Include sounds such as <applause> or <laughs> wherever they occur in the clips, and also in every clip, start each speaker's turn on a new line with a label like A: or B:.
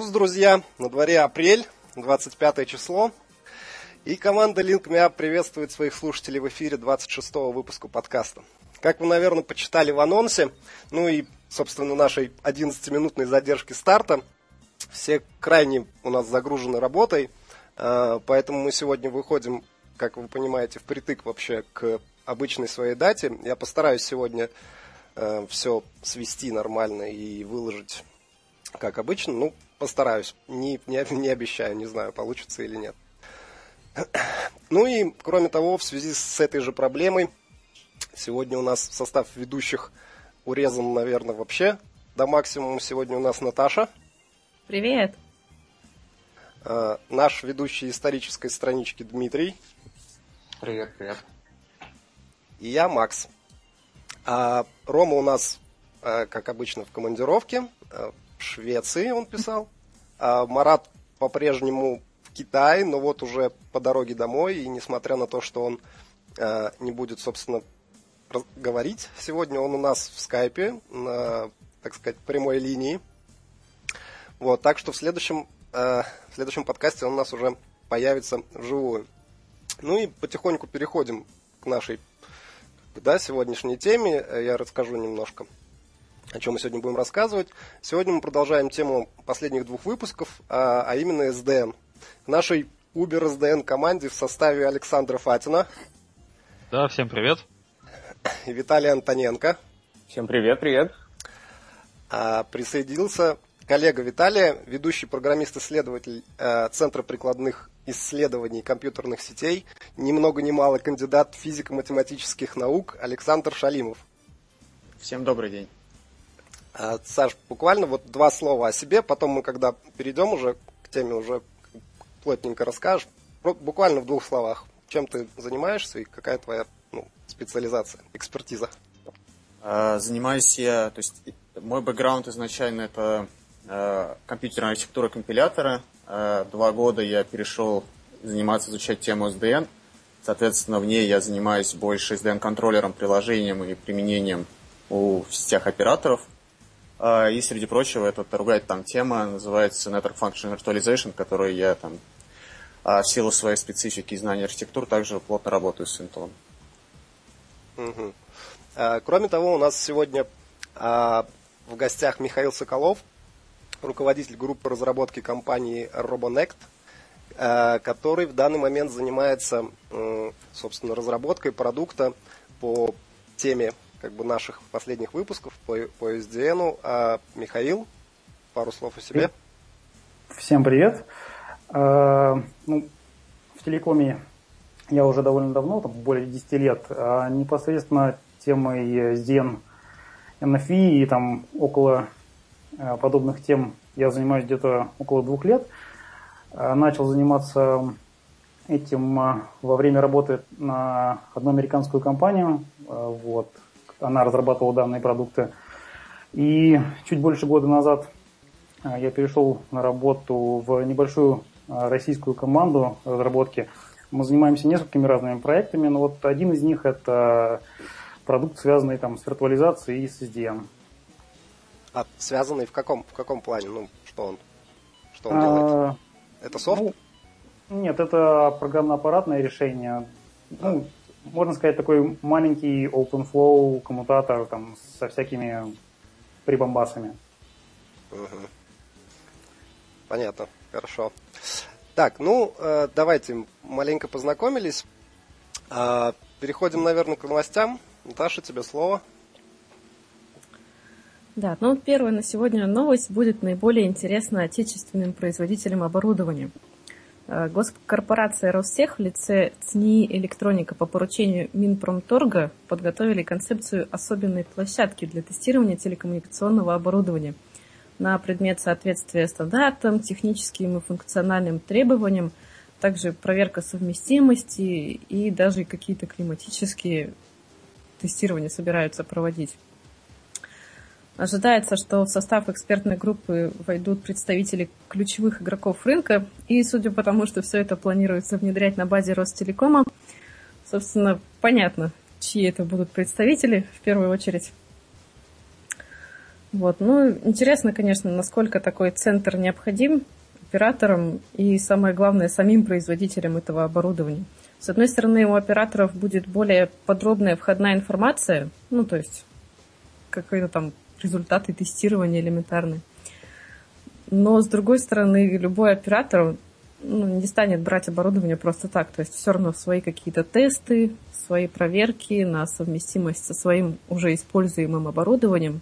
A: С друзья, на дворе апрель, 25 число. И команда LinkMeUp приветствует своих слушателей в эфире 26-го выпуска подкаста. Как вы, наверное, почитали в анонсе, ну и, собственно, нашей 11-минутной задержки старта, все крайне у нас загружены работой, а, поэтому мы сегодня выходим, как вы понимаете, впритык вообще к обычной своей дате. Я постараюсь сегодня а, все свести нормально и выложить как обычно. Ну, Постараюсь. Не, не, не обещаю, не знаю, получится или нет. <clears throat> Ну и, кроме того, в связи с этой же проблемой, сегодня у нас состав ведущих урезан, наверное, вообще до максимума. Сегодня у нас Наташа.
B: Привет.
A: Э, наш ведущий исторической странички Дмитрий.
C: Привет, привет.
A: И я, Макс. А Рома у нас, э, как обычно, в командировке. Э, Швеции, он писал. А Марат по-прежнему в Китае, но вот уже по дороге домой, и несмотря на то, что он э, не будет, собственно, говорить сегодня, он у нас в скайпе, на, так сказать, прямой линии. Вот, так что в следующем, э, в следующем подкасте он у нас уже появится вживую. Ну и потихоньку переходим к нашей да, сегодняшней теме. Я расскажу немножко о чем мы сегодня будем рассказывать. Сегодня мы продолжаем тему последних двух выпусков, а, а именно SDN. В нашей Uber SDN команде в составе Александра Фатина.
D: Да, всем привет.
A: И Виталий Антоненко.
C: Всем привет, привет.
A: А, присоединился коллега Виталия, ведущий программист-исследователь э, Центра прикладных исследований компьютерных сетей, ни много ни мало кандидат физико-математических наук Александр Шалимов.
E: Всем добрый день.
A: А, Саш, буквально вот два слова о себе, потом мы, когда перейдем уже к теме, уже плотненько расскажешь. Буквально в двух словах. Чем ты занимаешься и какая твоя ну, специализация, экспертиза?
E: А, занимаюсь я, то есть мой бэкграунд изначально это э, компьютерная архитектура компилятора. Два года я перешел заниматься, изучать тему SDN. Соответственно, в ней я занимаюсь больше SDN-контроллером, приложением и применением у сетях операторов – а, и, среди прочего, это другая там тема, называется Network Function Virtualization, которую я там а, в силу своей специфики и знания архитектур также плотно работаю с Intel.
A: Угу. Кроме того, у нас сегодня в гостях Михаил Соколов, руководитель группы разработки компании RoboNect, который в данный момент занимается, собственно, разработкой продукта по теме как бы наших последних выпусков по, по SDN. А Михаил, пару слов о себе.
F: Всем привет. А, ну, в телекоме я уже довольно давно, там, более 10 лет, а непосредственно темой SDN NFV и там около а, подобных тем я занимаюсь где-то около двух лет. А, начал заниматься этим а, во время работы на одну американскую компанию. Вот она разрабатывала данные продукты. И чуть больше года назад а, я перешел на работу в небольшую а, российскую команду разработки. Мы занимаемся несколькими разными проектами, но вот один из них это продукт, связанный там с виртуализацией и с SDN.
A: А связанный в каком, в каком плане? Ну, что он, что он а, делает? Это софт? Ну,
F: нет, это программно-аппаратное решение. Ну, можно сказать, такой маленький OpenFlow коммутатор там, со всякими прибамбасами.
A: Угу. Понятно, хорошо. Так, ну, э, давайте маленько познакомились. Э, переходим, наверное, к новостям. Наташа, тебе слово.
B: Да, ну первая на сегодня новость будет наиболее интересна отечественным производителям оборудования – госкорпорация Ростех в лице ЦНИ «Электроника» по поручению Минпромторга подготовили концепцию особенной площадки для тестирования телекоммуникационного оборудования на предмет соответствия стандартам, техническим и функциональным требованиям, также проверка совместимости и даже какие-то климатические тестирования собираются проводить. Ожидается, что в состав экспертной группы войдут представители ключевых игроков рынка. И судя по тому, что все это планируется внедрять на базе Ростелекома, собственно, понятно, чьи это будут представители в первую очередь. Вот. Ну, интересно, конечно, насколько такой центр необходим операторам и, самое главное, самим производителям этого оборудования. С одной стороны, у операторов будет более подробная входная информация, ну, то есть какие-то там результаты тестирования элементарные. Но, с другой стороны, любой оператор ну, не станет брать оборудование просто так. То есть все равно свои какие-то тесты, свои проверки на совместимость со своим уже используемым оборудованием.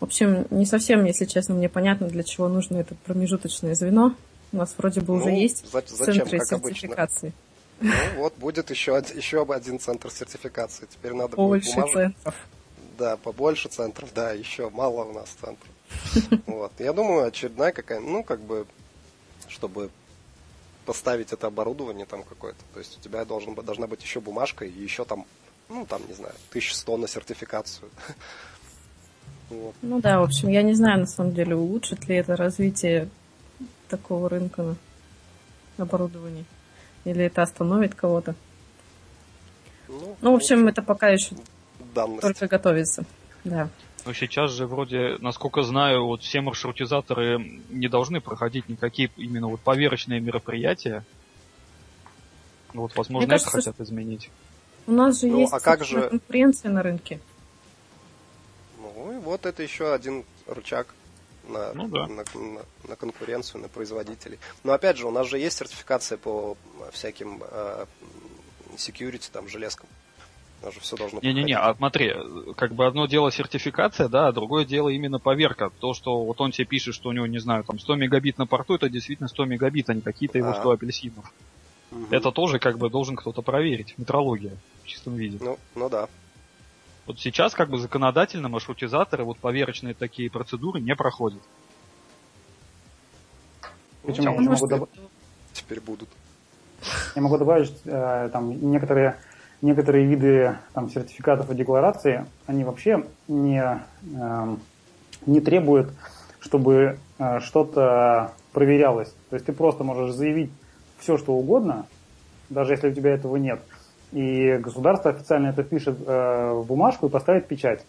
B: В общем, не совсем, если честно, мне понятно, для чего нужно это промежуточное звено. У нас вроде бы уже ну, есть зачем, центры сертификации.
A: Ну вот, будет еще, еще один центр сертификации. Теперь надо
B: Больше будет центров.
A: Да, побольше центров, да, еще мало у нас центров. <laughs> Вот. Я думаю, очередная какая ну, как бы, чтобы поставить это оборудование там какое-то. То есть у тебя должен, должна быть еще бумажка и еще там, ну, там, не знаю, 1100 на сертификацию.
B: Вот. Ну да, в общем, я не знаю, на самом деле, улучшит ли это развитие такого рынка на оборудовании. Или это остановит кого-то. Ну, ну в общем, это пока еще данность. только готовится. Да.
D: Но сейчас же вроде, насколько знаю, вот все маршрутизаторы не должны проходить никакие именно вот поверочные мероприятия. Вот, возможно, Мне это кажется, хотят изменить.
B: У нас же ну, есть а как же... конкуренция на рынке.
A: Ну и вот это еще один рычаг на, ну, да. на, на, на конкуренцию, на производителей. Но опять же, у нас же есть сертификация по всяким э, security, там, железкам. Даже все должно
D: Не-не-не, а смотри, как бы одно дело сертификация, да, а другое дело именно поверка. То, что вот он тебе пишет, что у него, не знаю, там 100 мегабит на порту, это действительно 100 мегабит, а не какие-то его 100 апельсинов. Угу. Это тоже как бы должен кто-то проверить. Метрология в чистом виде.
A: Ну, ну да.
D: Вот сейчас как бы законодательно маршрутизаторы вот поверочные такие процедуры не проходят.
A: Почему? Ну, я могу добав... Теперь будут.
F: Я могу добавить, э, там некоторые, некоторые виды там, сертификатов и декларации, они вообще не, э, не требуют, чтобы э, что-то проверялось. То есть ты просто можешь заявить все, что угодно, даже если у тебя этого нет – и государство официально это пишет э, в бумажку и поставит печать.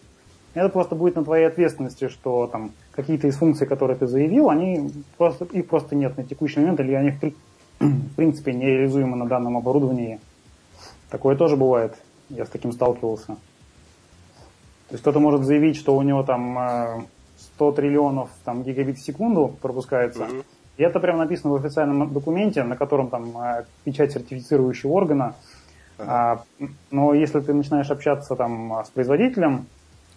F: Это просто будет на твоей ответственности, что там какие-то из функций, которые ты заявил, они просто, их просто нет на текущий момент, или они в, <clears throat> в принципе не реализуемы на данном оборудовании. Такое тоже бывает. Я с таким сталкивался. То есть кто-то может заявить, что у него там 100 э, триллионов там, гигабит в секунду пропускается, mm-hmm. и это прямо написано в официальном документе, на котором там э, печать сертифицирующего органа, а, но если ты начинаешь общаться там с производителем,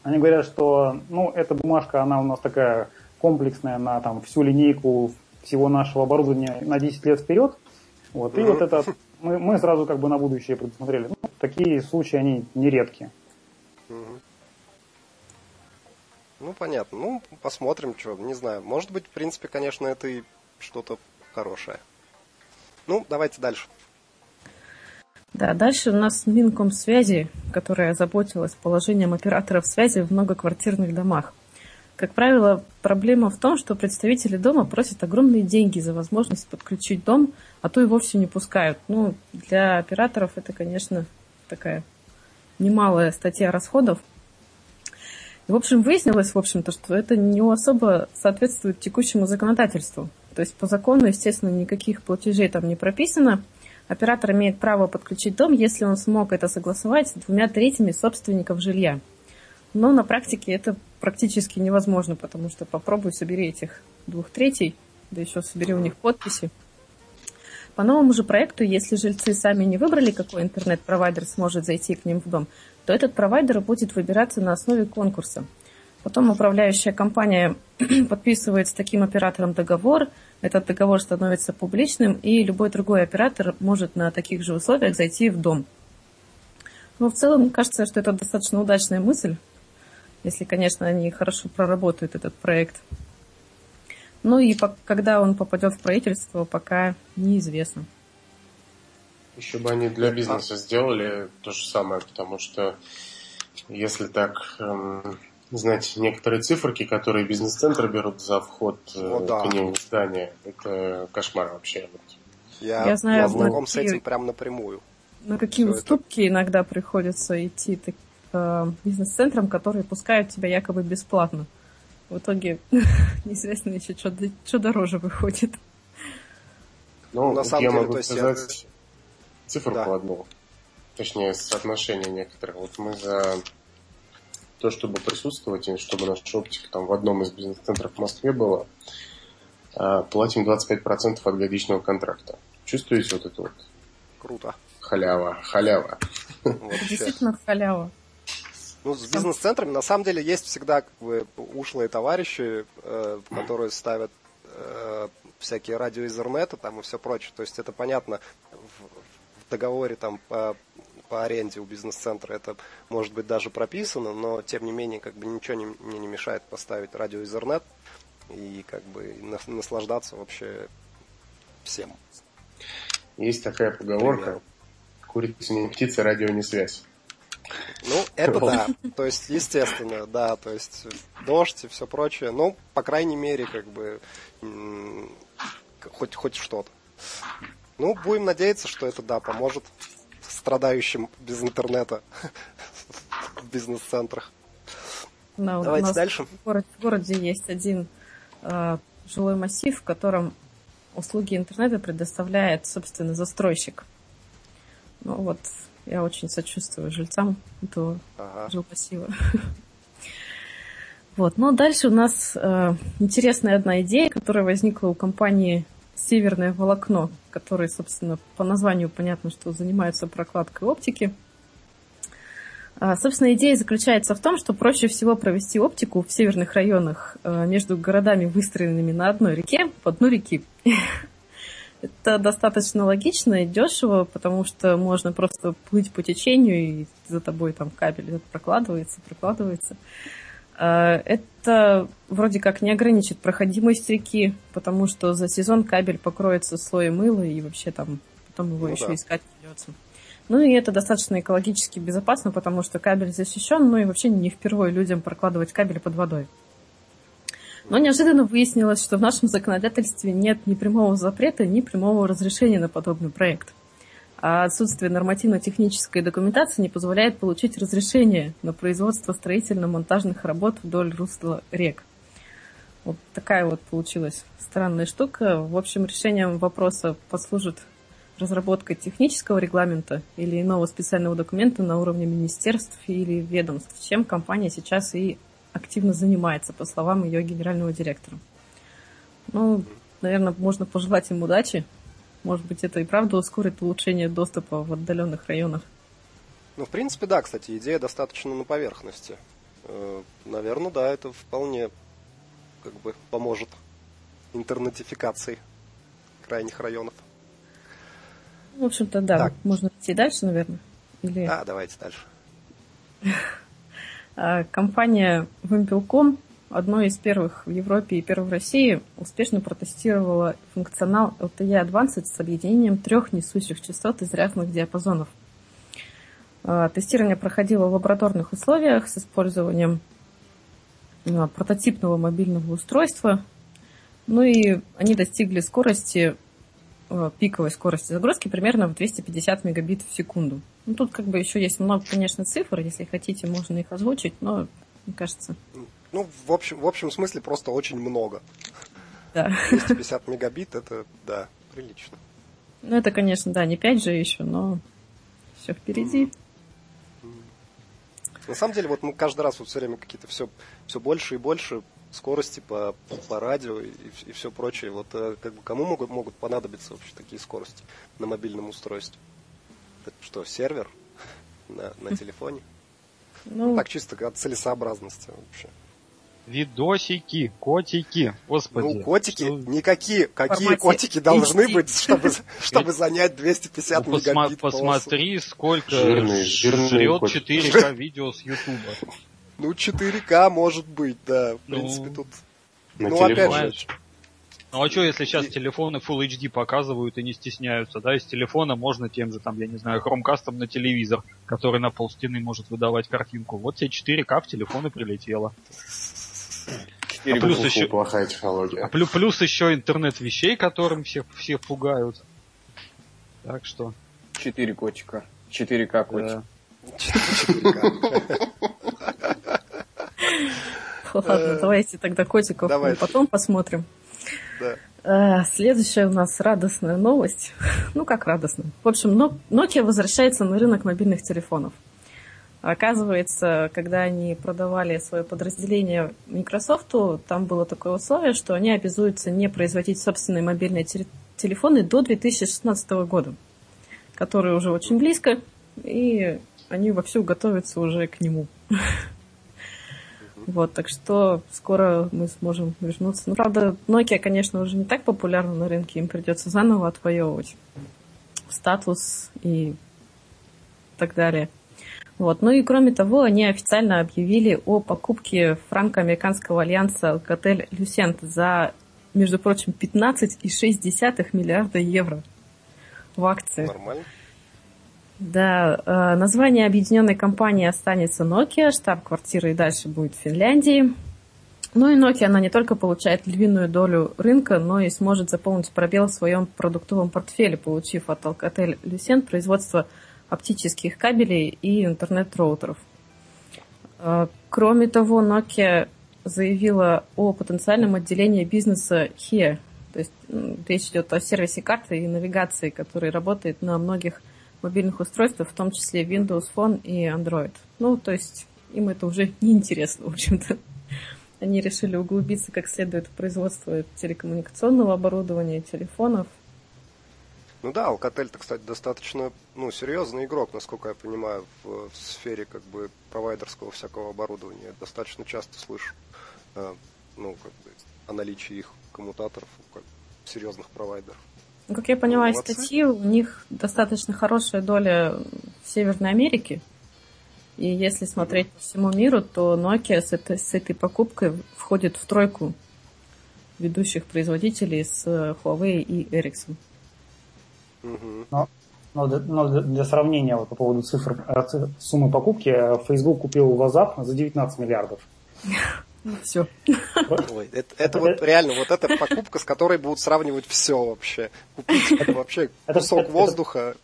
F: они говорят, что ну, эта бумажка, она у нас такая комплексная на там, всю линейку всего нашего оборудования на 10 лет вперед. Вот, и вот это мы, мы сразу как бы на будущее предусмотрели. Ну, такие случаи, они нередки.
A: Ну, понятно. Ну, посмотрим, что. Не знаю. Может быть, в принципе, конечно, это и что-то хорошее. Ну, давайте дальше.
B: Да, дальше у нас Минкомсвязи, которая заботилась положением операторов связи в многоквартирных домах. Как правило, проблема в том, что представители дома просят огромные деньги за возможность подключить дом, а то и вовсе не пускают. Ну, для операторов это, конечно, такая немалая статья расходов. И, в общем, выяснилось, в общем-то, что это не особо соответствует текущему законодательству. То есть по закону, естественно, никаких платежей там не прописано – Оператор имеет право подключить дом, если он смог это согласовать с двумя третьими собственников жилья. Но на практике это практически невозможно, потому что попробуй собери этих двух третей, да еще собери у них подписи. По новому же проекту, если жильцы сами не выбрали, какой интернет-провайдер сможет зайти к ним в дом, то этот провайдер будет выбираться на основе конкурса. Потом управляющая компания <clears throat> подписывает с таким оператором договор, этот договор становится публичным, и любой другой оператор может на таких же условиях зайти в дом. Но в целом, кажется, что это достаточно удачная мысль, если, конечно, они хорошо проработают этот проект. Ну и по, когда он попадет в правительство, пока неизвестно.
G: Еще бы они для бизнеса сделали то же самое, потому что если так эм, знаете, некоторые циферки, которые бизнес-центры берут за вход э, О, да. к ним в здание, это кошмар вообще.
A: Я, я знаю, я знаком с этим прям напрямую.
B: На какие Все уступки это... иногда приходится идти так, э, бизнес-центрам, которые пускают тебя якобы бесплатно. В итоге <laughs> неизвестно еще, что, что дороже выходит.
G: Ну, на самом я деле, могу то есть сказать я... цифру да. одну. Точнее, соотношение некоторых. Вот мы за то, чтобы присутствовать, и чтобы наша оптика там в одном из бизнес-центров в Москве была, а, платим 25% от годичного контракта. Чувствуете вот это вот?
A: Круто.
G: Халява, халява.
B: Действительно халява.
A: Ну, с бизнес-центрами на самом деле есть всегда как бы, ушлые товарищи, э, которые ставят э, всякие радио из Эрмета там и все прочее. То есть это понятно в, в договоре там по, по аренде у бизнес-центра это может быть даже прописано, но тем не менее как бы ничего не, мне не мешает поставить радио из Ethernet и как бы наслаждаться вообще всем.
G: Есть такая поговорка. Курица не птица, радио не связь.
A: Ну, <laughs> это да. То есть, естественно, да, то есть дождь и все прочее. Ну, по крайней мере, как бы хоть, хоть что-то. Ну, будем надеяться, что это, да, поможет страдающим без интернета <laughs> в бизнес-центрах.
B: Да, Давайте дальше. В, город, в городе есть один э, жилой массив, в котором услуги интернета предоставляет, собственно, застройщик. Ну вот я очень сочувствую жильцам этого ага. жилмассива. <laughs> Вот. Но дальше у нас э, интересная одна идея, которая возникла у компании «Северное волокно», которые, собственно, по названию понятно, что занимаются прокладкой оптики. А, собственно, идея заключается в том, что проще всего провести оптику в северных районах э, между городами, выстроенными на одной реке, по дну реки. Это достаточно логично и дешево, потому что можно просто плыть по течению, и за тобой там кабель прокладывается, прокладывается. А, это вроде как не ограничит проходимость реки, потому что за сезон кабель покроется слоем мыла, и вообще там потом его ну, еще да. искать придется. Ну и это достаточно экологически безопасно, потому что кабель защищен, ну и вообще не впервые людям прокладывать кабель под водой. Но неожиданно выяснилось, что в нашем законодательстве нет ни прямого запрета, ни прямого разрешения на подобный проект. А отсутствие нормативно-технической документации не позволяет получить разрешение на производство строительно-монтажных работ вдоль русла рек. Вот такая вот получилась странная штука. В общем, решением вопроса послужит разработка технического регламента или иного специального документа на уровне министерств или ведомств, чем компания сейчас и активно занимается, по словам ее генерального директора. Ну, наверное, можно пожелать им удачи. Может быть, это и правда ускорит улучшение доступа в отдаленных районах.
A: Ну, в принципе, да, кстати, идея достаточно на поверхности. Э, наверное, да, это вполне как бы поможет интернетификации крайних районов.
B: В общем-то, да. Так. Можно идти дальше, наверное.
A: Или... Да, давайте дальше. <laughs>
B: А, компания Wimpel.com, одной из первых в Европе и первой в России, успешно протестировала функционал LTE Advanced с объединением трех несущих частот из разных диапазонов. А, тестирование проходило в лабораторных условиях с использованием а, прототипного мобильного устройства. Ну и они достигли скорости Э, пиковой скорости загрузки примерно в 250 мегабит в секунду. Ну, тут как бы еще есть много, конечно, цифр, если хотите, можно их озвучить, но, мне кажется...
A: Ну, в общем, в общем смысле просто очень много.
B: Да.
A: 250 мегабит, это, да, прилично.
B: Ну, это, конечно, да, не 5 же еще, но все впереди.
A: На самом деле, вот мы каждый раз вот все время какие-то все, все больше и больше скорости по, по радио и, и все прочее. Вот э, как бы кому могут, могут понадобиться вообще такие скорости на мобильном устройстве? Что, сервер <laughs> на, на <laughs> телефоне? Ну, так чисто от целесообразности вообще.
D: Видосики, котики, господи.
A: Ну, котики, что... никакие, какие формате котики должны HD. быть, чтобы, <laughs> чтобы занять 250 ну, мегабит
D: Посмотри, сколько жирные, жирные жрет 4К видео с Ютуба.
A: Ну, 4К может быть, да. В ну, принципе, тут...
D: На ну, опять же... Ну а что, если сейчас и... телефоны Full HD показывают и не стесняются, да, из телефона можно тем же, там, я не знаю, хромкастом на телевизор, который на пол стены может выдавать картинку. Вот тебе 4К в телефон и прилетело.
G: 4 а плюс еще плохая технология.
D: А плюс, плюс еще интернет вещей, которым все, все пугают. Так что.
C: 4 котика. 4К котик. Да.
B: Ладно, давайте тогда котиков потом посмотрим. Э, следующая у нас радостная новость. <laughs> Ну, как радостная. В общем, Nokia возвращается на рынок мобильных телефонов. Оказывается, когда они продавали свое подразделение Microsoft, там было такое условие, что они обязуются не производить собственные мобильные телефоны до 2016 года, который уже очень близко, и они вовсю готовятся уже к нему. <laughs> Вот, так что скоро мы сможем вернуться. Ну, правда, Nokia, конечно, уже не так популярна на рынке, им придется заново отвоевывать статус и так далее. Вот. Ну и кроме того, они официально объявили о покупке франко-американского альянса Alcatel Lucent за, между прочим, 15,6 миллиарда евро в акции.
A: Нормально.
B: Да, э, название объединенной компании останется Nokia, штаб-квартира и дальше будет в Финляндии. Ну и Nokia, она не только получает львиную долю рынка, но и сможет заполнить пробел в своем продуктовом портфеле, получив от Alcatel Lucent производство оптических кабелей и интернет-роутеров. Э, кроме того, Nokia заявила о потенциальном отделении бизнеса HERE. То есть речь идет о сервисе карты и навигации, который работает на многих мобильных устройствах, в том числе Windows Phone и Android. Ну, то есть им это уже <laughs> неинтересно, в общем-то. Они решили углубиться как следует в производство телекоммуникационного оборудования, телефонов.
A: Ну да, Alcatel-то, кстати, достаточно ну, серьезный игрок, насколько я понимаю, в, в сфере как бы провайдерского всякого оборудования. Я достаточно часто слышу э, ну, как бы, о наличии их коммутаторов как серьезных провайдеров.
B: Ну, как я поняла из статьи, у них достаточно хорошая доля в Северной Америке. И если смотреть по всему миру, то Nokia с этой, с этой покупкой входит в тройку ведущих производителей с Huawei и Ericsson.
F: Но, но, для, но для сравнения вот, по поводу цифр, э, цифр суммы покупки, э, Facebook купил WhatsApp за 19 миллиардов. <laughs>
B: Все.
A: Ой, это, это вот реально, вот эта покупка, с которой будут сравнивать все вообще. Купить это, вообще кусок это, воздуха.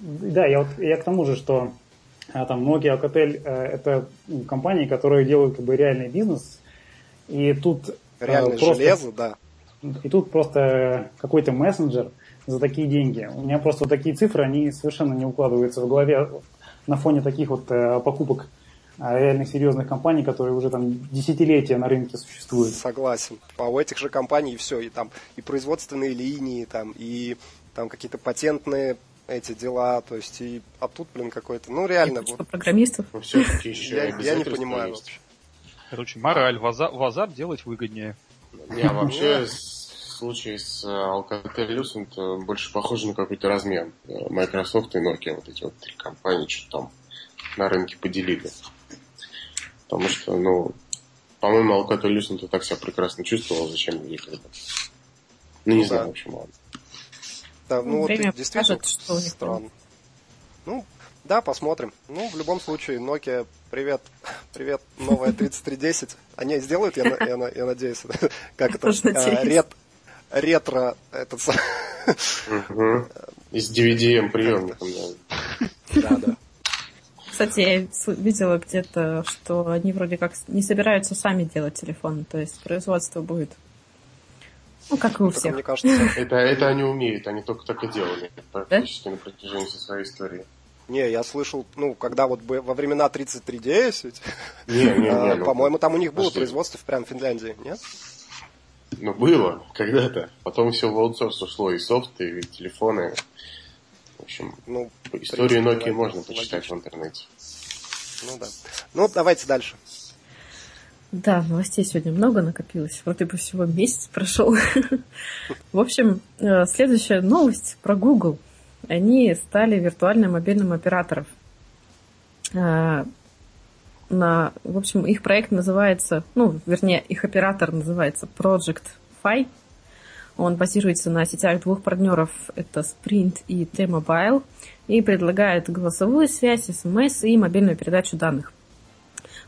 F: да, я, вот, я к тому же, что а, там Nokia, Alcatel э, это компании, которые делают как бы реальный бизнес. И тут
A: э, Реальное просто, железо, да.
F: И тут просто какой-то мессенджер за такие деньги. У меня просто вот такие цифры, они совершенно не укладываются в голове на фоне таких вот э, покупок реальных серьезных компаний, которые уже там десятилетия на рынке существуют.
A: Согласен. А у этих же компаний все, и там и производственные линии, там, и там какие-то патентные эти дела, то есть и а тут, блин, какой-то, ну реально.
B: И вот, программистов. Ну,
A: еще я, я не понимаю есть. вообще.
D: Короче, мораль, WhatsApp делать выгоднее.
G: Не, а вообще <laughs> в случае с э, Alcatel Lucent больше похоже на какой-то размен. Э, Microsoft и Nokia, вот эти вот три компании, что там на рынке поделили. Потому что, ну, по-моему, Алкато Люсин ты так себя прекрасно чувствовал, зачем ей когда Ну, не ну, знаю, да. в общем, ладно.
A: Да, ну, вот действительно покажет, что странно. Ну, да, посмотрим. Ну, в любом случае, Nokia, привет, привет, новая 3310. Они сделают, я, я, я надеюсь, <laughs> как это, а, рет, ретро, этот
G: И с DVD приемником,
A: да. <laughs> Да, да.
B: Кстати, я видела где-то, что они вроде как не собираются сами делать телефон, то есть производство будет ну, как и у всех.
A: Мне кажется, <laughs>
G: это, это они умеют, они только так и делали практически да? на протяжении всей своей истории.
A: Не, я слышал, ну, когда вот во времена 3310,
G: не, не, не, <laughs> а,
A: ну, по-моему, там у них было производство прямо в Финляндии, нет?
G: Ну, было когда-то. Потом все в аутсорс ушло, и софт, и телефоны. В общем, ну, историю Nokia можно почитать логично. в интернете.
A: Ну да. Ну, давайте дальше.
B: Да, новостей сегодня много накопилось. Вот и по всего месяц прошел. В общем, э, следующая новость про Google. Они стали виртуальным мобильным оператором. Э, на, в общем, их проект называется, ну, вернее, их оператор называется Project Fi. Он базируется на сетях двух партнеров, это Sprint и T-Mobile, и предлагает голосовую связь, смс и мобильную передачу данных.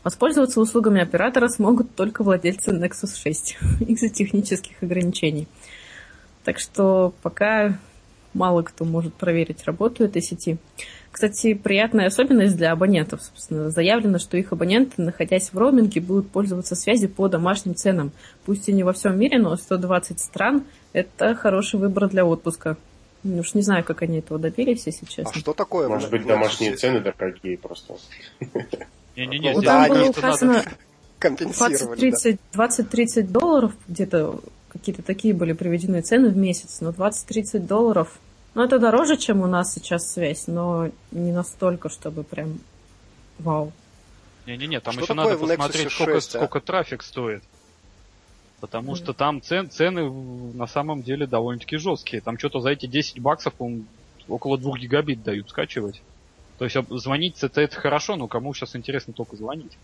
B: Воспользоваться услугами оператора смогут только владельцы Nexus 6 <laughs> из-за технических ограничений. Так что пока мало кто может проверить работу этой сети. Кстати, приятная особенность для абонентов. Собственно, заявлено, что их абоненты, находясь в роуминге, будут пользоваться связью по домашним ценам. Пусть и не во всем мире, но 120 стран – это хороший выбор для отпуска. Ну уж не знаю, как они этого добились, если честно.
A: А что такое?
G: Может быть, домашние цены дорогие просто.
D: Не-не-не, здесь
B: там было указано
D: надо...
A: компенсировали.
B: 20-30 долларов, где-то какие-то такие были приведены цены в месяц, но 20-30 долларов, ну это дороже, чем у нас сейчас связь, но не настолько, чтобы прям вау.
D: Не-не-не, там
A: Что
D: еще надо посмотреть, сколько,
A: 6, а?
D: сколько трафик стоит. Потому что там цен, цены на самом деле довольно-таки жесткие. Там что-то за эти 10 баксов по-моему, около 2 гигабит дают скачивать. То есть звонить это, это хорошо, но кому сейчас интересно только звонить.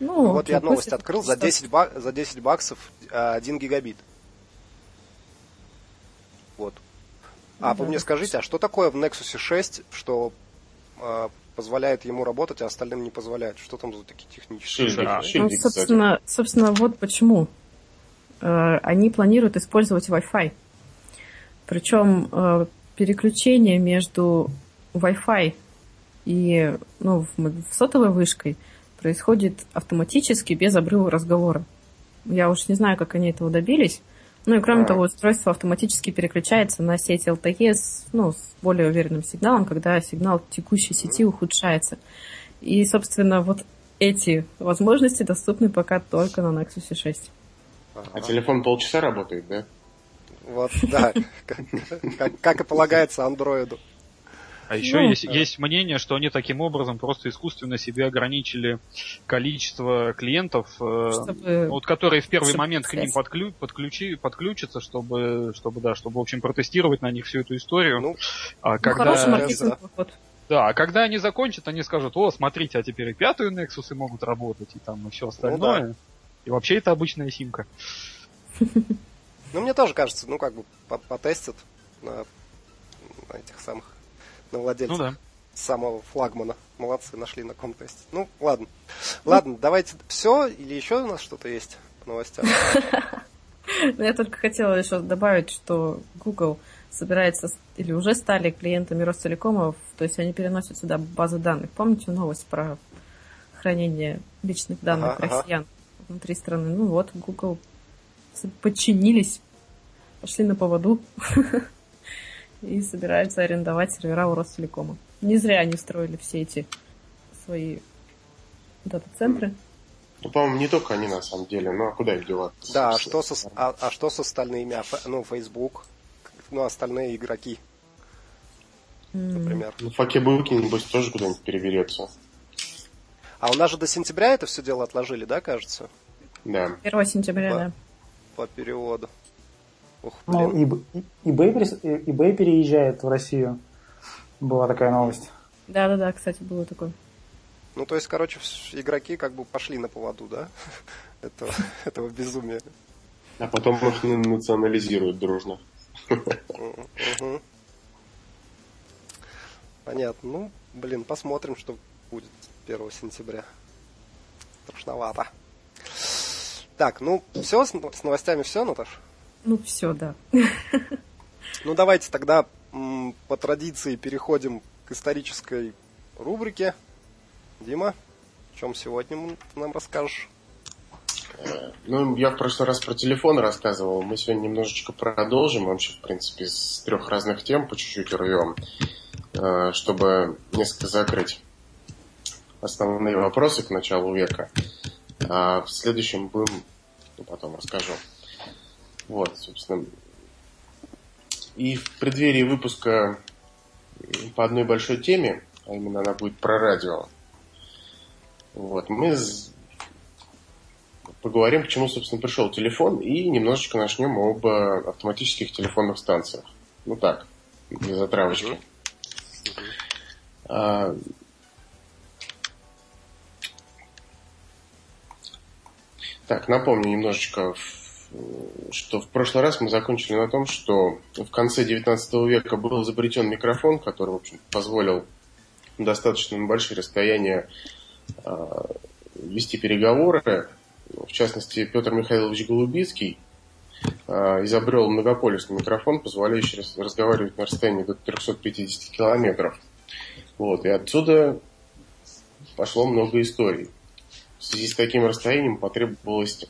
B: Ну,
A: Вот я новость
B: пусть
A: открыл, за
B: это
A: 10, ба- за 10 баксов а, 1 гигабит. Вот. А
B: Ну
A: вы
B: да,
A: мне
B: да.
A: скажите, а что такое в Nexus 6, что а, позволяет ему работать, а остальным не позволяет? Что там за такие технические?
G: Шильдик,
D: а,
B: Ну,
G: шильдик, кстати.
B: собственно, собственно, вот почему. Э, Они планируют использовать Wi-Fi. Причем э, переключение между Wi-Fi и ну, сотовой вышкой происходит автоматически, без обрыва разговора. Я уж не знаю, как они этого добились. Ну и кроме
G: А.
B: того, устройство автоматически переключается на сеть LTE с, ну, с более уверенным сигналом, когда сигнал текущей сети ухудшается. И, собственно, вот эти возможности доступны пока только на Nexus 6.
G: А телефон полчаса работает, да?
A: Вот, да. Как, как- как и полагается андроиду.
D: А еще
B: Ну,
D: есть, есть мнение, что они таким образом просто искусственно себе ограничили количество клиентов, э,
B: Чтобы-
D: вот, которые в первый
B: чтобы
D: момент к ним
B: связь.
D: подклю, подключи, подключатся, чтобы, чтобы, да, чтобы, в общем, протестировать на них всю эту историю.
A: Ну,
D: а
B: Ну,
D: когда,
B: хороший
A: да.
D: да, а когда они закончат, они скажут, о, смотрите, а теперь и пятую Nexus могут работать, и там и все остальное. И вообще это обычная симка.
A: Ну, мне тоже кажется, ну, как бы по- потестят на этих самых, на владельцев
D: Ну да.
A: самого флагмана. Молодцы, нашли на ком тестить. Ну, ладно. Ладно, давайте все, или еще у нас что-то есть по новостям? <laughs>
B: Ну, Я только хотела еще добавить, что Google собирается или уже стали клиентами Ростелекомов, то есть они переносят сюда базы данных. Помните новость про хранение личных данных
A: Ага, ага.
B: россиян внутри страны? Ну вот, Google подчинились, пошли на поводу <laughs> и собираются арендовать сервера у Ростелекома. Не зря они строили все эти свои дата-центры.
G: Ну, по-моему, не только они на самом деле. Ну, а куда их девать?
A: Да, а что, со, а, а что с остальными? А, Ну, Facebook, ну, остальные игроки, например.
G: Ну, Факебуки, небось, тоже куда-нибудь переберется.
A: А у нас же до сентября это все дело отложили, да, кажется?
G: Да.
B: 1 сентября,
A: Да.
B: да.
A: По переводу. Ух,
F: Ну,
A: блин.
F: eBay, eBay eBay переезжает в Россию. Была такая новость.
B: Да-да-да, кстати, было такое.
A: Ну, то есть, короче, игроки как бы пошли на поводу, да? <laughs> Этого, <laughs> этого безумия.
G: А потом их на- национализируют дружно.
A: Понятно. Ну, блин, посмотрим, что будет 1 сентября. Страшновато. Так, ну, все, с новостями все, Наташ?
B: Ну, все, да. <laughs>
A: Ну, давайте тогда по традиции переходим к исторической рубрике. Дима, о чем сегодня нам расскажешь?
G: Ну, я в прошлый раз про телефон рассказывал. Мы сегодня немножечко продолжим. Вообще, в принципе, с трех разных тем по чуть-чуть рвем, э, чтобы несколько закрыть основные вопросы к началу века. А в следующем будем, ну, потом расскажу. Вот, собственно. И в преддверии выпуска по одной большой теме, а именно она будет про радио, вот, мы поговорим, к чему, собственно, пришел телефон, и немножечко начнем об э, автоматических телефонных станциях. Ну так, для затравочки. А, Так, напомню немножечко, в- что в прошлый раз мы закончили на том, что в конце 19 века был изобретен микрофон, который, в общем, позволил достаточно на большие расстояния а, вести переговоры. В частности, Петр Михайлович Голубицкий э, изобрел многополюсный микрофон, позволяющий разговаривать на расстоянии до 350 километров. Вот, и отсюда пошло много историй. В связи с таким расстоянием потребовалось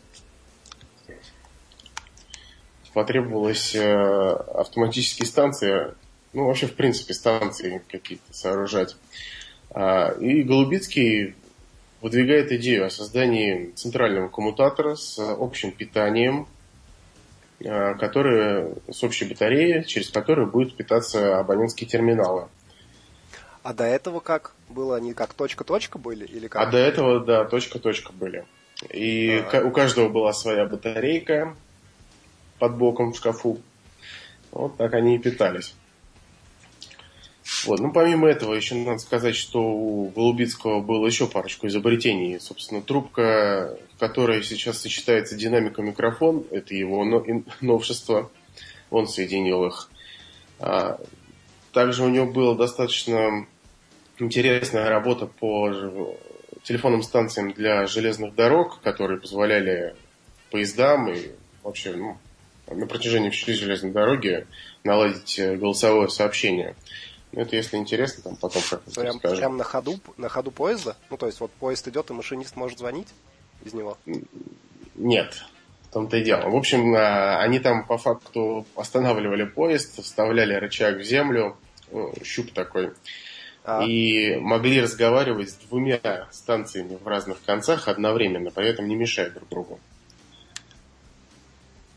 G: потребовалось э, автоматические станции, ну, вообще, в принципе, станции какие-то сооружать. А, и Голубицкий выдвигает идею о создании центрального коммутатора с общим питанием, а, который, с общей батареей, через которую будут питаться абонентские терминалы.
A: А до этого как было? Они как точка-точка были? Или как?
G: А до этого, да, точка-точка были. И а у каждого была своя батарейка под боком в шкафу. Вот так они и питались. Вот. Ну, помимо этого, еще надо сказать, что у Голубицкого было еще парочку изобретений. Собственно, трубка, в которой сейчас сочетается динамика микрофон, это его новшество. Он соединил их. А, также у него была достаточно интересная работа по телефонным станциям для железных дорог, которые позволяли поездам и вообще ну, на протяжении всей железной дороги наладить э, голосовое сообщение. Ну, это если интересно, там потом как-то
A: прям, прям на ходу, на ходу поезда? Ну, то есть вот поезд идет, и машинист может звонить из него?
G: Нет, в том-то и дело. В общем, а, они там по факту останавливали поезд, вставляли рычаг в землю, ну, щуп такой, а. и могли разговаривать с двумя станциями в разных концах одновременно, при этом не мешая друг другу.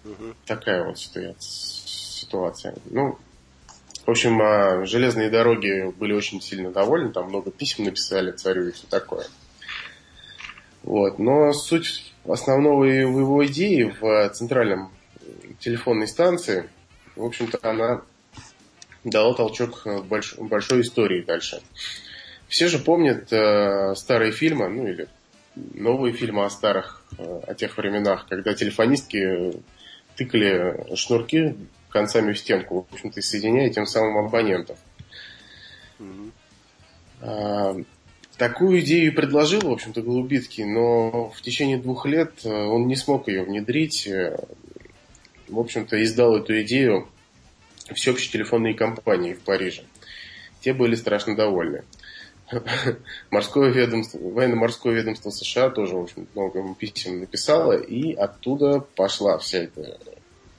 G: Угу. Такая вот ситуация. Ну, в общем, а, железные дороги были очень сильно довольны, там много писем написали царю и все такое. Вот. Но суть основного его идеи в центральном телефонной станции, в общем-то, она дала толчок больш, большой истории дальше. Все же помнят э, старые фильмы, ну или новые фильмы о старых, э, о тех временах, когда телефонистки тыкали шнурки концами в стенку, в общем-то, соединяя тем самым абонентов. Mm-hmm. А, такую идею предложил, в общем-то, Голубицкий, но в течение двух лет э, он не смог ее внедрить. Э, в общем-то, издал эту идею всеобщей телефонной компании в Париже. Те были страшно довольны. <laughs> Морское ведомство, военно-морское ведомство США тоже, в общем, много писем написало, и оттуда пошла вся эта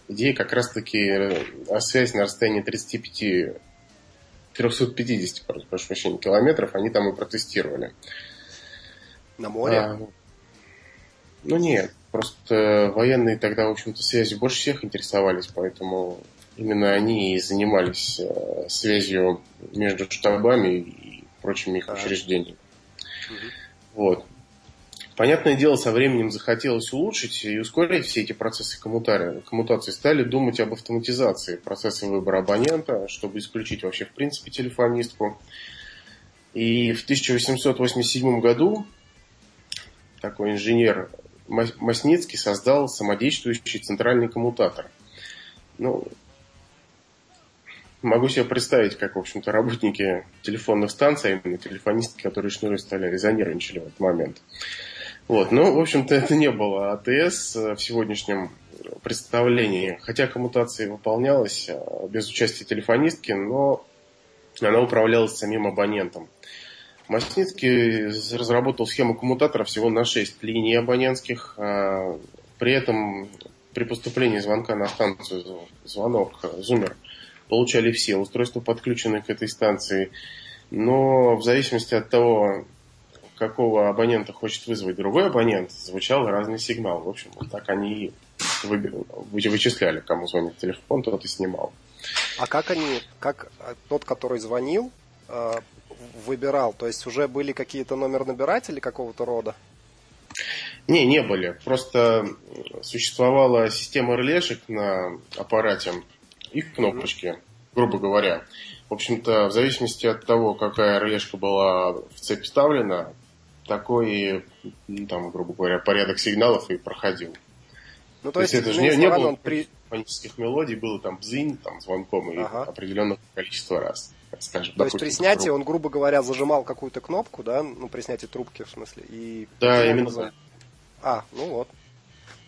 G: идея как раз-таки э, о связи на расстоянии 35 350, прошу прощения, километров они там и протестировали.
A: На море? А,
G: ну нет, просто военные тогда, в общем-то, связью больше всех интересовались, поэтому именно они и занимались э, связью между штабами прочими их учреждениями. Вот. Понятное дело, со временем захотелось улучшить и ускорить все эти процессы коммутации. Стали думать об автоматизации процесса выбора абонента, чтобы исключить вообще в принципе телефонистку. И в 1887 году такой инженер Масницкий создал самодействующий центральный коммутатор. Ну, могу себе представить, как, в общем-то, работники телефонных станций, а именно телефонистки, которые шнуры стали, занервничали в этот момент. Вот, ну, в общем-то, это не было АТС в сегодняшнем представлении, хотя коммутация выполнялась а, без участия телефонистки, но она управлялась самим абонентом. Масницкий разработал схему коммутатора всего на 6 линий абонентских. А, при этом при поступлении звонка на станцию звонок зумер получали все устройства, подключенные к этой станции. Но в зависимости от того, какого абонента хочет вызвать другой абонент, звучал разный сигнал. В общем, вот так они и вычисляли, кому звонит телефон, тот и снимал.
A: А как они, как тот, который звонил, а, выбирал? То есть уже были какие-то номер набиратели какого-то рода?
G: Не, не были. Просто существовала система релешек на аппарате и кнопочки, грубо говоря. В общем-то, в зависимости от того, какая релешка была в цепь вставлена, такой, ну, там, грубо говоря, порядок сигналов и проходил. Ну, то, то есть, это же не, не было он при... фонических мелодий, было там бзынь, там, звонком и ага. определенное количество раз. Скажем,
A: то есть при снятии он, грубо говоря, зажимал какую-то кнопку, да, ну, при снятии трубки, в смысле, и...
G: Да, именно. За...
A: А, ну вот.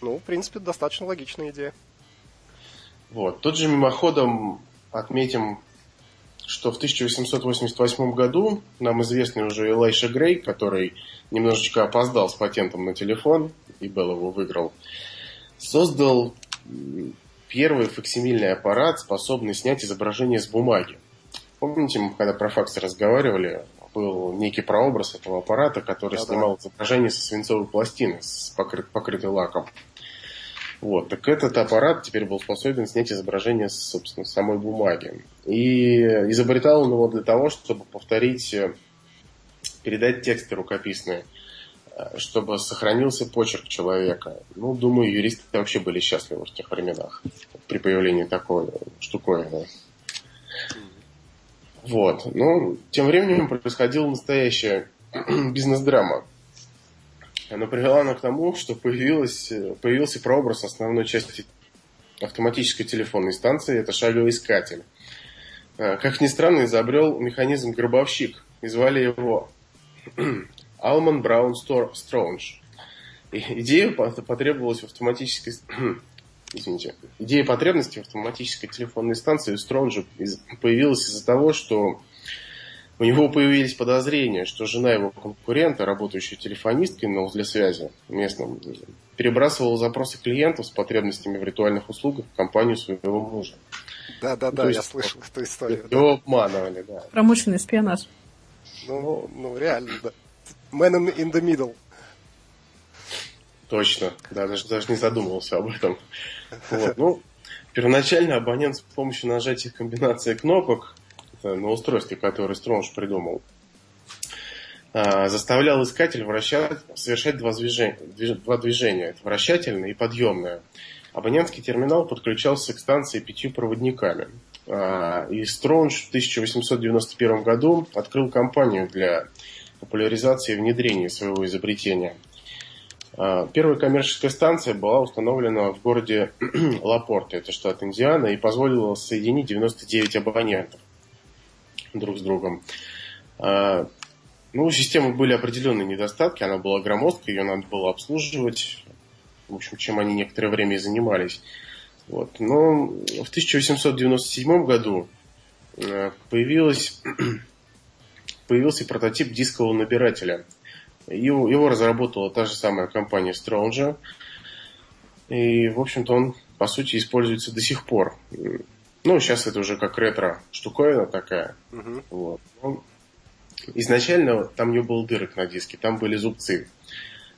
A: Ну, в принципе, достаточно логичная идея.
G: Вот. Тут же мимоходом отметим, что в 1888 году нам известный уже Элайша Грей, который немножечко опоздал с патентом на телефон, и Белл его выиграл, создал первый факсимильный аппарат, способный снять изображение с бумаги. Помните, мы когда про факсы разговаривали, был некий прообраз этого аппарата, который да, снимал да. изображение со свинцовой пластины, с покрыт, покрытой лаком. Вот, так этот аппарат теперь был способен снять изображение, собственно, самой бумаги. И изобретал он его для того, чтобы повторить, э, передать тексты рукописные, э, чтобы сохранился почерк человека. Ну, думаю, юристы вообще были счастливы в тех временах при появлении такой штуковины. Вот. Но тем временем происходила настоящая <clears throat> бизнес-драма. Она привела она к тому, что появилась, появился прообраз основной части автоматической телефонной станции, это шаговый искатель. А, как ни странно, изобрел механизм гробовщик, и звали его Алман Браун Строунж. Идея потребовалась в автоматической <clears throat> извините, идея потребности в автоматической телефонной станции у Стронджа появилась из-за того, что у него появились подозрения, что жена его конкурента, работающая телефонисткой на узле связи местном, перебрасывала запросы клиентов с потребностями в ритуальных услугах в компанию своего мужа.
A: Да, да, да, я слышал эту историю.
G: Его обманывали, да.
B: Промышленный шпионаж.
A: Ну, ну реально, да. Man in the middle.
G: Точно, да, даже, даже не задумывался об этом. <laughs> Вот, ну, первоначально абонент с помощью нажатия комбинации кнопок на устройстве, которое Стронж придумал, а, заставлял искатель вращать, совершать два движения, два движения. Вращательное и подъемное. Абонентский терминал подключался к станции пятью проводниками. А, и Стронж в 1891 году открыл компанию для популяризации и внедрения своего изобретения – первая коммерческая станция была установлена в городе <clears throat> Лапорте, это штат Индиана, и позволила соединить 99 абонентов друг с другом. А, ну, у системы были определенные недостатки, она была громоздкой, ее надо было обслуживать, в общем, чем они некоторое время и занимались. Вот. Но в 1897 году а, появилась, <clears throat> появился прототип дискового набирателя – его, его разработала та же самая компания Stronge. И, в общем-то, он, по сути, используется до сих пор. Ну, сейчас это уже как ретро штуковина такая. Uh-huh. Вот. Он... Изначально там не было дырок на диске, там были зубцы.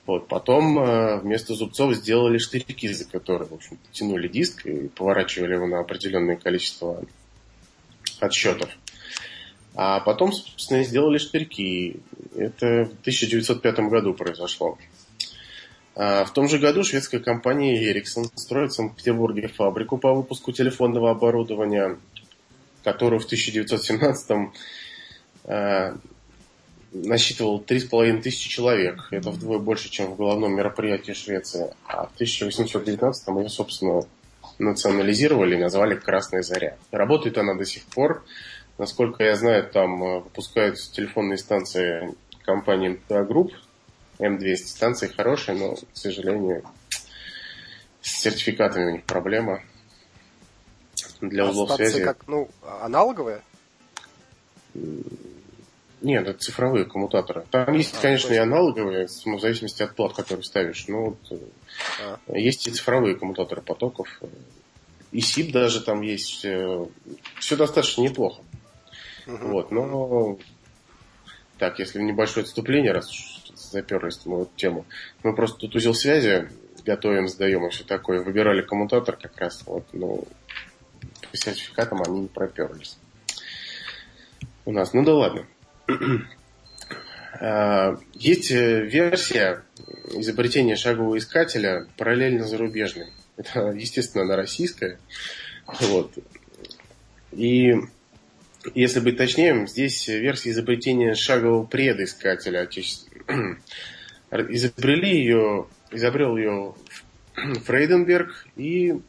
G: Вот. Потом э, вместо зубцов сделали штырьки, за которые, в общем тянули диск и поворачивали его на определенное количество отсчетов. А потом, собственно, сделали штырьки. Это в 1905 году произошло. А в том же году шведская компания Ericsson строит в Санкт-Петербурге фабрику по выпуску телефонного оборудования, которую в 1917 э, насчитывал 3,5 тысячи человек. Это вдвое больше, чем в головном мероприятии Швеции. А в 1819 ее, собственно, национализировали и назвали «Красная заря». Работает она до сих пор. Насколько я знаю, там э, выпускаются телефонные станции компании Group. М200 станции хорошие, но, к сожалению, с сертификатами у них проблема. Для а узлов связи.
A: как, ну, аналоговые?
G: Нет, это цифровые коммутаторы. Там есть, а, конечно, точно. и аналоговые, в зависимости от плат, которые ставишь. Но вот, э, а. есть и цифровые коммутаторы потоков. И SIP даже там есть. Э, Все достаточно неплохо. Угу. Вот, но так, если небольшое отступление, раз заперлись в эту тему, мы просто тут узел связи готовим, сдаем и все такое. Выбирали коммутатор как раз, вот, ну, по сертификатам они не проперлись. У нас, ну да ладно. А, есть э, версия изобретения шагового искателя параллельно зарубежной. Это, естественно, она российская. Вот. И если быть точнее, здесь версия изобретения шагового предоискателя <clears throat> Изобрели ее, изобрел ее <clears throat> Фрейденберг и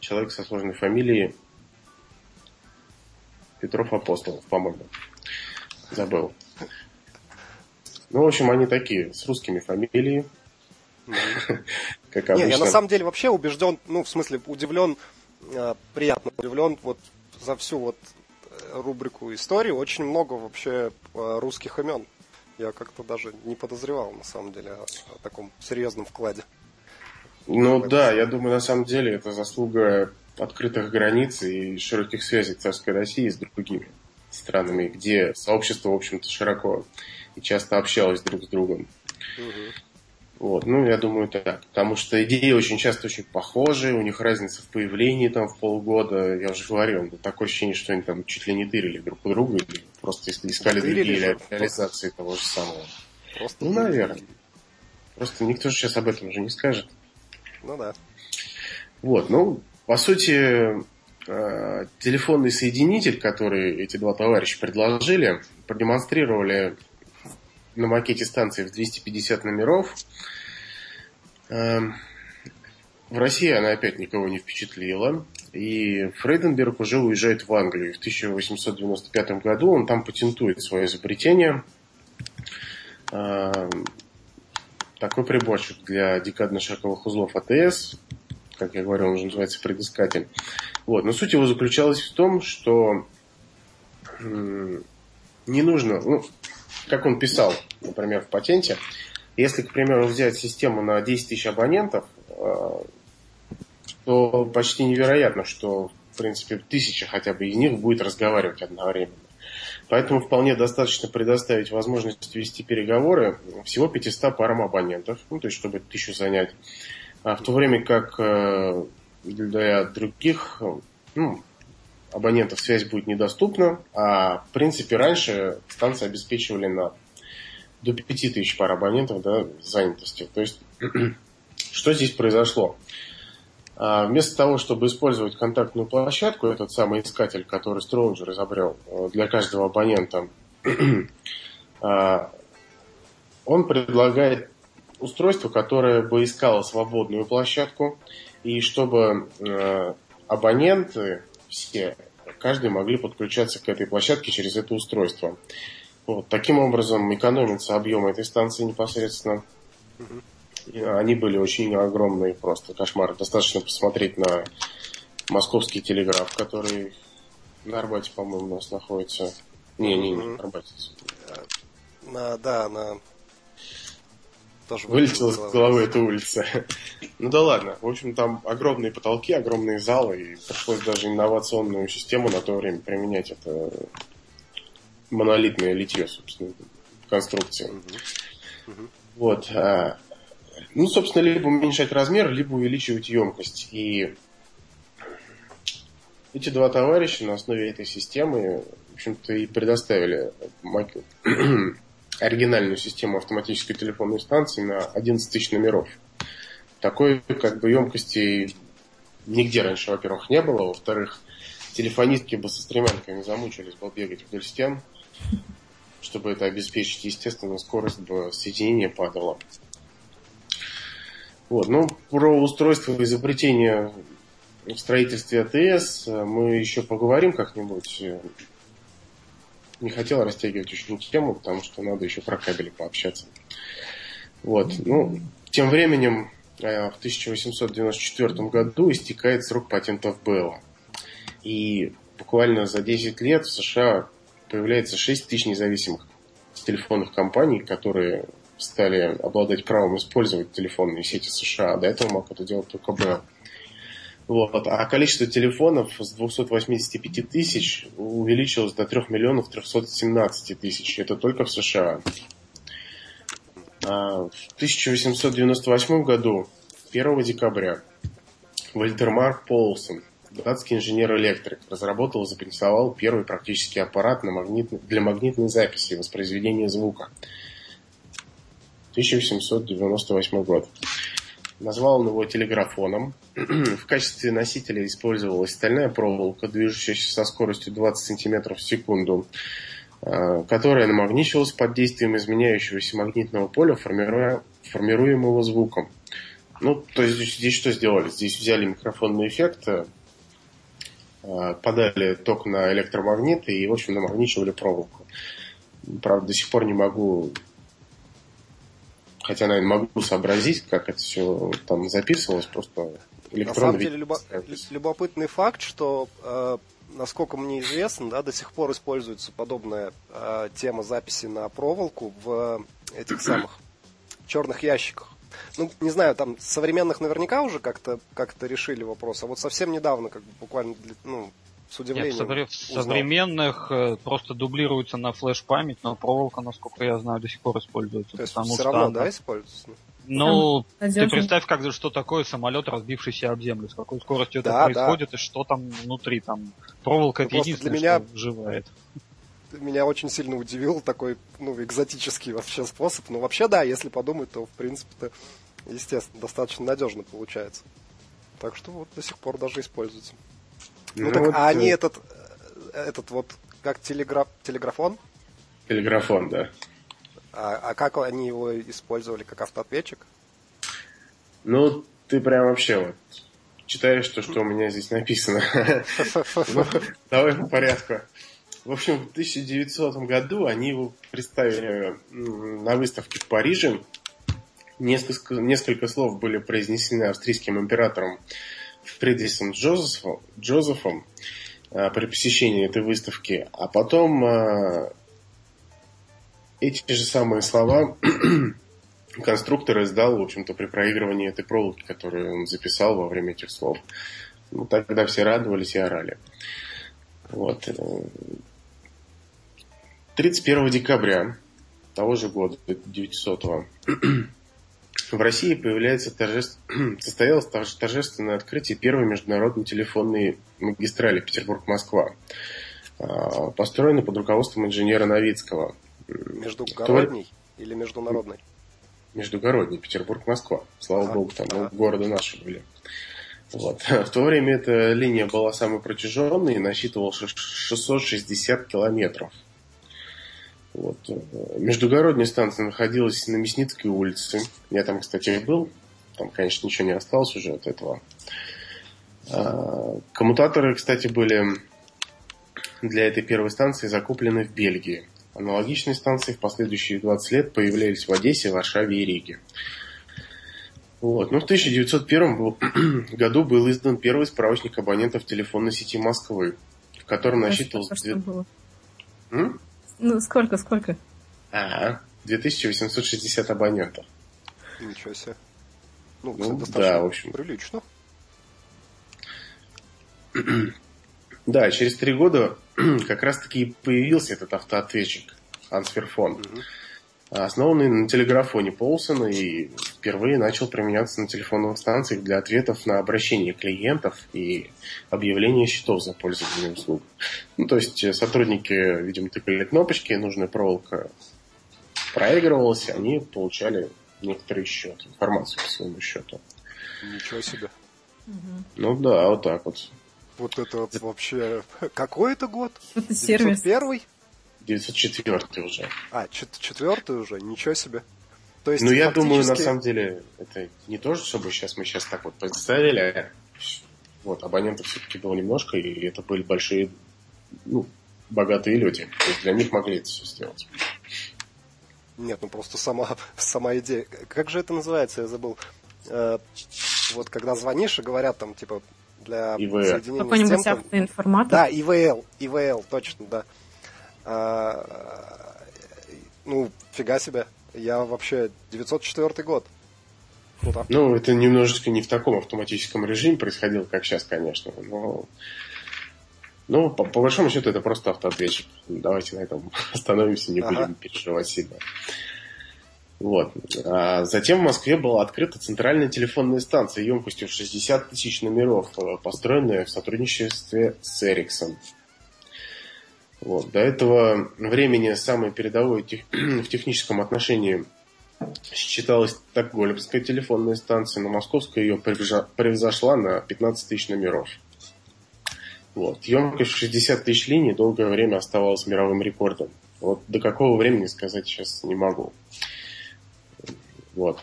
G: человек со сложной фамилией Петров Апостолов, по-моему. Забыл. Ну, в общем, они такие, с русскими фамилиями. <laughs>
A: Как обычно. Не, я на самом деле вообще убежден, ну, в смысле, удивлен, э, приятно удивлен вот за всю вот э, рубрику истории очень много вообще э, русских имен. Я как-то даже не подозревал, на самом деле, о, о таком серьезном вкладе.
G: Ну да, я думаю, на самом деле это заслуга открытых границ и широких связей царской России с другими странами, где сообщество, в общем-то, широко и часто общалось друг с другом. Угу. Вот, ну, я думаю, так. Потому что идеи очень часто очень похожи, у них разница в появлении там в полгода. Я уже говорил, такое ощущение, что они там чуть ли не тырили друг у друга, или просто искали другие же, реализации просто... того же самого. Просто ну, наверное. Просто никто же сейчас об этом уже не скажет.
A: Ну да.
G: Вот, ну, по сути, э, телефонный соединитель, который эти два товарища предложили, продемонстрировали на макете станции в 250 номеров. Эм, в России она опять никого не впечатлила. И Фрейденберг уже уезжает в Англию. В 1895 году он там патентует свое изобретение. Эм, такой приборчик для декадно-шаговых узлов АТС. Как я говорил, он уже называется предыскатель. Вот. Но суть его заключалась в том, что не нужно, ну, как он писал, например, в патенте, если, к примеру, взять систему на 10 тысяч абонентов, э, то почти невероятно, что, в принципе, тысяча хотя бы из них будет разговаривать одновременно. Поэтому вполне достаточно предоставить возможность вести переговоры всего 500 парам абонентов, ну, то есть, чтобы тысячу занять. А в то время как э, для других ну, абонентов связь будет недоступна, а в принципе раньше станции обеспечивали на до 5000 пар абонентов да, занятости. То есть, <clears throat> что здесь произошло? А, вместо того, чтобы использовать контактную площадку, этот самый искатель, который Стронджер изобрел э, для каждого абонента, <clears throat> а, он предлагает устройство, которое бы искало свободную площадку, и чтобы э, абоненты все, каждый могли подключаться к этой площадке через это устройство. Вот, таким образом экономится объем этой станции непосредственно. Они были очень огромные, просто кошмар. Достаточно посмотреть на московский телеграф, который на Арбате, по-моему, у нас находится. Не, не, не, на Арбате.
A: На, да, на
G: тоже Вылетела с головы эта улица. <laughs> ну да ладно. В общем, там огромные потолки, огромные залы, и пришлось даже инновационную систему на то время применять. Это монолитное литье, собственно, конструкции. Вот. А, ну, собственно, либо уменьшать размер, либо увеличивать емкость. И эти два товарища на основе этой системы, в общем-то, и предоставили <clears throat> оригинальную систему автоматической телефонной станции на 11 тысяч номеров. Такой как бы емкости нигде раньше, во-первых, не было. Во-вторых, телефонистки бы со стремянками замучились бы бегать вдоль стен, чтобы это обеспечить. Естественно, скорость бы соединения падала. Вот. Ну, про устройство изобретения в строительстве АТС мы еще поговорим как-нибудь не хотел растягивать очень тему, потому что надо еще про кабели пообщаться. Вот. Ну, тем временем э, в 1894 году истекает срок патентов Белла. И буквально за 10 лет в США появляется 6 тысяч независимых телефонных компаний, которые стали обладать правом использовать телефонные сети США. До этого мог это делать только Bell. Вот. А количество телефонов с 285 тысяч увеличилось до 3 миллионов 317 тысяч. Это только в США. А в 1898 году, 1 декабря, Вальтермар Полсон, датский инженер-электрик, разработал и запатентовал первый практический аппарат на магнитной, для магнитной записи и воспроизведения звука. 1898 год. Назвал он его телеграфоном. <clears throat> в качестве носителя использовалась стальная проволока, движущаяся со скоростью 20 см в секунду, а, которая намагничивалась под действием изменяющегося магнитного поля, формируя, формируемого звуком. Ну, то есть здесь что сделали? Здесь взяли микрофонный эффект, а, подали ток на электромагниты и, в общем, намагничивали проволоку. Правда, до сих пор не могу хотя, наверное, могу сообразить, как это все там записывалось, просто
A: электронно. На самом деле, любо, любопытный факт, что, э, насколько мне известно, да, до сих пор используется подобная э, тема записи на проволоку в этих самых черных ящиках. Ну, не знаю, там современных наверняка уже как-то как решили вопрос, а вот совсем недавно, как бы буквально, ну, с удивлением. Нет,
D: в современных э, просто дублируется на флеш-память, но проволока, насколько я знаю, до сих пор используется.
A: То есть все равно, она... да, используется?
D: Ну, ты представь, как что такое самолет, разбившийся об землю, с какой скоростью да, это происходит да. и что там внутри. Там проволока ну, это единственное, для меня... что выживает. <laughs>
A: Меня очень сильно удивил такой, ну, экзотический вообще способ. Но вообще, да, если подумать, то, в принципе-то, естественно, достаточно надежно получается. Так что вот до сих пор даже используется. Ну, ну так, вот, а они этот, этот вот, как телеграф, телеграфон?
G: Телеграфон, да.
A: А, а как они его использовали, как автоответчик?
G: Ну, ты прям вообще вот читаешь то, что у меня здесь написано. Давай по порядку. В общем, в 1900 году они его представили на выставке в Париже. Несколько, несколько слов были произнесены австрийским императором Фридрисом Джозефом, Джозефом э, при посещении этой выставки. А потом э, эти же самые слова <clears throat> конструктор издал, в общем-то, при проигрывании этой проволоки, которую он записал во время этих слов. Ну, тогда все радовались и орали. Вот. 31 декабря того же года, 900 <clears throat> в России появляется торжеств... <clears throat> состоялось торжественное открытие первой международной телефонной магистрали Петербург-Москва. А, построена под руководством инженера Новицкого.
A: Междугородней Кто... или международной?
G: Междугородней, Петербург-Москва. Слава а, богу, там а. города наши были. Вот. <laughs> В то время эта линия была самой протяженной и насчитывала 660 километров. Вот. Междугородняя станция находилась на Мясницкой улице. Я там, кстати, был. Там, конечно, ничего не осталось уже от этого. А, коммутаторы, кстати, были для этой первой станции закуплены в Бельгии. Аналогичные станции в последующие 20 лет появлялись в Одессе, Варшаве и Риге. Вот. Ну, в 1901 <clears throat> году был издан первый справочник абонентов телефонной сети Москвы, в котором насчитывалось... Что было?
B: М? Ну, сколько, сколько?
G: А, 2860 абонентов.
A: Ничего себе. Ну,
G: ну да, в общем.
A: Прилично. <clears throat>
G: Да, через три года <clears throat> как раз-таки появился этот автоответчик Ансферфон, угу. основанный на телеграфоне Полсона и впервые начал применяться на телефонных станциях для ответов на обращения клиентов и объявления счетов за пользование услуг. Ну, то есть э, сотрудники, видимо, тыкали кнопочки, нужная проволока проигрывалась, и они получали некоторый счет, информацию по своему счету.
A: Ничего себе.
G: Ну да, вот так вот.
A: Вот это вообще... <laughs> Какой это год?
B: Это сервис.
A: Первый?
G: 904 уже.
A: А, четвертый уже? Ничего себе.
G: То есть, ну, я фактически... думаю, на самом деле, это не то, чтобы сейчас мы сейчас так вот представили, а вот, абонентов все-таки было немножко, и это были большие, ну, богатые люди. То есть для них могли это все сделать.
A: Нет, ну просто сама, сама идея. Как же это называется, я забыл. Э, вот когда звонишь и говорят там, типа, для
B: ИВЛ. соединения Какой-нибудь с автоинформатор?
A: Да, ИВЛ, ИВЛ, точно, да. А, ну, фига себе. Я вообще 904 год.
G: Круто. Ну, это немножечко не в таком автоматическом режиме происходило, как сейчас, конечно. Но, ну, по, по большому счету, это просто автоответчик. Давайте на этом <laughs> остановимся, не ага. будем переживать сильно. Вот. А затем в Москве была открыта центральная телефонная станция емкостью в 60 тысяч номеров, э, построенная в сотрудничестве с Эриксон. Вот. До этого времени самой передовой тех... <clears throat> в техническом отношении считалась Стокгольмская телефонная станция, но московская ее превзошла на 15 тысяч номеров. Вот. Емкость в 60 тысяч линий долгое время оставалась мировым рекордом. Вот до какого времени сказать сейчас не могу. Вот.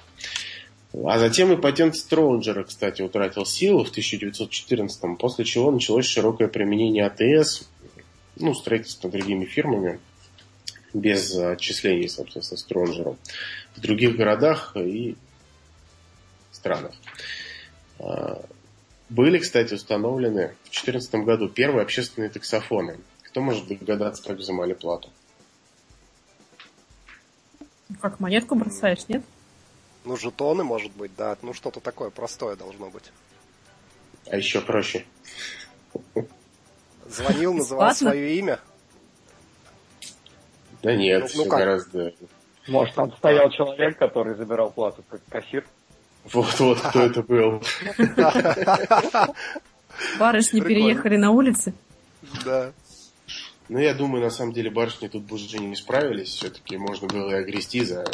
G: А затем и патент Стронджера, кстати, утратил силу в 1914 после чего началось широкое применение АТС, ну, строительство другими фирмами. без отчислений, собственно, со Стронжером в других городах и странах. А, были, кстати, установлены в 2014 году первые общественные таксофоны. Кто может догадаться, как взимали плату?
B: Как монетку бросаешь, нет?
A: Ну, жетоны, может быть, да. Ну, что-то такое простое должно быть.
G: А еще проще.
A: Звонил, называл
B: Бесплатно?
A: свое имя.
G: Да нет,
A: Ну,
G: все
A: ну как?
G: гораздо...
C: Может, там стоял человек, который забирал плату как кассир?
G: Вот-вот, кто это был.
B: Барышни переехали на улицы.
A: Да.
G: Ну, я думаю, на самом деле, барышни тут бы уже не справились. Все-таки можно было и огрести за...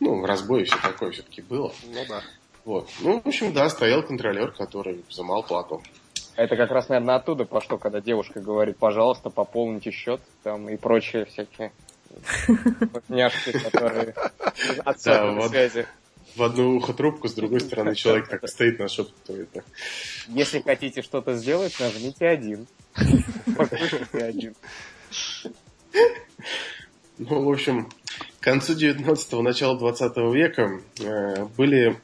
G: Ну, разбой и все такое все-таки было.
A: Ну да.
G: Вот. Ну, в общем, да, стоял контролер, который взимал плату.
C: Это как раз, наверное, оттуда пошло, когда девушка говорит, пожалуйста, пополните счет, там, и прочие всякие няшки, которые от
G: Да,
C: связи.
G: В одно ухо трубку, с другой стороны человек так <laughs> стоит на это.
C: Если хотите что-то сделать, нажмите один. Один.
G: Ну, в общем, к концу 19-го, начала 20 века э, были...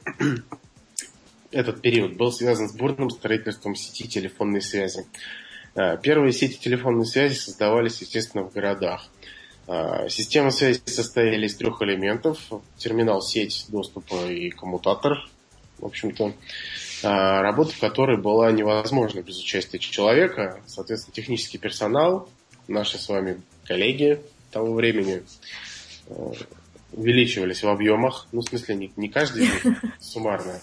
G: Этот период был связан с бурным строительством сети телефонной связи. Э, Первые сети телефонной связи создавались, естественно, в городах. Э, Система связи состояла из трех элементов. Терминал, сеть доступа и коммутатор. В общем-то, э, работа в которой была невозможна без участия человека. Соответственно, технический персонал, наши с вами коллеги того времени увеличивались в объемах. Ну, в смысле, не, не каждый <laughs> суммарно.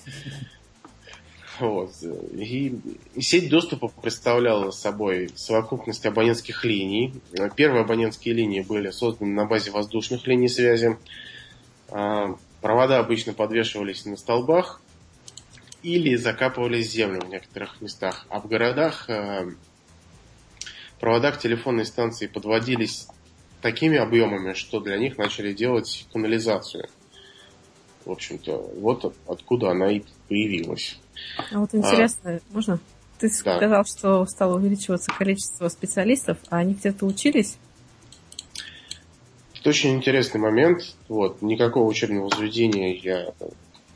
G: Вот. И сеть доступа представляла собой совокупность абонентских линий. Первые абонентские линии были созданы на базе воздушных линий связи. А, Провода обычно подвешивались на столбах или закапывались в землю в некоторых местах. А в городах э, провода к телефонной станции подводились такими объемами, что для них начали делать канализацию. В общем-то, вот от- откуда она и появилась.
B: А вот интересно, можно? Ты
G: Да.
B: сказал, что стало увеличиваться количество специалистов, а они где-то учились?
G: Это очень интересный момент. Вот, никакого учебного заведения я,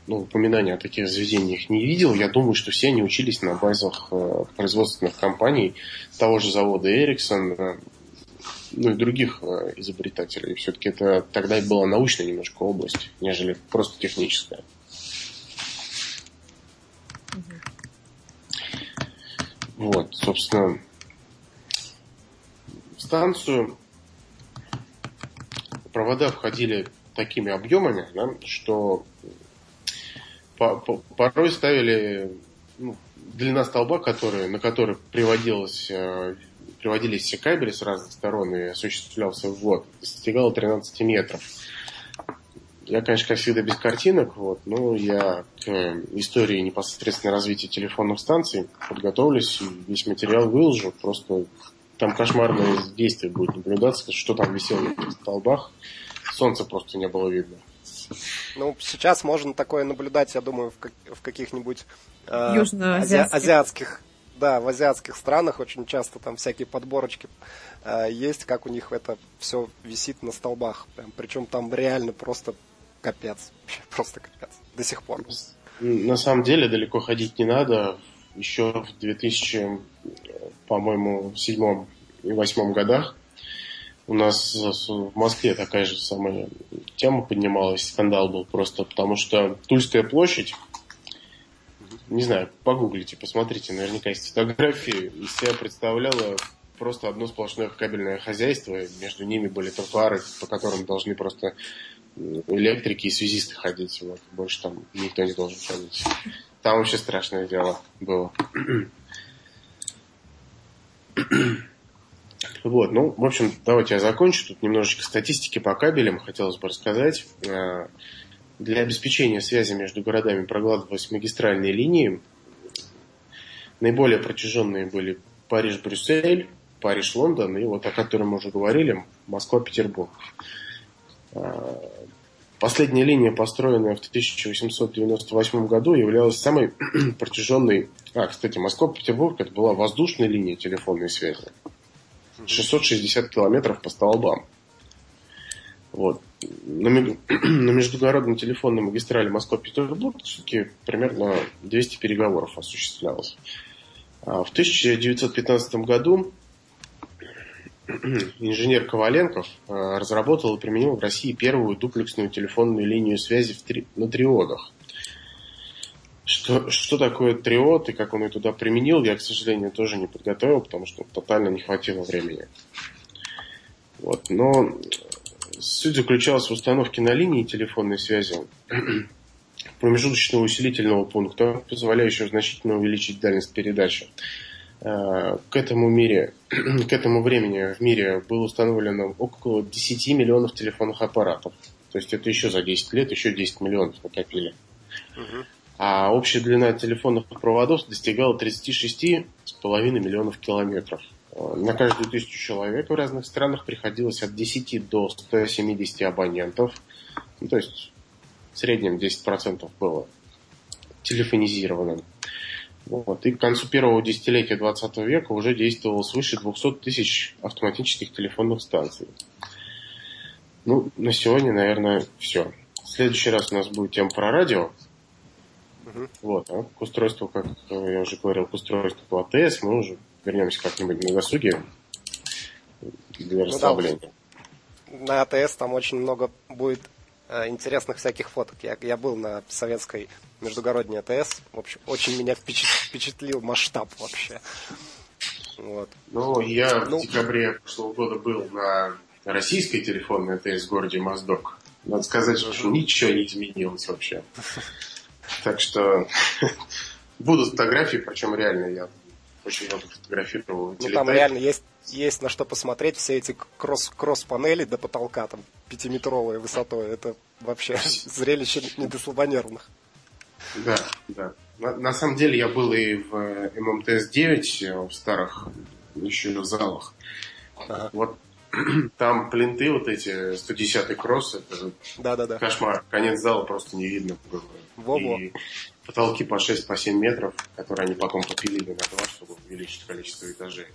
G: ну, упоминания о таких заведениях не видел. Я думаю, что все они учились на базах э, производственных компаний того же завода Ericsson, э, ну и других э, изобретателей. Все-таки это тогда и была научная немножко область, нежели просто техническая. Вот, собственно, в станцию провода входили такими объемами, да, что по- по- порой ставили ну, длина столба, который, на который приводилось, э, приводились все кабели с разных сторон и осуществлялся ввод, достигала 13 метров. Я, конечно, как всегда, без картинок, вот, но я к э, истории непосредственно развития телефонных станций подготовлюсь и весь материал выложу. Просто там кошмарное действие будет наблюдаться, что там висело на столбах. Солнца просто не было видно.
A: Ну, сейчас можно такое наблюдать, я думаю, в, как- в каких-нибудь э,
B: Южноазиатских.
A: ази- азиатских, да, в азиатских странах очень часто там всякие подборочки э, есть, как у них это все висит на столбах. Прям, причем там реально просто капец, <laughs> просто капец до сих пор.
G: На самом деле далеко ходить не надо. Еще в 2000, по-моему, седьмом и восьмом годах у нас в Москве такая же самая тема поднималась, скандал был просто потому, что Тульская площадь, не знаю, погуглите, посмотрите, наверняка есть фотографии, из себя представляла просто одно сплошное кабельное хозяйство, между ними были тротуары, по которым должны просто электрики и связисты ходить. Вот. Больше там никто не должен ходить. Там вообще страшное дело было. Вот, ну, в общем, давайте я закончу. Тут немножечко статистики по кабелям хотелось бы рассказать. Э, Для обеспечения связи между городами прокладывались магистральные линии. Наиболее протяженные были Париж-Брюссель, Париж-Лондон и вот о котором мы уже говорили, Москва-Петербург. Последняя линия, построенная в 1898 году, являлась самой <clears throat> протяженной... А, кстати, Москва-Петербург это была воздушная линия телефонной связи. 660 километров по столбам. Вот. На, <clears throat> на междугородной телефонной магистрали Москва-Петербург все-таки примерно 200 переговоров осуществлялось. А в 1915 году <clears throat> инженер Коваленков а, разработал и применил в России первую дуплексную телефонную линию связи три, на триодах. Что, что такое триод и как он ее туда применил, я, к сожалению, тоже не подготовил, потому что тотально не хватило времени. Вот. Но суть заключалась в установке на линии телефонной связи <clears throat> промежуточного усилительного пункта, позволяющего значительно увеличить дальность передачи. Э, к этому, мире, <clears throat> к этому времени в мире было установлено около 10 миллионов телефонных аппаратов. То есть это еще за 10 лет, еще 10 миллионов накопили. А общая длина телефонных проводов достигала 36,5 миллионов километров. Э, на каждую тысячу человек в разных странах приходилось от 10 до 170 абонентов. Ну, то есть в среднем 10% было телефонизировано. Вот. И к концу первого десятилетия 20 века уже действовало свыше 200 тысяч автоматических телефонных станций. Ну, на сегодня, наверное, все. В следующий раз у нас будет тема про радио. Угу. Вот, а к устройству, как я уже говорил, к устройству АТС мы уже вернемся как-нибудь на досуге для расслабления.
A: Ну, да, на АТС там очень много будет интересных всяких фоток. Я, я был на советской междугородней АТС. В общем, очень меня впечатлил масштаб вообще.
G: Вот. Ну, я ну, в декабре прошлого года был на российской телефонной АТС в городе Моздок. Надо сказать, что ничего не изменилось вообще. Так что <laughs> будут фотографии, причем реально я очень много фотографировал.
A: Ну, там реально есть, есть на что посмотреть. Все эти кросс, кросс-панели до потолка, там, пятиметровой высотой. Это вообще <laughs> зрелище не для слабонервных.
G: Да, да. На, на самом деле я был и в ММТС-9, э, в старых еще в залах. Ага. Вот <clears throat> там плинты вот эти, 110-й кросс, это да, да, да. кошмар. Конец зала просто не видно было. Во-во. И потолки по 6-7 по метров, которые они потом попилили на 2, чтобы увеличить количество этажей.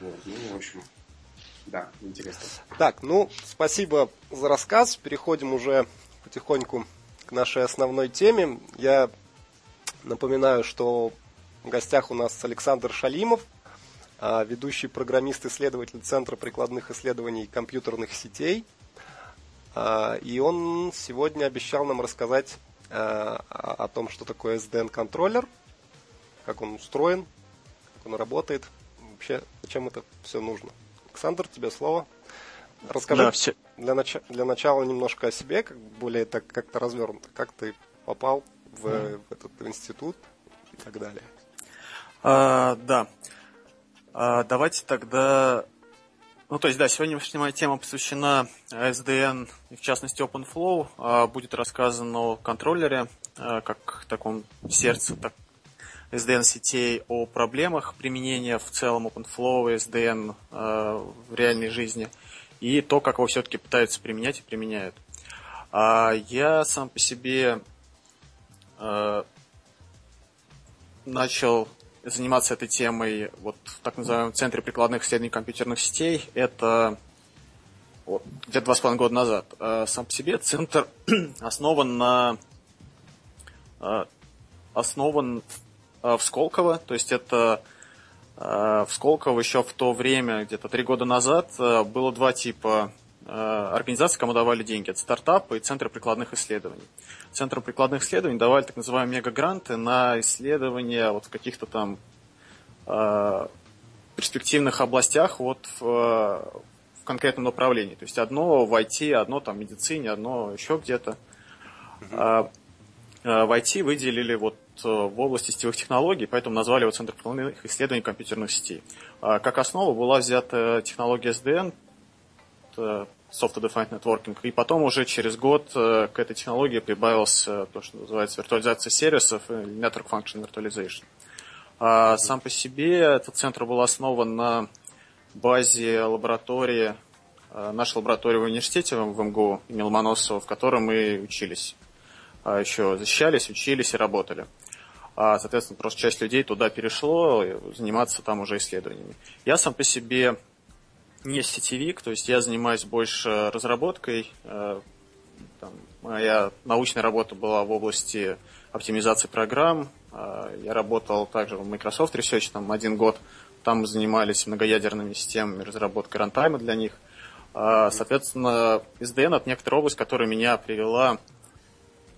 G: Вот, ну, в общем, да, интересно.
A: Так, ну, спасибо за рассказ. Переходим уже потихоньку к нашей основной теме. Я напоминаю, что в гостях у нас Александр Шалимов, а, ведущий программист-исследователь Центра прикладных исследований компьютерных сетей. А, и он сегодня обещал нам рассказать а, о том, что такое SDN-контроллер, как он устроен, как он работает, вообще зачем это все нужно. Александр, тебе слово. Расскажи да, все... для, нач... для начала немножко о себе, как более так как-то развернуто, как ты попал в, mm. в этот институт и так далее.
E: А, да. А, давайте тогда... Ну, то есть, да, сегодняшняя тема посвящена SDN и, в частности, OpenFlow. А, будет рассказано о контроллере, а, как таком сердце так, SDN сетей, о проблемах применения в целом OpenFlow SDN э, в реальной жизни и то, как его все-таки пытаются применять и применяют. А я сам по себе э, начал заниматься этой темой вот в так называемом Центре прикладных исследований компьютерных сетей. Это вот, где-то два с половиной года назад. Э, сам по себе центр <clears throat> основан на э, основан в Сколково, то есть это э, в Сколково еще в то время, где-то три года назад, э, было два типа организаций, кому давали деньги. Это стартапы и Центр прикладных исследований. Центр прикладных исследований давали так называемые мегагранты на исследования вот в каких-то там перспективных областях вот в, в конкретном направлении. То есть одно в IT, одно там в медицине, одно еще где-то. Uh-huh. В IT выделили вот Э, в области сетевых технологий, поэтому назвали его Центр прикладных исследований компьютерных сетей. А как основа была взята технология SDN, Software Defined Networking, и потом уже через год э, к этой технологии прибавился то, что называется виртуализация сервисов, Network Function Virtualization. А сам по себе этот центр был основан на базе лаборатории, э, нашей лаборатории в университете в МГУ имени Ломоносова, в которой мы учились. А еще защищались, учились и работали. А, соответственно, просто часть людей туда перешло заниматься там уже исследованиями. Я сам по себе не сетевик, то есть я занимаюсь больше разработкой. Э, там, моя научная работа была в области оптимизации программ. Э, я работал также в Microsoft Research там один год. Там мы занимались многоядерными системами, разработкой рантайма для них. Э, соответственно, SDN – это некоторая область, которая меня привела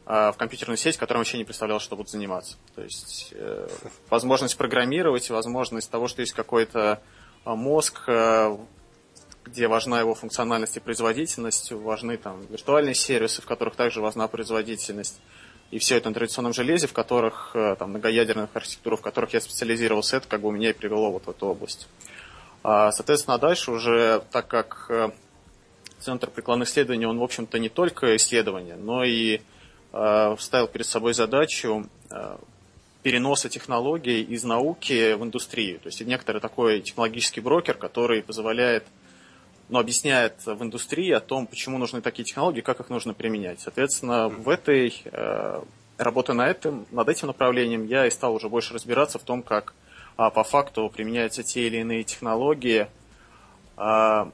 E: в компьютерную сеть, которой вообще не представлял, что буду заниматься. То есть э, возможность программировать, возможность того, что есть какой-то мозг, э, где важна его функциональность и производительность, важны там виртуальные сервисы, в которых также важна производительность. И все это на традиционном железе, в которых, э, там, многоядерных архитектурах, в которых я специализировался, это как бы меня и привело вот в эту область. А, соответственно, дальше уже, так как э, Центр прикладных исследований, он, в общем-то, не только исследование, но и ставил перед собой задачу э, переноса технологий из науки в индустрию. То есть некоторый такой технологический брокер, который позволяет но объясняет в индустрии о том, почему нужны такие технологии, как их нужно применять. Соответственно, в этой э, работе на этом, над этим направлением я и стал уже больше разбираться в том, как а, по факту применяются те или иные технологии, а,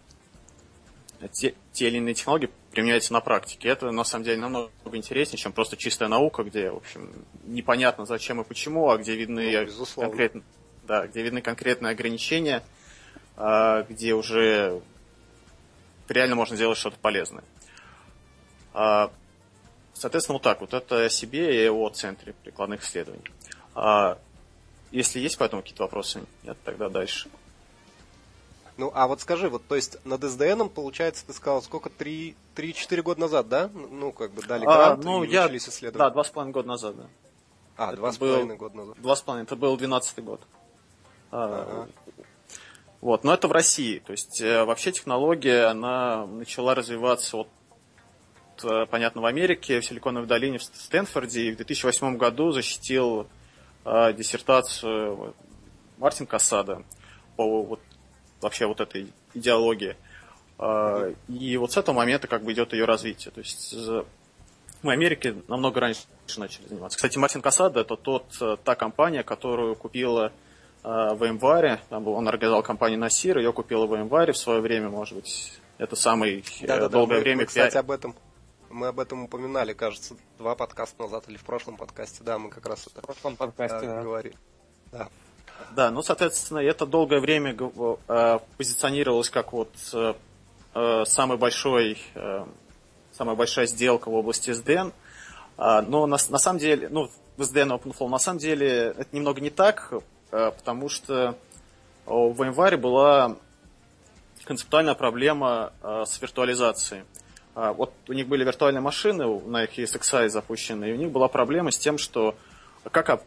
E: те, те или иные технологии применяются на практике. Это на самом деле намного интереснее, чем просто чистая наука, где, в общем, непонятно зачем и почему, а где видны, ну, конкретно, да, где видны конкретные ограничения, а, где уже реально можно сделать что-то полезное. А, соответственно, вот так вот. Это о себе и о центре прикладных исследований. А, если есть по этому какие-то вопросы, нет, тогда дальше.
A: Ну, а вот скажи, вот, то есть над SDN, получается, ты сказал, сколько, 3-4 года назад, да? Ну, как бы дали грант
E: а, ну,
A: и
E: я,
A: начались исследования.
E: Да, 2,5 года назад, да.
A: А, два с половиной года назад.
E: Два с половиной, это был 12 год. А, ага. Вот, но это в России. То есть э, вообще технология, она начала развиваться вот э, понятно, в Америке, в Силиконовой долине, в Стэнфорде, и в 2008 году защитил э, диссертацию Мартин Касада по вот, вообще вот этой идеологии. Э, и вот с этого момента как бы идет ее развитие. То есть в Америке намного раньше начали заниматься. Кстати, Мартин Касада это тот, э, та компания, которую купила Э, в январе. Он организовал компанию Насир, ее купила в январе в свое время, может быть. Это самый да, да, долгое
A: да, мы,
E: время.
A: Мы, кстати, об этом мы об этом упоминали, кажется, два подкаста назад или в прошлом подкасте, да, мы как раз это в
C: прошлом подкасте
A: да, говорили. Да.
E: Да, ну, соответственно, это долгое время э, позиционировалось как вот э, э самый большой, самая большая сделка в области SDN. Э, но на, на самом деле, ну, в SDN OpenFlow, на самом деле это немного не так, потому что в январе была концептуальная проблема с виртуализацией. А, вот у них были виртуальные машины, на их ESXi запущены, и у них была проблема с тем, что как,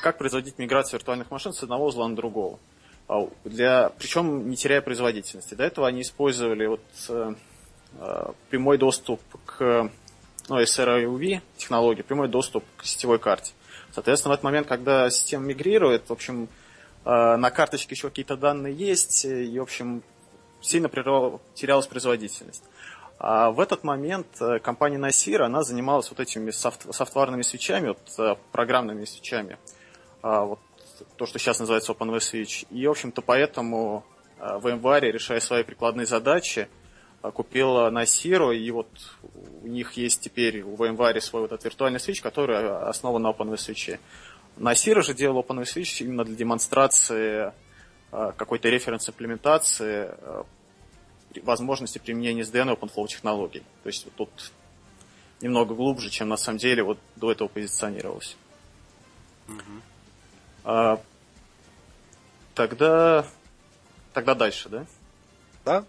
E: как производить миграцию виртуальных машин с одного узла на другого. А, для, причем не теряя производительности. До этого они использовали вот, э, прямой доступ к ну, SRIUV технологии, прямой доступ к сетевой карте. Соответственно, в этот момент, когда система мигрирует, в общем, э, на карточке еще какие-то данные есть, и, в общем, сильно терялась производительность. А в этот момент э, компания Nasir, она занималась вот этими софт, софтварными свечами, вот, э, программными свечами, вот то, что сейчас называется OpenWare Switch. И, в общем-то, поэтому в январе, решая свои прикладные задачи, купила Насиру, и вот у них есть теперь в VMware свой вот этот виртуальный свич, который основан на OpenVSwitch. Насира же делал OpenVSwitch именно для демонстрации какой-то референс-имплементации возможности применения SDN и OpenFlow технологий. То есть вот тут немного глубже, чем на самом деле вот до этого позиционировалось. Угу. А, тогда, тогда дальше, да?
A: Да.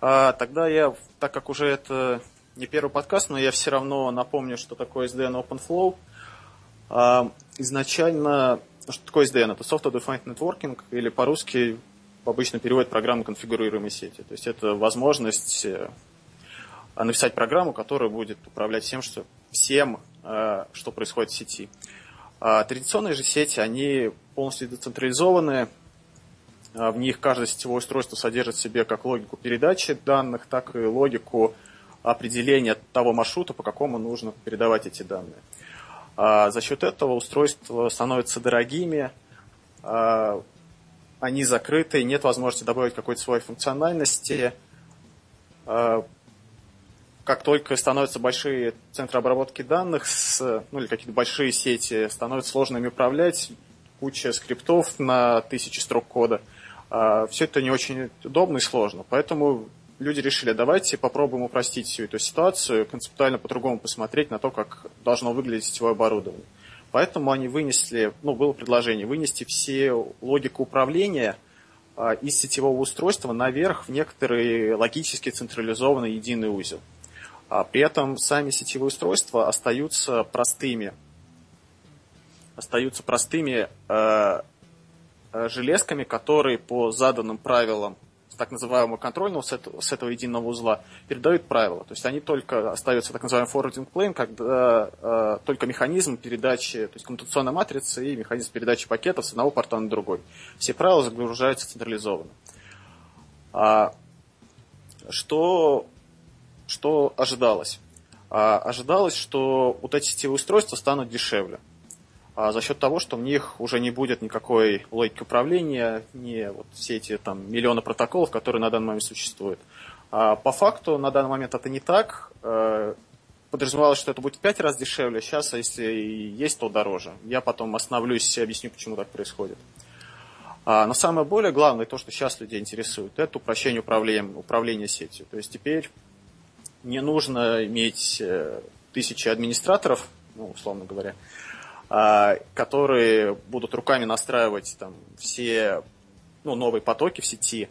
E: А, тогда я, так как уже это не первый подкаст, но я все равно напомню, что такое SDN OpenFlow. А, изначально, что такое SDN? Это Software Defined Networking, или по-русски обычно переводит программу конфигурируемой сети. То есть это возможность э, написать программу, которая будет управлять всем, что, всем, э, что происходит в сети. А традиционные же сети, они полностью децентрализованные, а, в них каждое сетевое устройство содержит в себе как логику передачи данных, так и логику определения того маршрута, по какому нужно передавать эти данные. А за счет этого устройства становятся дорогими, они закрыты, нет возможности добавить какой-то своей функциональности. Как только становятся большие центры обработки данных, с, ну или какие-то большие сети, становится сложно ими управлять, куча скриптов на тысячи строк кода. А, Все это не очень удобно и сложно. Поэтому люди решили, давайте попробуем упростить всю эту ситуацию, концептуально по-другому посмотреть на то, как должно выглядеть сетевое оборудование. Поэтому они вынесли, ну, было предложение вынести все логику управления а, из сетевого устройства наверх в некоторый логически централизованный единый узел. А при этом сами сетевые устройства остаются простыми. Остаются простыми э, э, железками, которые по заданным правилам так называемого контрольного с этого, с этого единого узла передают правила. То есть они только остаются так называемый forwarding plane, когда э, только механизм передачи, то есть коммутационная матрица и механизм передачи пакетов с одного порта на другой. Все правила загружаются централизованно. А, что, что ожидалось? А, ожидалось, что вот эти сетевые устройства станут дешевле а за счет того, что в них уже не будет никакой логики управления, не вот все эти там миллионы протоколов, которые на данный момент существуют. А по факту на данный момент это не так. Э, подразумевалось, что это будет в пять раз дешевле. Сейчас, если есть, то дороже. Я потом остановлюсь и объясню, почему так происходит. А, но самое более главное, то, что сейчас людей интересует, это упрощение управления, управления сетью. То есть теперь не нужно иметь э, тысячи администраторов, ну, условно говоря, а, которые будут руками настраивать там, все ну, новые потоки в сети.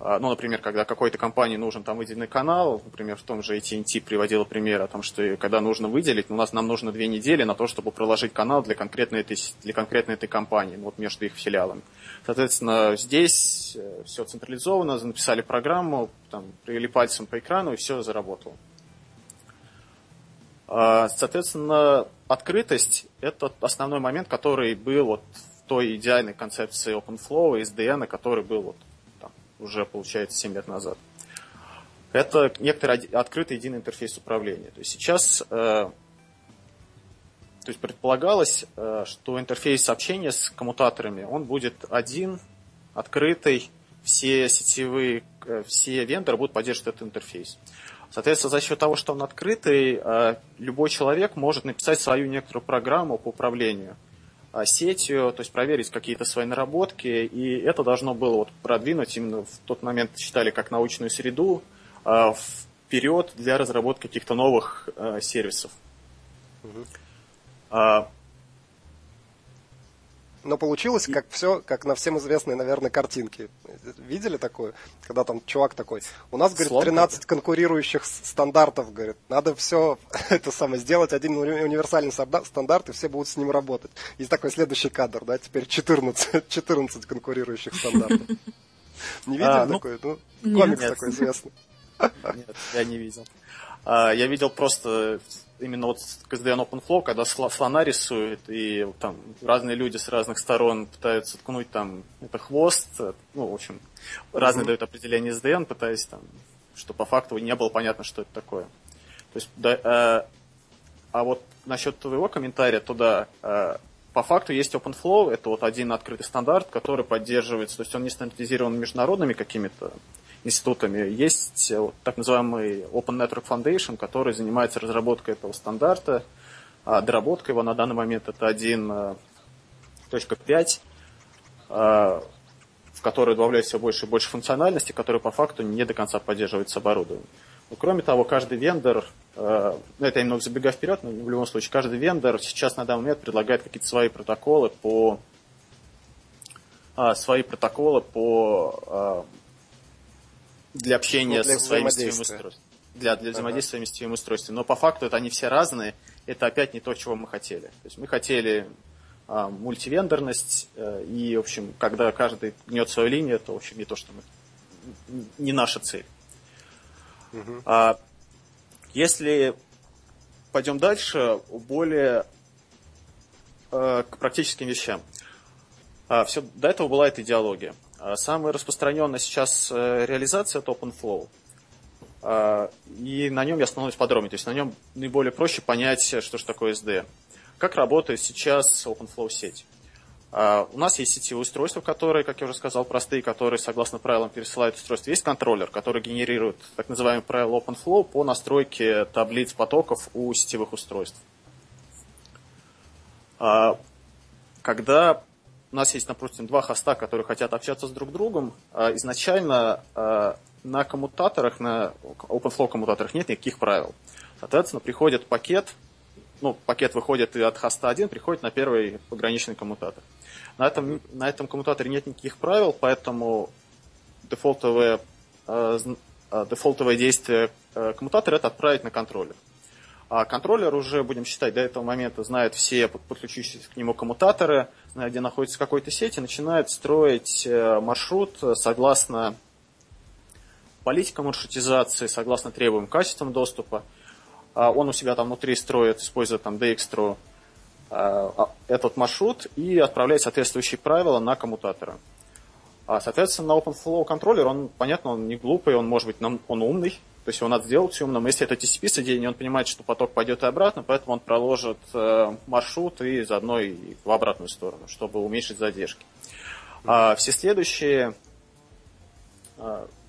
E: А, ну, например, когда какой-то компании нужен там выделенный канал, например, в том же AT&T приводила пример о том, что когда нужно выделить, у нас нам нужно две недели на то, чтобы проложить канал для конкретной этой, для конкретной этой компании, ну, вот между их филиалами. Соответственно, здесь э, все централизовано, написали программу, там, привели пальцем по экрану, и все заработало. А, соответственно, открытость – это основной момент, который был вот в той идеальной концепции OpenFlow и SDN, который был вот уже, получается, 7 лет назад. Это некоторый открытый единый интерфейс управления. То есть сейчас э, то есть предполагалось, э, что интерфейс общения с коммутаторами, он будет один, открытый, все сетевые, э, все вендоры будут поддерживать этот интерфейс. Соответственно, за счет того, что он открытый, любой человек может написать свою некоторую программу по управлению сетью, то есть проверить какие-то свои наработки, и это должно было вот продвинуть именно в тот момент считали как научную среду э, вперед для разработки каких-то новых сервисов. Угу.
A: Но получилось, как все, как на всем известной, наверное, картинке. Видели такое? Когда там чувак такой, у нас, говорит, 13 конкурирующих стандартов, говорит, надо все <laughs> это самое сделать, один универсальный стандарт, и все будут с ним работать. Есть такой следующий кадр, да, теперь 14, 14 <laughs> конкурирующих стандартов. <laughs> Не видели а, ну, такой? Ну, комикс нет. такой известный.
E: Нет, я не видел. А, я видел просто именно вот KSDN OpenFlow, когда слона рисует, и там разные люди с разных сторон пытаются ткнуть там это хвост, ну, в общем, разные mm-hmm. дают определение SDN, пытаясь там, что по факту не было понятно, что это такое. То есть, да, э, а вот насчет твоего комментария, то да, э, по факту есть OpenFlow, это вот один открытый стандарт, который поддерживается, то есть он не стандартизирован международными какими-то институтами. Есть э, так называемый Open Network Foundation, который занимается разработкой этого стандарта. А доработка его на данный момент это 1.5, а, в который добавляется все больше и больше функциональности, которые по факту не до конца поддерживаются оборудованием. Но, кроме того, каждый вендор, э, ну это я немного забегаю вперед, но в любом случае, каждый вендор сейчас на данный момент предлагает какие-то свои протоколы по а, свои протоколы по для общения ну, для со своими сетевыми устройствами. Для, для взаимодействия с своими сетевыми устройствами. Но по факту это они все разные. Это опять не то, чего мы хотели. То есть мы хотели а, мультивендорность, а, и, в общем, когда каждый гнет свою линию, это, в общем, не то, что мы... не наша цель. Угу. А, если пойдем дальше, более а, к практическим вещам. А, все, до этого была эта идеология. А самая распространенная сейчас э, реализация это OpenFlow. А, и на нем я остановлюсь подробнее. То есть на нем наиболее проще понять, что же такое SD. Как работает сейчас OpenFlow сеть? Uh, у нас есть сетевые устройства, которые, как я уже сказал, простые, которые согласно правилам пересылают устройство. Есть контроллер, который генерирует так называемые правила OpenFlow по настройке таблиц потоков у сетевых устройств. Когда у нас есть, допустим, два хоста, которые хотят общаться с друг другом, uh, изначально на коммутаторах, на OpenFlow коммутаторах нет никаких правил. Соответственно, приходит пакет, ну, пакет выходит и от хоста 1, приходит на первый пограничный коммутатор. На этом, на этом коммутаторе нет никаких правил, поэтому дефолтовое, э дефолтовое действие коммутатора это отправить на контроллер. А контроллер уже, будем считать, до этого момента знает все подключившиеся к нему коммутаторы, знает, где находится какой-то сеть, и начинает строить э, маршрут согласно политика маршрутизации, согласно требуемым качествам доступа. А, он у себя там внутри строит, используя там Dextro а, а, этот маршрут и отправляет соответствующие правила на коммутаторы. Соответственно, на OpenFlow контроллер, он, понятно, он не глупый, он может быть, он умный, то есть его надо сделать умным. Если это TCP соединение, он понимает, что поток пойдет и обратно, поэтому он проложит э, маршрут и заодно и в обратную сторону, чтобы уменьшить задержки. А все следующие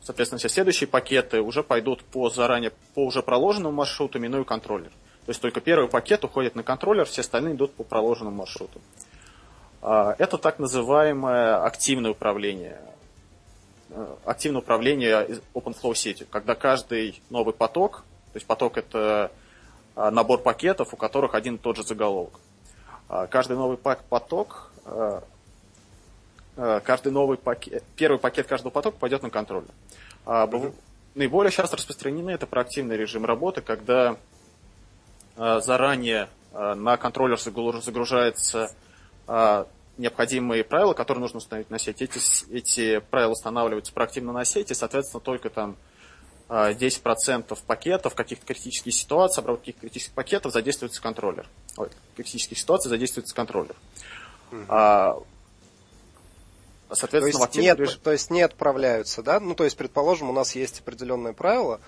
E: Соответственно, все следующие пакеты уже пойдут по заранее, по уже проложенному маршруту, минуя контроллер. То есть только первый пакет уходит на контроллер, все остальные идут по проложенному маршруту. А, это так называемое активное управление. Э, активное управление OpenFlow сетью, когда каждый новый поток, то есть поток это а, набор пакетов, у которых один и тот же заголовок. А, каждый новый поток э, Э, каждый новый пакет, первый пакет каждого потока пойдет на. А, mm-hmm. Наиболее часто распространены это проактивный режим работы, когда а, заранее а, на контроллер загружается а, необходимые правила, которые нужно установить на сети. Эти, эти правила устанавливаются проактивно на сети, соответственно, только там 10% пакетов, каких-то критических ситуаций, обработки критических пакетов задействуется контроллер. Ой, критических ситуаций задействуется контроллер. Mm-hmm.
A: Соответственно, то есть, нет, режим... то есть не отправляются, да? Ну, то есть, предположим, у нас есть определенное правило,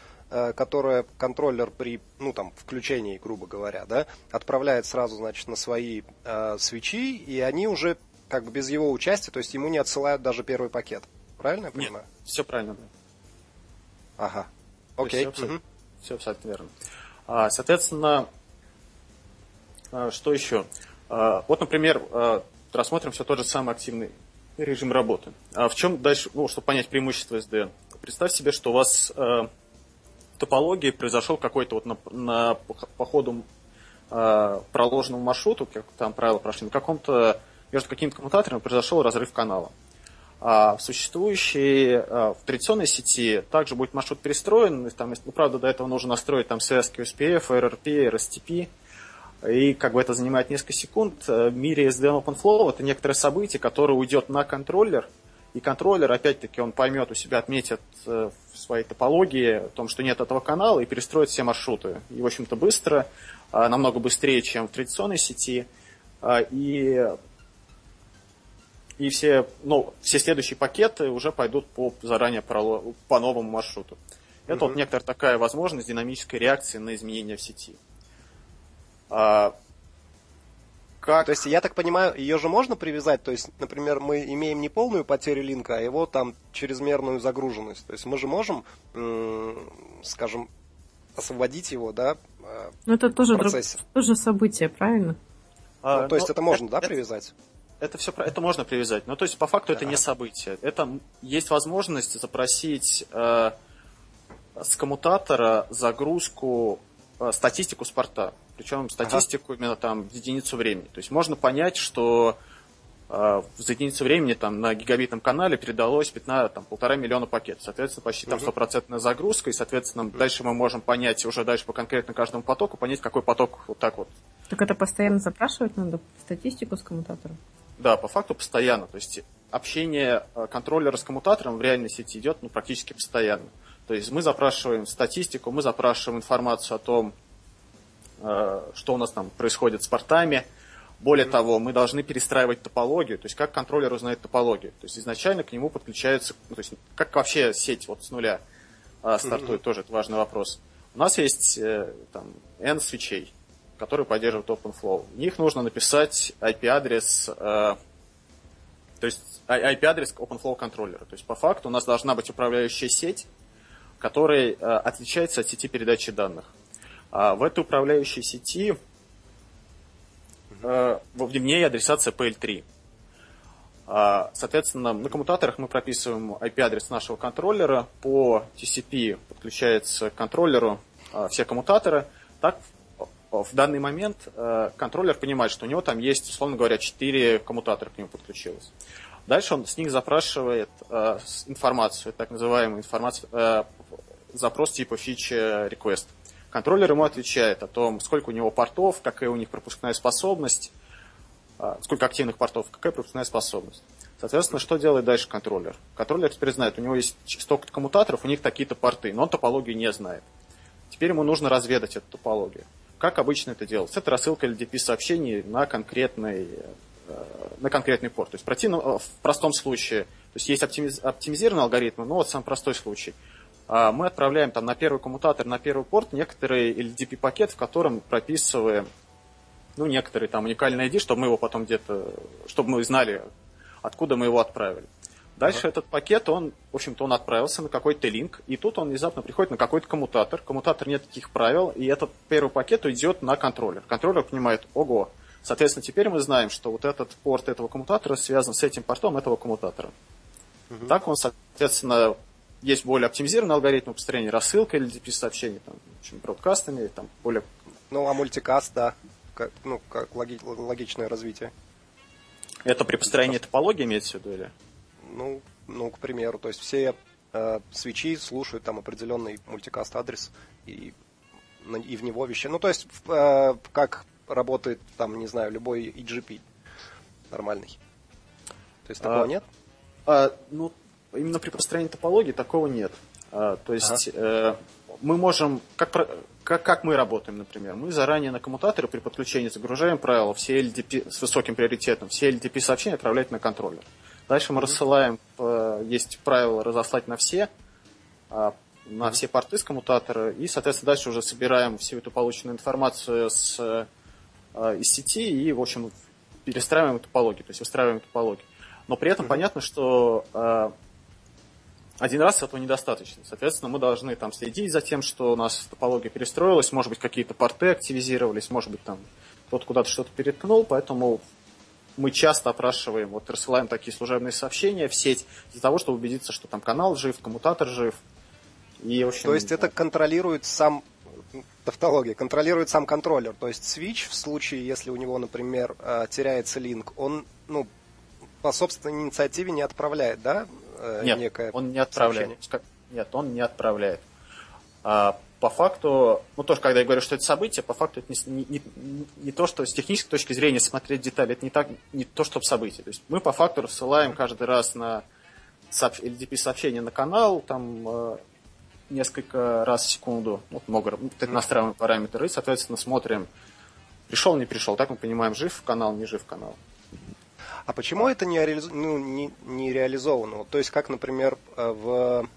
A: которое контроллер при, ну, там, включении, грубо говоря, да, отправляет сразу, значит, на свои э, свечи, и они уже как бы без его участия, то есть ему не отсылают даже первый пакет. Правильно я понимаю?
E: Нет, все правильно, да.
A: Ага. Окей.
E: Все, угу. все абсолютно верно. А, соответственно, а, что еще? А, вот, например, рассмотрим все тот же самый активный режим работы. А в чем дальше, ну, чтобы понять преимущество SDN? Представь себе, что у вас э, топологии произошел какой-то вот на, на по ходу э, проложенному маршруту, как там правила прошли, на каком-то между какими-то коммутаторами произошел разрыв канала. А в существующей, э, в традиционной сети также будет маршрут перестроен, там, ну, правда, до этого нужно настроить там связки USPF, RRP, RSTP, и как бы это занимает несколько секунд. Э, в мире SDN OpenFlow это некоторое событие, которое уйдет на контроллер, и контроллер, опять-таки, он поймет у себя, отметит э, в своей топологии о том, что нет этого канала, и перестроит все маршруты. И, в общем-то, быстро, э, намного быстрее, чем в традиционной сети. И, и все, ну, все следующие пакеты уже пойдут по заранее по новому маршруту. Это mm-hmm. вот некоторая такая возможность динамической реакции на изменения в сети.
A: Как? То есть, я так понимаю, ее же можно привязать? То есть, например, мы имеем не полную потерю линка, а его там чрезмерную загруженность. То есть, мы же можем, скажем, освободить его, да,
B: а, Ну, это тоже, друг, тоже событие, правильно?
A: А, ну, то есть, это можно, это, да, привязать?
E: Это, все, это можно привязать. Но, то есть, по факту, это не событие. Это есть возможность запросить э, с коммутатора загрузку, э, статистику с порта причем статистику ага. именно там в единицу времени. То есть можно понять, что э, за единицу времени там на гигабитном канале передалось 15, там, полтора миллиона пакетов. Соответственно, почти там стопроцентная загрузка, и, соответственно, угу. дальше мы можем понять, уже дальше по конкретно каждому потоку, понять, какой поток вот так вот.
B: Так это постоянно запрашивать надо статистику с коммутатором?
E: Да, по факту постоянно. То есть общение э, контроллера с коммутатором в реальной сети идет ну, практически постоянно. То есть мы запрашиваем статистику, мы запрашиваем информацию о том, Э, что у нас там происходит с портами. Более того, мы должны перестраивать топологию, то есть как контроллер узнает топологию. То есть изначально к нему подключается, ну, то есть как вообще сеть вот с нуля э, стартует, mm-hmm. тоже это важный вопрос. У нас есть э, там N свечей. которые поддерживают OpenFlow. В них нужно написать IP-адрес, э, то есть IP-адрес OpenFlow контроллера. То есть по факту у нас должна быть управляющая сеть, которая э, отличается от сети передачи данных. А в этой управляющей сети э, в ней адресация PL3. А, соответственно, на коммутаторах мы прописываем IP-адрес нашего контроллера, по TCP подключается к контроллеру а, все коммутаторы. Так, в данный момент а, контроллер понимает, что у него там есть, условно говоря, 4 коммутатора к нему подключилось. Дальше он с них запрашивает информацию, так называемую информацию, запрос типа фича request. Контроллер ему отвечает о том, сколько у него портов, какая у них пропускная способность, а, сколько активных портов, какая пропускная способность. Соответственно, что делает дальше контроллер? Контроллер теперь знает, у него есть столько коммутаторов, у них такие-то порты, но он топологию не знает. Теперь ему нужно разведать эту топологию. Как обычно это делается? Это рассылка LDP сообщений на конкретный, э, на конкретный порт. То есть противно, э, в простом случае, то есть есть оптимиз, оптимизированный алгоритм, но вот самый простой случай. А, мы отправляем там на первый коммутатор, на первый порт некоторый LDP-пакет, в котором прописываем ну, некоторый там уникальный ID, чтобы мы его потом где-то, чтобы мы знали, откуда мы его отправили. Дальше ага. этот пакет, он, в общем-то, он отправился на какой-то линк, и тут он внезапно приходит на какой-то коммутатор. Коммутатор нет таких правил, и этот первый пакет идет на контроллер. Контроллер понимает, ого, соответственно, теперь мы знаем, что вот этот порт этого коммутатора связан с этим портом этого коммутатора. Угу. Так он, соответственно, есть более оптимизированный алгоритм построения рассылка или DP-сообщений, там, в общем, бродкастами, там, более...
A: Ну, а мультикаст, да как, ну, как логи, логичное развитие.
E: Это при построении топологии имеется в виду или?
A: Ну, ну, к примеру, то есть все э, свечи слушают там определенный мультикаст адрес и, и в него вещи. Ну, то есть, э, как работает там, не знаю, любой EGP нормальный. То есть такого а, нет?
E: А, ну, именно при построении топологии такого нет. А, то есть ага. э, мы можем, как, как, как мы работаем, например. Мы заранее на коммутаторы при подключении загружаем правила, все LDP с высоким приоритетом, все LDP сообщения отправлять на контроллер. Дальше мы mm-hmm. рассылаем, э, есть правило разослать на все, а, на mm-hmm. все порты с коммутатора, и, соответственно, дальше уже собираем всю эту полученную информацию с, э, из сети и, в общем, перестраиваем топологию, то есть выстраиваем топологию. Но при этом mm-hmm. понятно, что э, один раз этого недостаточно. Соответственно, мы должны там следить за тем, что у нас топология перестроилась, может быть, какие-то порты активизировались, может быть, там кто-то куда-то что-то переткнул, поэтому мы часто опрашиваем, вот рассылаем такие служебные сообщения в сеть для того, чтобы убедиться, что там канал жив, коммутатор жив.
A: И, общем, То есть это контролирует сам тавтология, контролирует сам контроллер. То есть switch в случае, если у него, например, э, теряется линк, он ну, по собственной инициативе не отправляет, да,
E: э, Нет, некое он не отправляет. Сообщение? Нет, он не отправляет. А, по факту, ну тоже, когда я говорю, что это событие, по факту это не, не, не, не то, что с технической точки зрения смотреть детали, это не, так, не то, что событие. То есть мы по факту рассылаем каждый раз на LDP сообщение на канал, там э, несколько раз в секунду, вот много, вот настраиваем параметры, и, соответственно, смотрим, пришел, не пришел. Так мы понимаем, жив канал, не жив канал.
A: А почему это не, реализ... ну, не, не реализовано? То есть, как, например, э, в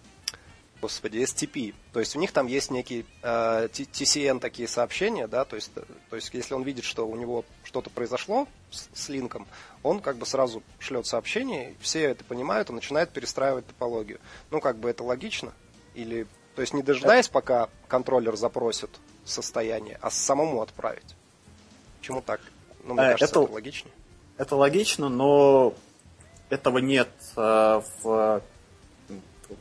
A: господи, STP. То есть у них там есть некие э, TCN такие сообщения, да, то есть, э, то есть если он видит, что у него что-то произошло с, с линком, он как бы сразу шлет сообщение, все это понимают и начинает перестраивать топологию. Ну, как бы это логично? Или, то есть не дожидаясь, пока контроллер запросит состояние, а самому отправить? Почему так? Ну, мне кажется, это, это логичнее.
E: Это логично, но этого нет э, в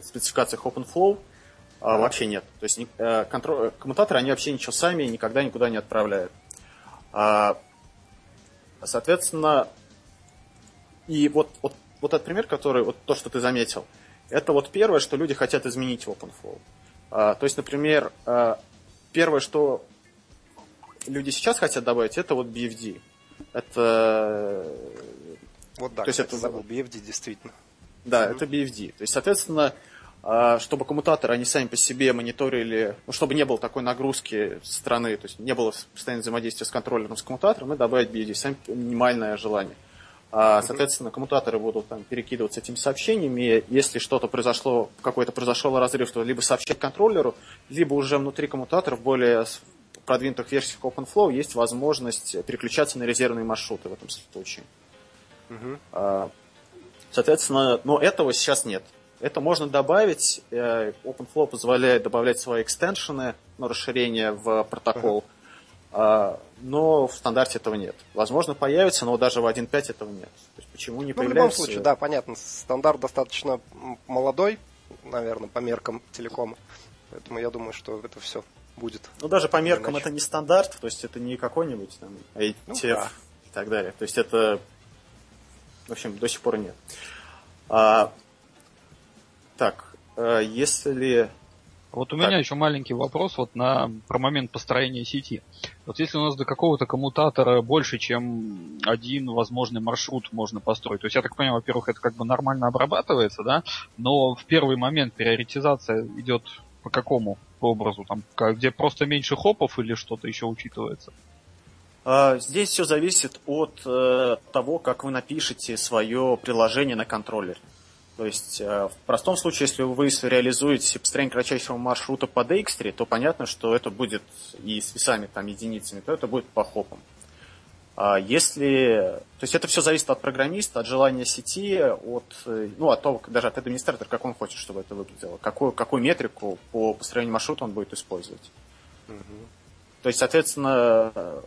E: спецификациях OpenFlow. А, вообще нет. То есть э, контроль, коммутаторы, они вообще ничего сами никогда никуда не отправляют. А, соответственно, и вот, вот, вот этот пример, который, вот то, что ты заметил, это вот первое, что люди хотят изменить в OpenFlow. А, то есть, например, первое, что люди сейчас хотят добавить, это вот BFD. Это...
A: Вот да, то есть это забыл, BFD действительно.
E: Да, mm-hmm. это BFD. То есть, соответственно, а, чтобы коммутаторы, они сами по себе мониторили, ну, чтобы не было такой нагрузки со стороны, то есть не было постоянного взаимодействия с контроллером, с коммутатором, мы добавить BFD, сами минимальное желание. А, соответственно, коммутаторы будут там перекидываться этими сообщениями. Если что-то произошло, какой-то произошел разрыв, то либо сообщать контроллеру, либо уже внутри коммутаторов более продвинутых версиях OpenFlow есть возможность переключаться на резервные маршруты в этом случае. Угу. Соответственно, но этого сейчас нет. Это можно добавить. Э, OpenFlow позволяет добавлять свои extension ы, ну, расширения в протокол. Uh-huh. Но в стандарте этого нет. Возможно, появится, но даже в 1.5 этого нет. То есть почему не ну, появляется?
A: В любом случае, да, понятно. Стандарт достаточно молодой, наверное, по меркам телекома. Поэтому я думаю, что это все будет.
E: Ну, даже по меркам иначе. это не стандарт, то есть это не какой-нибудь там ATF ну, да. и так далее. То есть это, в общем, до сих пор нет. А, так, э, если...
D: Вот у так. меня еще маленький вопрос вот на, про момент построения сети. Вот если у нас до какого-то коммутатора больше, чем один возможный маршрут можно построить, то есть я так понимаю, во-первых, это как бы нормально обрабатывается, да, но в первый момент приоритизация идет по какому образу? Там, где просто меньше хопов или что-то еще учитывается?
E: А, здесь все зависит от э, того, как вы напишете свое приложение на контроллере. То есть э, в простом случае, если вы реализуете построение кратчайшего маршрута по Dijkstra, то понятно, что это будет и с весами там единицами, то это будет по хопам. А если, то есть это все зависит от программиста, от желания сети, от, э, ну, от того, даже от администратора, как он хочет, чтобы это выглядело, какую, какую метрику по построению маршрута он будет использовать. Угу. То есть, соответственно,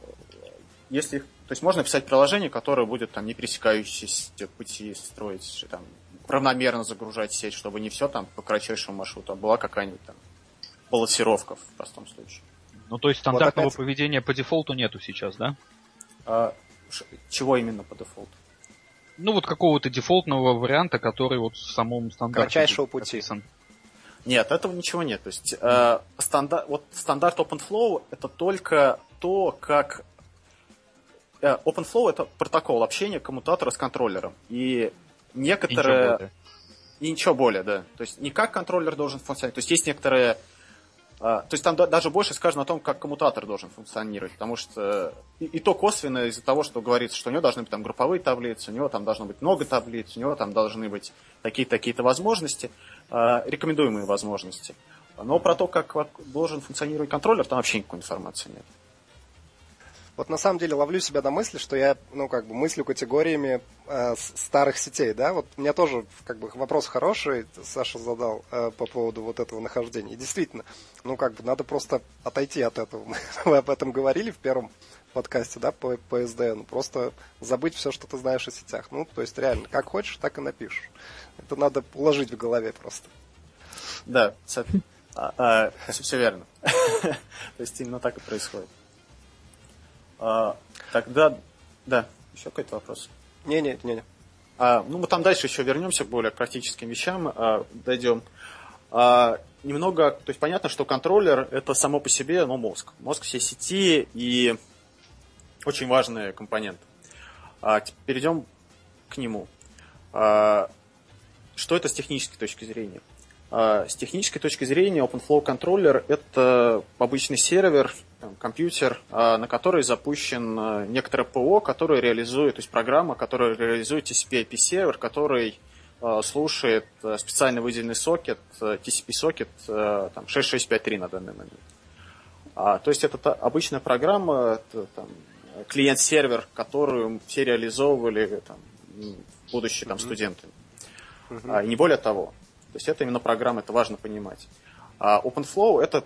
E: если, то есть можно писать приложение, которое будет там не пересекающиеся пути строить, там, равномерно загружать сеть, чтобы не все там по кратчайшему маршруту, а была какая-нибудь там балансировка в простом случае.
D: Ну, то есть стандартного вот опять... поведения по дефолту нету сейчас, да?
E: А, чего именно по дефолту?
D: Ну, вот какого-то дефолтного варианта, который вот в самом стандарте.
A: Кратчайшего пути. Описан.
E: Нет, этого ничего нет. То есть э, стандарт, вот стандарт OpenFlow это только то, как э, OpenFlow это протокол общения коммутатора с контроллером. И некоторые... И ничего более, да. То есть не как контроллер должен функционировать. То есть есть некоторые... А, то есть там даже больше сказано о том, как коммутатор должен функционировать, потому что и, и то косвенно из-за того, что говорится, что у него должны быть там групповые таблицы, у него там должно быть много таблиц, у него там должны быть такие-такие-то возможности, а, рекомендуемые возможности. Но про то, как должен функционировать контроллер, там вообще никакой информации нет.
A: Вот на самом деле ловлю себя на мысли, что я, ну, как бы мыслю категориями э, старых сетей, да. Вот у меня тоже, как бы, вопрос хороший Саша задал э, по поводу вот этого нахождения. И действительно, ну, как бы, надо просто отойти от этого. <laughs> Мы об этом говорили в первом подкасте, да, по, по SDN. Просто забыть все, что ты знаешь о сетях. Ну, то есть, реально, как хочешь, так и напишешь. Это надо уложить в голове просто.
E: Да, а, а, все верно. <laughs> То есть именно так и происходит. А, тогда, да, еще какой-то вопрос?
A: Не-не, не-не.
E: А, ну, мы там дальше еще вернемся к более практическим вещам, а, дойдем. А, немного, то есть понятно, что контроллер это само по себе, ну, мозг. Мозг всей сети и очень важный компонент. А, перейдем к нему. А, что это с технической точки зрения? А, с технической точки зрения OpenFlow контроллер это обычный сервер, компьютер, а, на который запущен а, некоторое ПО, которое реализует, то есть программа, которая реализует TCP IP сервер, который слушает специально выделенный сокет, TCP сокет там, 6653 на данный момент. А, то есть это обычная программа, это, там, клиент-сервер, которую все реализовывали там, будущие там, студенты. Uh-huh. А, и не более того. То есть это именно программа, это важно понимать. А OpenFlow это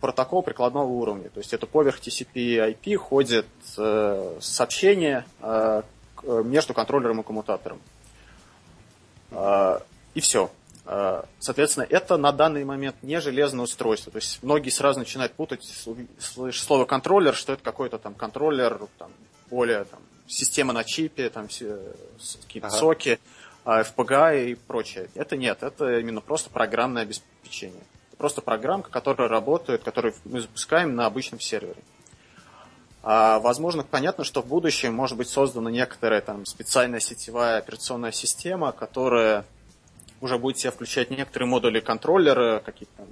E: протокол прикладного уровня. То есть это поверх TCP IP ходит э, сообщение э, между контроллером и коммутатором. Э, и все. Э, соответственно, это на данный момент не железное устройство. То есть многие сразу начинают путать, слышь слово контроллер, что это какой-то там контроллер, там, более там, система на чипе, там какие-то ага. соки. FPGA и прочее. Это нет, это именно просто программное обеспечение. Просто программка, которая работает, которую мы запускаем на обычном сервере. А, возможно, понятно, что в будущем может быть создана некоторая там специальная сетевая операционная система, которая уже будет в себя включать некоторые модули контроллера, какие-то там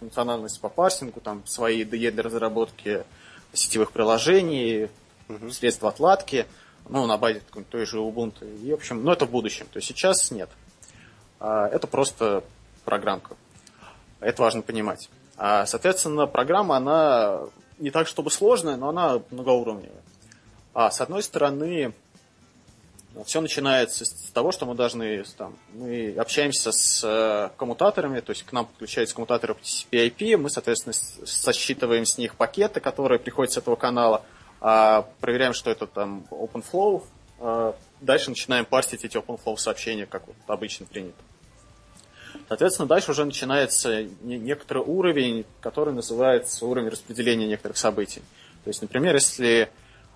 E: функциональности по парсингу, там свои IDE для разработки сетевых приложений, угу. средства отладки – ну, на базе той же Ubuntu. И, в общем, ну, это в будущем. То есть сейчас нет. А, это просто программка. Это важно понимать. А, соответственно, программа, она не так, чтобы сложная, но она многоуровневая. А с одной стороны, все начинается с того, что мы должны, там, мы общаемся с э, коммутаторами, то есть к нам подключаются коммутаторы TCP IP, мы, соответственно, сосчитываем с них пакеты, которые приходят с этого канала, э, проверяем, что это там OpenFlow, э, дальше начинаем парсить эти OpenFlow сообщения, как вот обычно принято. Соответственно, дальше уже начинается некоторый уровень, который называется уровень распределения некоторых событий. То есть, например, если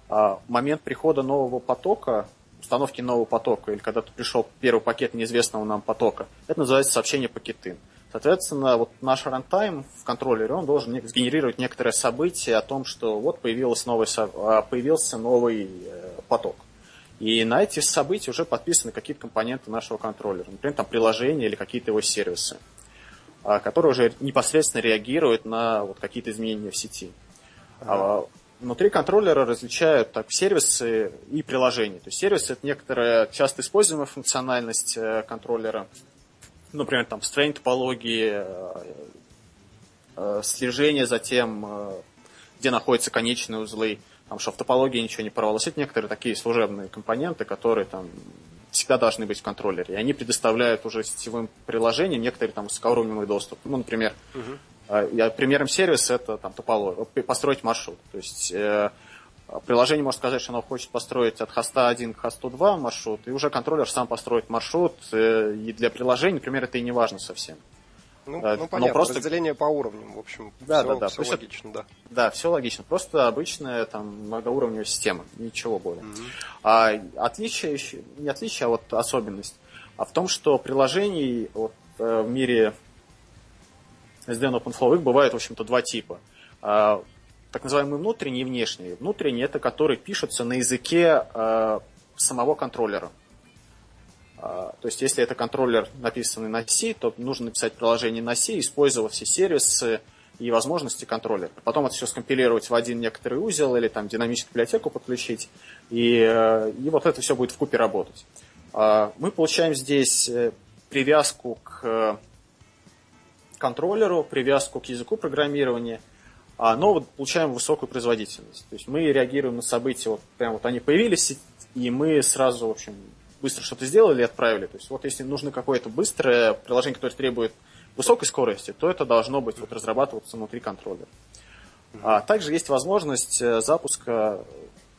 E: а, момент прихода нового потока, установки нового потока, или когда пришел первый пакет неизвестного нам потока, это называется сообщение пакеты. Соответственно, вот наш рантайм в контроллере, он должен сгенерировать некоторое событие о том, что вот появилось новый, а, появился новый э, поток. И на эти события уже подписаны какие-то компоненты нашего контроллера. Например, там приложения или какие-то его сервисы, а, которые уже непосредственно реагируют на вот какие-то изменения в сети. Ага. Внутри контроллера различают так, сервисы и приложения. То есть сервисы – это некоторая часто используемая функциональность э, контроллера. Например, там строение топологии, э, э, слежение за тем, где находятся конечные узлы – там, что в топологии ничего не порвалось. Это некоторые такие служебные компоненты, которые там всегда должны быть в контроллере. И они предоставляют уже сетевым приложениям некоторые там высокоуровневый доступ. Ну, например, uh-huh. примером сервиса это там топология, построить маршрут. То есть э, приложение может сказать, что оно хочет построить от хоста 1 к хосту 2 маршрут, и уже контроллер сам построит маршрут. Э, и для приложения, например, это и не важно совсем.
A: Ну, да, ну понятно, просто... разделение по уровням, в общем,
E: да, все, да, да.
A: все логично, да.
E: Да, все логично. Просто обычная там многоуровневая система, ничего более. Mm-hmm. А, отличие, не отличие, а вот особенность, а в том, что приложений вот, э, в мире SDN OpenFlow бывает, в общем-то, два типа. А, так называемые внутренние и внешние. Внутренние это которые пишутся на языке а, самого контроллера. А, то есть, если это контроллер, написанный на C, то нужно написать приложение на C, использовать все сервисы и возможности контроллера. Потом это все скомпилировать в один некоторый узел или там динамическую библиотеку подключить, и, э, и вот это все будет в купе работать. А, мы получаем здесь э, привязку к контроллеру, привязку к языку программирования, а, но вот получаем высокую производительность. То есть мы реагируем на события, вот прям вот они появились, и мы сразу, в общем, быстро что-то сделали и отправили. То есть вот если нужно какое-то быстрое приложение, которое требует высокой скорости, то это должно быть вот, разрабатываться внутри контроллера. А также есть возможность э, запуска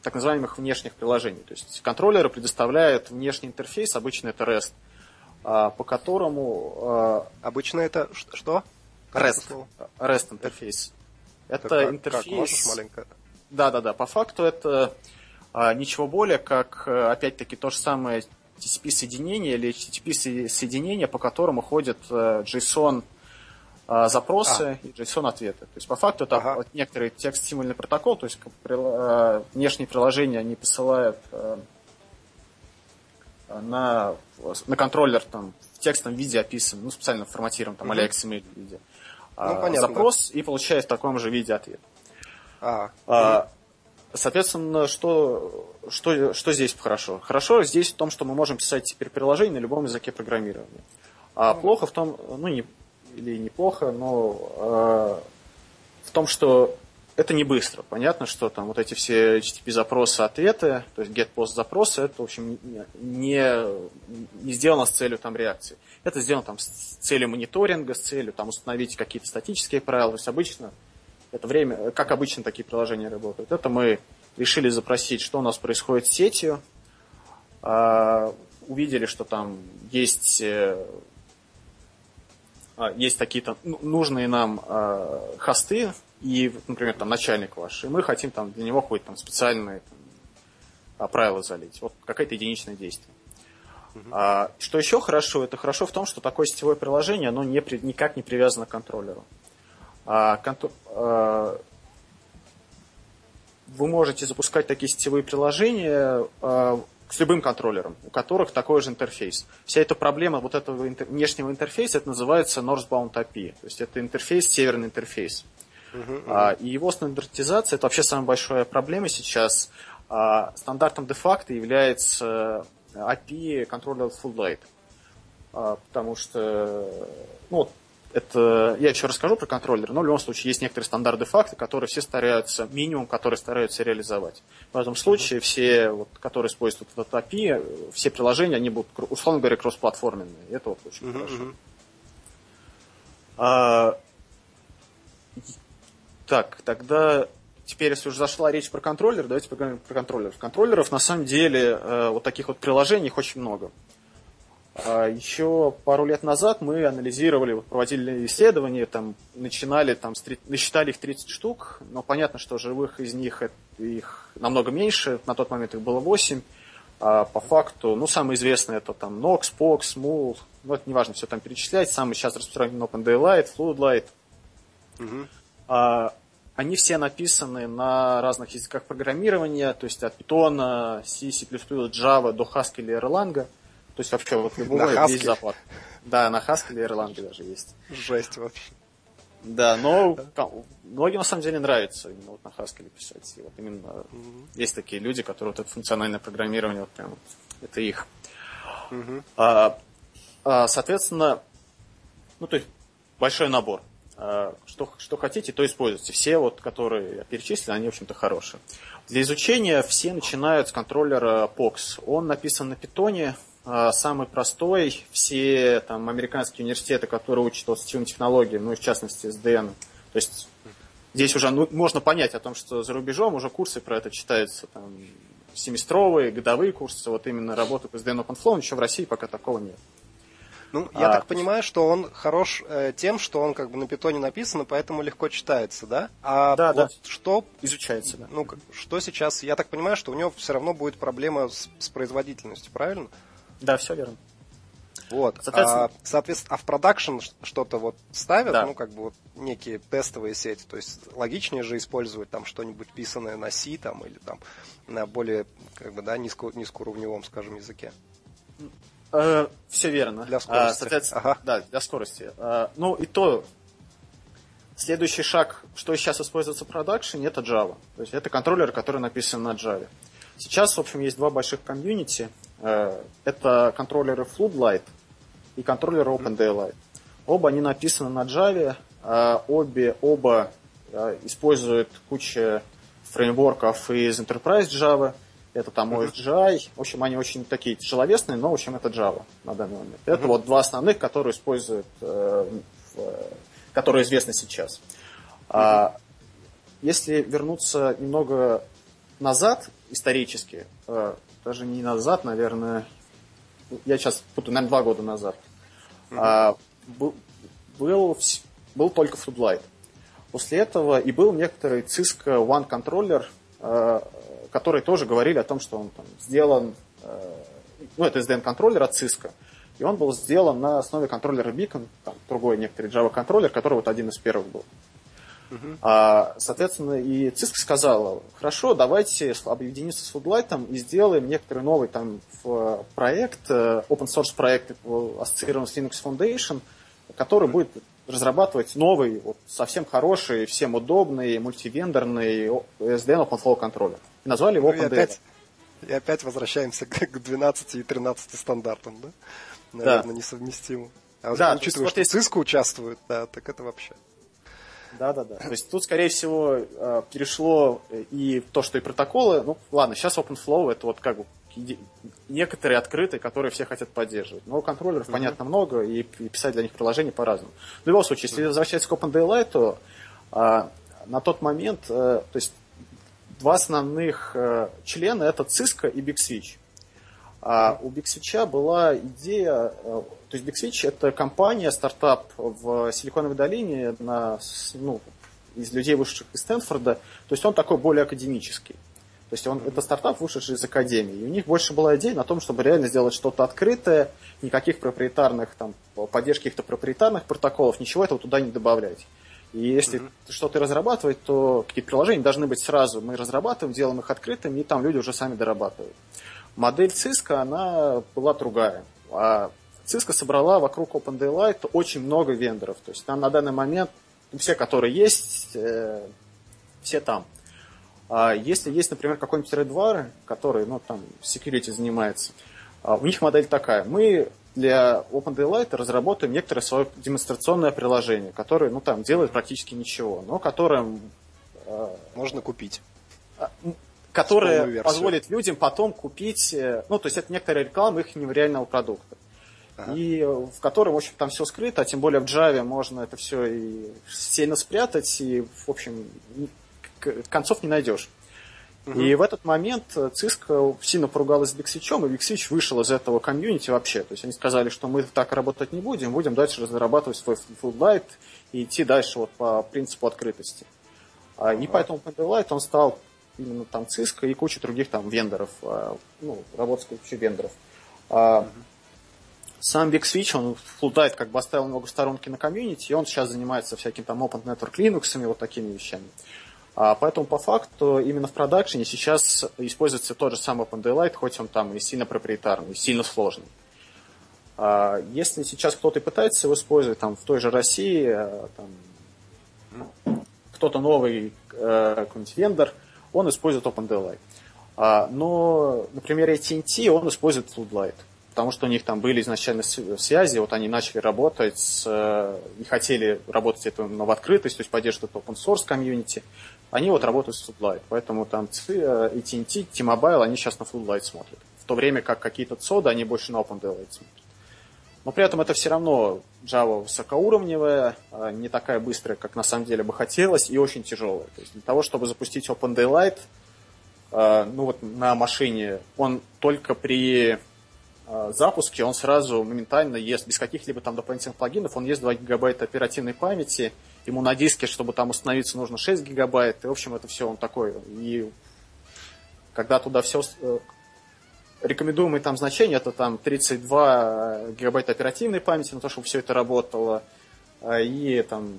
E: так называемых внешних приложений. То есть контроллеры предоставляют внешний интерфейс, обычно это REST, а, по которому...
A: А, обычно это что?
E: REST. REST интерфейс. Это как, интерфейс... Как, можешь маленько? Да, да, да. По факту это ничего более, как, э, опять-таки, то же самое TCP-соединение или HTTP-соединение, по которому ходят э, JSON а, запросы а. и JSON-ответы. То есть, по факту, это ага. некоторый текст-стимульный протокол, то есть э, внешние приложения они посылают на, на контроллер там, в текстовом виде описан, ну, специально форматирован, там, угу. а XML виде. Ну, запрос и получает в таком же виде ответ. А, а, Соответственно, что, что, что здесь хорошо? Хорошо здесь в том, что мы можем писать теперь приложение на любом языке программирования. А плохо в том, ну не, или неплохо, но э, в том, что это не быстро. Понятно, что там вот эти все HTTP запросы, ответы, то есть get post запросы, это, в общем, не, не сделано с целью там реакции. Это сделано там с целью мониторинга, с целью там установить какие-то статические правила. То есть обычно это время, как обычно такие приложения работают. Это мы решили запросить, что у нас происходит с сетью. А, увидели, что там есть, э, а, есть такие-то ну, нужные нам а, хосты, и, например, там начальник ваш, и мы хотим там для него какое-то там специальные там, правила залить. Вот какое-то единичное действие. Uh-huh. А, что еще хорошо, это хорошо в том, что такое сетевое приложение, оно не, никак не привязано к контроллеру. А, а, вы можете запускать такие сетевые приложения а, с любым контроллером, у которых такой же интерфейс. Вся эта проблема вот этого внешнего интерфейса, это называется Northbound API. То есть это интерфейс, северный интерфейс. Uh-huh, uh-huh. И его стандартизация, это вообще самая большая проблема сейчас. Стандартом де-факто является API контроллер Full Light. Потому что ну, это, я еще расскажу про контроллер, но в любом случае есть некоторые стандарты факты, которые все стараются, минимум, которые стараются реализовать. В этом случае все, вот, которые используют этот API, все приложения, они будут, условно говоря, кроссплатформенные. Это вот очень uh-huh, хорошо. Uh-huh. А, так, тогда теперь, если уже зашла речь про контроллер, давайте поговорим про контроллеров. Контроллеров, на самом деле, э, вот таких вот приложений их очень много. А еще пару лет назад мы анализировали, проводили исследования, там, начинали, там, насчитали их 30 штук, но понятно, что живых из них их намного меньше, на тот момент их было 8. А по факту, ну, самые известные это там Nox, Pox, Mool, ну, это неважно все там перечислять, самый сейчас распространенный OpenDaylight, Fluidlight. Угу. А, они все написаны на разных языках программирования, то есть от Python, C, C++, Java до Haskell или Erlang. То есть вообще вот любого весь запад. Да, на Haskell и Erlang даже есть.
A: Жесть вообще.
E: Да, но многим на самом деле нравится именно вот на Haskell писать. И вот именно mm-hmm. есть такие люди, которые вот это функциональное программирование, вот прям вот, это их. Mm-hmm. А, а, соответственно, ну то есть большой набор. А, что, что хотите, то используйте. Все, вот, которые я перечислил, они, в общем-то, хорошие. Для изучения все начинают с контроллера POX. Он написан на питоне, самый простой. Все там американские университеты, которые учат сетевым технологиям, ну и в частности SDN, то есть здесь уже ну, можно понять о том, что за рубежом уже курсы про это читаются, там, семестровые, годовые курсы, вот именно работы по SDN OpenFlow, еще в России пока такого нет.
A: Ну, я а, так понимаю, что он хорош э, тем, что он как бы на питоне написан, поэтому легко читается, да? А
E: да, вот да.
A: что
E: изучается, да.
A: Ну, что сейчас? Я так понимаю, что у него все равно будет проблема с, с производительностью, правильно?
E: Да, все верно.
A: Вот. Соответственно, а, соответственно, а в продакшн что-то вот ставят, да. ну, как бы вот некие тестовые сети. То есть логичнее же использовать там что-нибудь писанное на C там, или там на более, как бы, да, низко, низкоуровневом, скажем, языке.
E: Э, все верно.
A: Для скорости. А,
E: соответственно, ага. Да, для скорости. А, ну и то, следующий шаг, что сейчас используется в продакшене, это Java. То есть это контроллер, который написан на Java. Сейчас, в общем, есть два больших комьюнити – Э, это контроллеры Floodlight и контроллеры OpenDaylight. Оба они написаны на Java, э, обе, оба э, используют кучу фреймворков из Enterprise Java, это там OSGI, в общем, они очень такие тяжеловесные, но, в общем, это Java на данный момент. Это вот два основных, которые используют, которые известны сейчас. А если вернуться немного назад, исторически, даже не назад, наверное, я сейчас путаю, наверное, два года назад, mm-hmm. а, был, был, был только Floodlight. После этого и был некоторый Cisco One Controller, а, которые тоже говорили о том, что он там сделан, а, ну, это SDN-контроллер от Cisco, и он был сделан на основе контроллера Beacon, там другой некоторый Java-контроллер, который вот один из первых был. Uh-huh. А, соответственно, и Cisco сказала, хорошо, давайте объединиться с Foodlight и сделаем некоторый новый там проект, э, open source проект, ассоциированный с Linux Foundation, который будет разрабатывать новый, вот, совсем хороший, всем удобный, мультивендорный SDN OpenFlow контроллер. И назвали его
A: OpenDL. Ну, и опять, и опять возвращаемся <laughs> к 12 и 13 стандартам, да? Наверное, да. несовместимо. А да, учитывая, есть, что вот Cisco участвует, да, так это вообще.
E: Да, да, да. То есть тут, скорее всего, э, перешло и то, что и протоколы. Ну, ладно, сейчас OpenFlow это вот как бы некоторые открытые, которые все хотят поддерживать. Но контроллеров, mm-hmm. понятно, много, и писать для них приложения по-разному. В любом случае, если возвращаться к OpenDaylight, то а, на тот момент, а, то есть два основных а, члена это Cisco и BigSwitch. А у BigSwitch была идея, то есть BigSwitch это компания, стартап в Силиконовой долине на, ну, из людей, вышедших из Стэнфорда. То есть он такой более академический. То есть он, это стартап, вышедший из академии. И у них больше была идея на том, чтобы реально сделать что-то открытое, никаких проприетарных, там, поддержки каких-то проприетарных протоколов, ничего этого туда не добавлять. И если mm-hmm. что-то разрабатывать, то какие-то приложения должны быть сразу. Мы разрабатываем, делаем их открытыми, и там люди уже сами дорабатывают. Модель Cisco, она была другая. А Cisco собрала вокруг OpenDaylight очень много вендоров. То есть там на данный момент все, которые есть, э, все там. А если есть, например, какой-нибудь Redwire, который ну, там security занимается, а у них модель такая. Мы для OpenDaylight разработаем некоторое свое демонстрационное приложение, которое, ну, там, делает практически ничего, но которое...
A: Э, Можно купить.
E: А, которое позволит людям потом купить, э, ну, то есть это некоторая реклама их реального продукта. Ага. И в котором, в общем, там все скрыто, а тем более в Java можно это все и сильно спрятать, и, в общем, концов не найдешь. Угу. И в этот момент Cisco сильно поругалась с Bixwitch, и Bixwitch вышел из этого комьюнити вообще. То есть они сказали, что мы так работать не будем, будем дальше разрабатывать свой Floodlight и идти дальше вот по принципу открытости. Ага. И поэтому Pandelight он стал именно там Cisco и куча других там вендоров, а, ну, работать с кучей вендоров. Угу. Сам Big Switch, он Floodlight как бы оставил много сторонки на комьюнити, и он сейчас занимается всяким там Open Network Linux вот такими вещами. А, поэтому по факту именно в продакшене сейчас используется тот же самый OpenDaylight, хоть он там и сильно проприетарный, и сильно сложный. А, если сейчас кто-то пытается его использовать там, в той же России, э, там, кто-то новый э, какой-нибудь вендор, он использует OpenDaylight. А, но, например, AT&T, он использует Floodlight потому что у них там были изначально связи, вот они начали работать, с, э, не хотели работать это в открытость, то есть поддерживать open source комьюнити, они вот работают с Floodlight, поэтому там AT&T, T-Mobile, они сейчас на Floodlight смотрят, в то время как какие-то цоды, они больше на OpenDaylight смотрят. Но при этом это все равно Java высокоуровневая, а не такая быстрая, как на самом деле бы хотелось, и очень тяжелая. То есть для того, чтобы запустить OpenDaylight, э, ну вот на машине, он только при Э, запуске он сразу моментально ест, без каких-либо там дополнительных плагинов, он ест 2 гигабайта оперативной памяти, ему на диске, чтобы там установиться, нужно 6 гигабайт, и, в общем, это все он такой. И когда туда все... Э, рекомендуемые там значения, это там 32 гигабайта оперативной памяти на то, чтобы все это работало, э, и там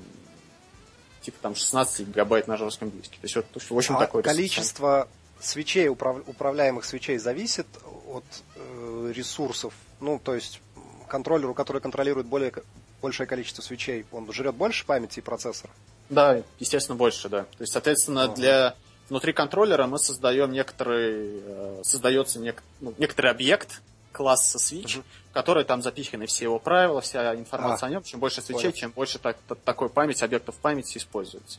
E: типа там 16 гигабайт на жестком диске. То есть, вот, в общем,
A: а
E: такое
A: количество свечей, управ... управляемых свечей зависит от э, ресурсов. Ну, то есть контроллеру, который контролирует более, большее количество свечей, он жрет больше памяти и процессора?
E: Да, естественно, больше, да. То есть, соответственно, ага. для внутри контроллера мы создаем некоторый, э, создается нек, ну, некоторый объект класса switch, угу. в который там запиханы все его правила, вся информация а, о нем. Чем больше свечей, чем больше так, так, такой памяти, объектов памяти используется.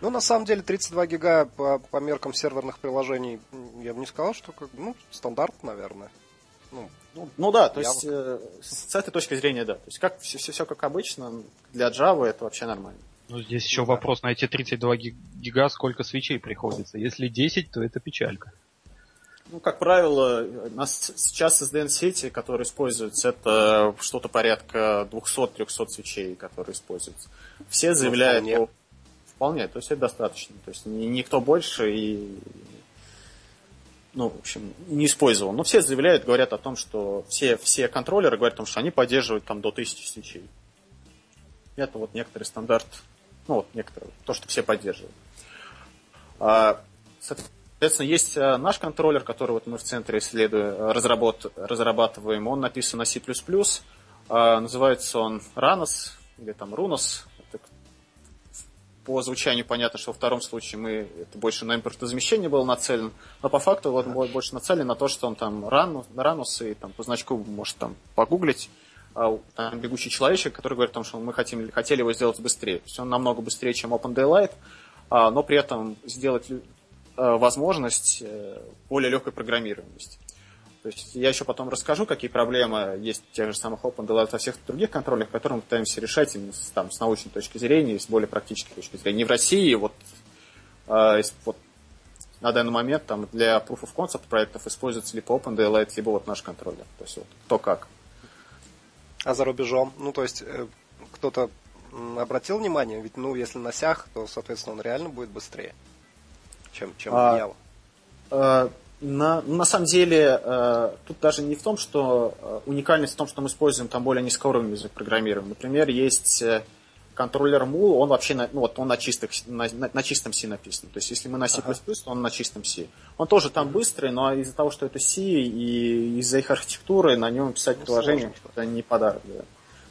A: Ну, на самом деле, 32 гига по, по меркам серверных приложений, я бы не сказал, что как, ну, стандарт, наверное.
E: Ну, ну, ну да, то есть э, с этой точки зрения, да. То есть как все, все, все как обычно, для Java это вообще нормально.
D: Ну, здесь еще да. вопрос, на эти 32 гига сколько свечей приходится. Если 10, то это печалька.
E: Ну, как правило, у нас сейчас SDN-сети, которые используются, это что-то порядка 200-300 свечей, которые используются. Все ну, заявляют ну, вполне, то есть это достаточно. То есть никто больше и ну, в общем, не использовал. Но все заявляют, говорят о том, что все, все контроллеры говорят о том, что они поддерживают там до 1000 свечей. Это вот некоторый стандарт, ну вот некоторый, то, что все поддерживают. А, соответственно, есть а, наш контроллер, который вот мы в центре исследуем, разработ, разрабатываем. Он написан на C++. А, называется он Ranos или там Runos по звучанию понятно, что во втором случае мы это больше на импортозамещение было нацелен, но по факту вот больше нацелен на то, что он там ран, и там по значку может там погуглить, там бегущий человечек, который говорит о том, что мы хотим, хотели его сделать быстрее. То есть он намного быстрее, чем OpenDaylight, а, но при этом сделать э, возможность э, более легкой программируемости. То есть я еще потом расскажу, какие проблемы есть в тех же самых OpenDLR во всех других контролях, которые мы пытаемся решать именно с, там, с научной точки зрения, с более практической точки зрения. Не в России, вот, вот на данный момент там, для Proof of Concept проектов используется либо OpenDLR, либо вот наш контроллер. То есть вот то как.
A: А за рубежом? Ну, то есть э, кто-то обратил внимание, ведь, ну, если на сях, то, соответственно, он реально будет быстрее, чем, чем а, Java.
E: А, на, на самом деле, э, тут даже не в том, что э, уникальность в том, что мы используем там более низкоуровневый язык программирования. Например, есть э, контроллер Mool, он вообще на, ну, вот он на, чистых, на, на, на чистом C написан. То есть, если мы на C++, ага. то он на чистом C. Он тоже там быстрый, но из-за того, что это C и из-за их архитектуры на нем писать ну, приложение это не подарок. Да.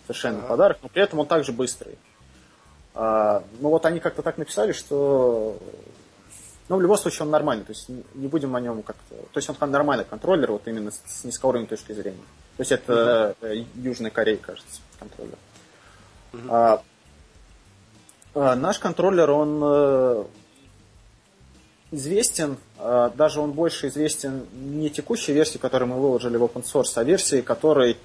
E: Совершенно ага. подарок, но при этом он также быстрый. А, ну вот они как-то так написали, что но в любом случае он нормальный, то есть не будем о нем как-то... То есть он нормальный контроллер, вот именно с низкоуровневой точки зрения. То есть это uh Южная Корея, кажется, контроллер. А, а, наш контроллер, он э, известен, а, даже он больше известен не текущей версии, которую мы выложили в open source, а версии, которой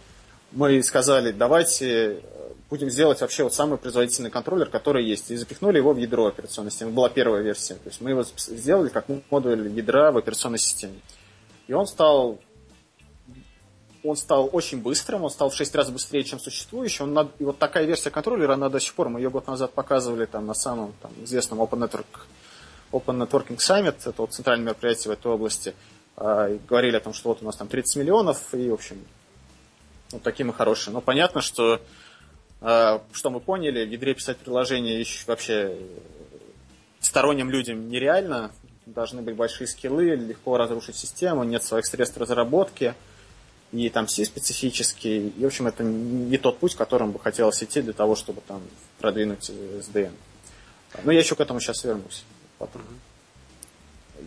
E: мы сказали, давайте будем сделать вообще вот самый производительный контроллер, который есть. И запихнули его в ядро операционной системы. Была первая версия. То есть мы его сделали как модуль ядра в операционной системе. И он стал он стал очень быстрым, он стал в 6 раз быстрее, чем существующий. Он, и вот такая версия контроллера, она до сих пор, мы ее год назад показывали там, на самом там, известном Open, Network, Open Networking Summit, это вот центральное мероприятие в этой области, э, говорили о том, что вот у нас там 30 миллионов, и, в общем, вот такие мы хорошие. Но понятно, что а, что мы поняли, в ядре писать приложение еще вообще сторонним людям нереально. Должны быть большие скиллы, легко разрушить систему, нет своих средств разработки, и там C специфический. И, в общем, это не тот путь, которым бы хотелось идти для того, чтобы там продвинуть SDN. Но я еще к этому сейчас вернусь. Потом.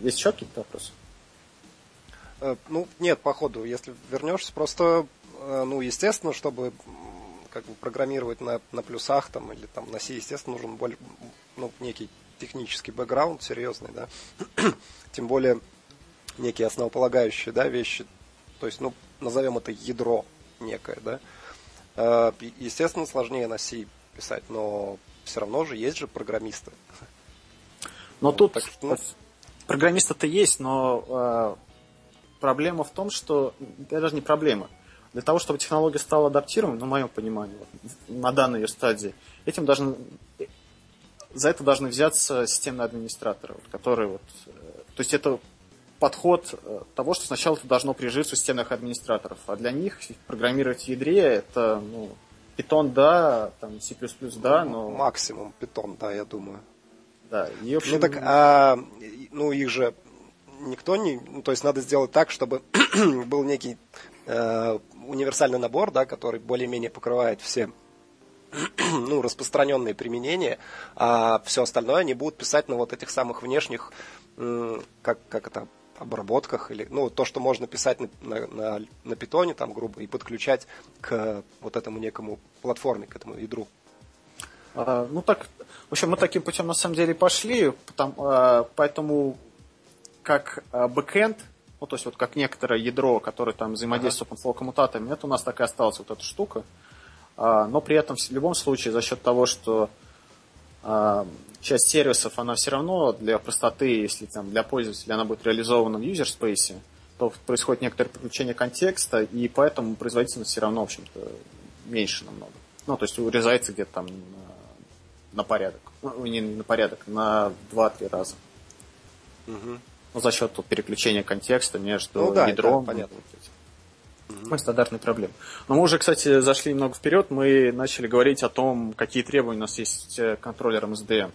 E: Есть еще какие-то вопросы?
A: Э, ну, нет, походу, если вернешься, просто, э, ну, естественно, чтобы как бы программировать на, на плюсах там, или там, на C, естественно, нужен более, ну, некий технический бэкграунд серьезный, да. <clears throat> Тем более некие основополагающие да, вещи. То есть, ну, назовем это ядро некое, да. А, естественно, сложнее на C писать, но все равно же есть же программисты.
E: Но ну, тут так, ну... программисты-то есть, но э, проблема в том, что это даже не проблема. Для того, чтобы технология стала адаптируемой, на моем понимании, на данной ее стадии, этим должны, за это должны взяться системные администраторы, вот, которые вот, э, то есть это подход э, того, что сначала это должно прижиться у системных администраторов, а для них программировать в ядре это ну, Python да, там C++ да, но...
A: Максимум Python, да, я думаю.
E: Да,
A: и, общем... Ну так, а, ну их же никто не... Ну, то есть надо сделать так, чтобы <clears throat> был некий э, универсальный набор, да, который более-менее покрывает все <clears throat> ну, распространенные применения, а все остальное они будут писать на вот этих самых внешних, как, как это, обработках, или, ну, то, что можно писать на, на, на, на питоне, там, грубо, и подключать к вот этому некому платформе, к этому ядру.
E: А, ну, так, в общем, мы таким путем на самом деле пошли, потому, а, поэтому как а, бэкэнд ну, то есть вот как некоторое ядро, которое там взаимодействует ага. с OpenFlow коммутаторами, это у нас такая осталась вот эта штука. А, но при этом в любом случае за счет того, что часть сервисов, она все равно для простоты, если там для пользователя она будет реализована в user space, то происходит некоторое приключение контекста, и поэтому производительность все равно, в общем-то, меньше намного. Ну, то есть урезается где-то там на, на порядок. Ну, не на порядок, на 2-3 раза. Угу ну, за счет тут, переключения контекста между ну, да, ядром. Да, понятно. Ну, стандартные проблемы. Но мы уже, кстати, зашли немного вперед, мы начали говорить о том, какие требования у нас есть к контроллерам SDN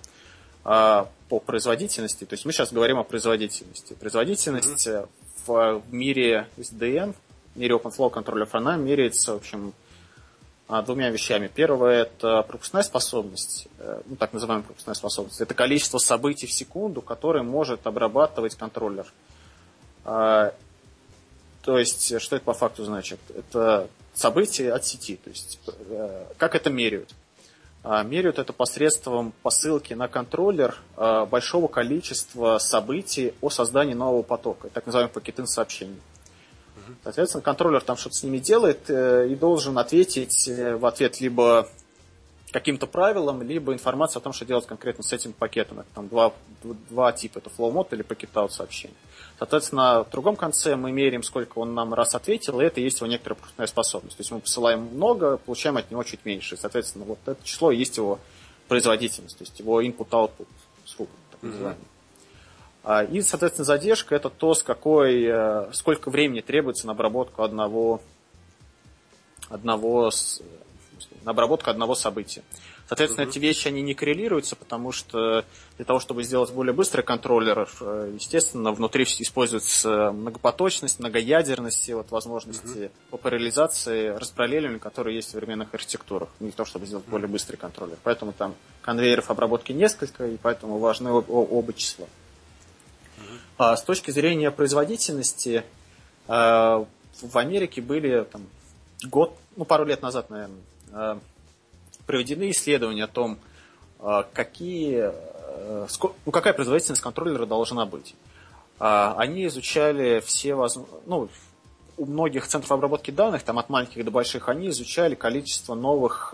E: а, по производительности. То есть мы сейчас говорим о производительности. Производительность mm-hmm. в, мире SDN, в мире OpenFlow контроллеров, она меряется, в общем, а, двумя вещами. Первое – это пропускная способность, э, ну, так называемая пропускная способность. Это количество событий в секунду, которые может обрабатывать контроллер. А, то есть, что это по факту значит? Это события от сети. То есть, э, как это меряют? А, меряют это посредством посылки на контроллер большого количества событий о создании нового потока, так называемых пакетных сообщений. Соответственно, контроллер там что-то с ними делает э, и должен ответить э, в ответ либо каким-то правилам, либо информацией о том, что делать конкретно с этим пакетом. Это там два, два типа, это flow mode или packet out сообщение. Соответственно, в другом конце мы меряем, сколько он нам раз ответил, и это есть его некоторая пропускная способность. То есть мы посылаем много, получаем от него чуть меньше. Соответственно, вот это число есть его производительность, то есть его input-output, сколько так называемый. Mm-hmm. А, и, соответственно, задержка это то, с какой, э, сколько времени требуется на обработку одного, одного, на обработку одного события. Соответственно, uh-huh. эти вещи, они не коррелируются, потому что для того, чтобы сделать более быстрый контроллер, э, естественно, внутри используется многопоточность, многоядерность, и вот возможности uh-huh. по параллелизации, распараллеливания, которые есть в современных архитектурах, не то, чтобы сделать uh-huh. более быстрый контроллер. Поэтому там конвейеров обработки несколько, и поэтому важны оба числа. А с точки зрения производительности, э, в Америке были там, год, ну, пару лет назад, наверное, э, проведены исследования о том, э, какие, э, ну, какая производительность контроллера должна быть. А, они изучали все возможные, ну, у многих центров обработки данных, там от маленьких до больших, они изучали количество новых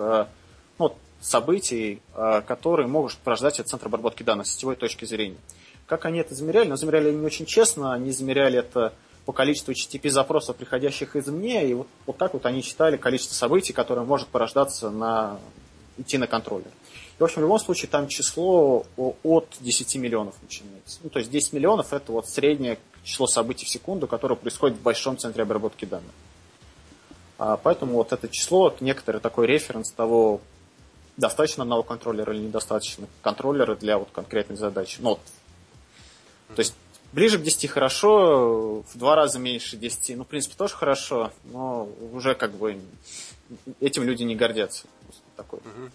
E: ну, событий, которые могут порождать от центра обработки данных с сетевой точки зрения. Как они это замеряли? Ну, замеряли они очень честно, они замеряли это по количеству HTTP-запросов, приходящих извне, и вот, вот так вот они считали количество событий, которое может порождаться на, идти на контроллер. И, в общем, в любом случае там число от 10 миллионов начинается. Ну, то есть 10 миллионов – это вот среднее число событий в секунду, которое происходит в большом центре обработки данных. А поэтому вот это число, некоторый такой референс того, достаточно одного контроллера или недостаточно контроллера для вот конкретной задачи. Ну, вот. То есть Ближе к 10 хорошо, в два раза меньше 10, ну, в принципе, тоже хорошо, но уже как бы этим люди не гордятся. Такой, угу.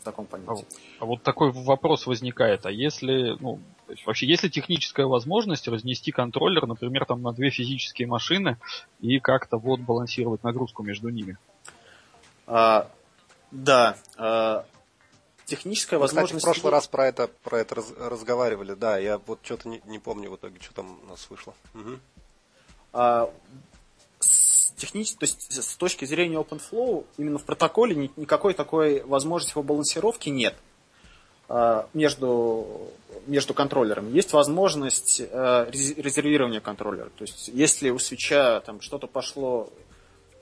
E: В таком понятии.
D: А, а вот такой вопрос возникает, а если, ну, вообще, есть ли техническая возможность разнести контроллер, например, там на две физические машины и как-то вот балансировать нагрузку между ними?
E: А, да, а, техническая Мы, возможность...
A: Кстати, в прошлый раз про это, про это раз, разговаривали, да, я вот что-то не, не помню в итоге, что там у нас вышло. Угу.
E: А, с технически, то есть с точки зрения OpenFlow, именно в протоколе ни, никакой такой возможности его балансировки нет а, между, между контроллерами. Есть возможность а, резервирования контроллера. То есть если у свеча там что-то пошло,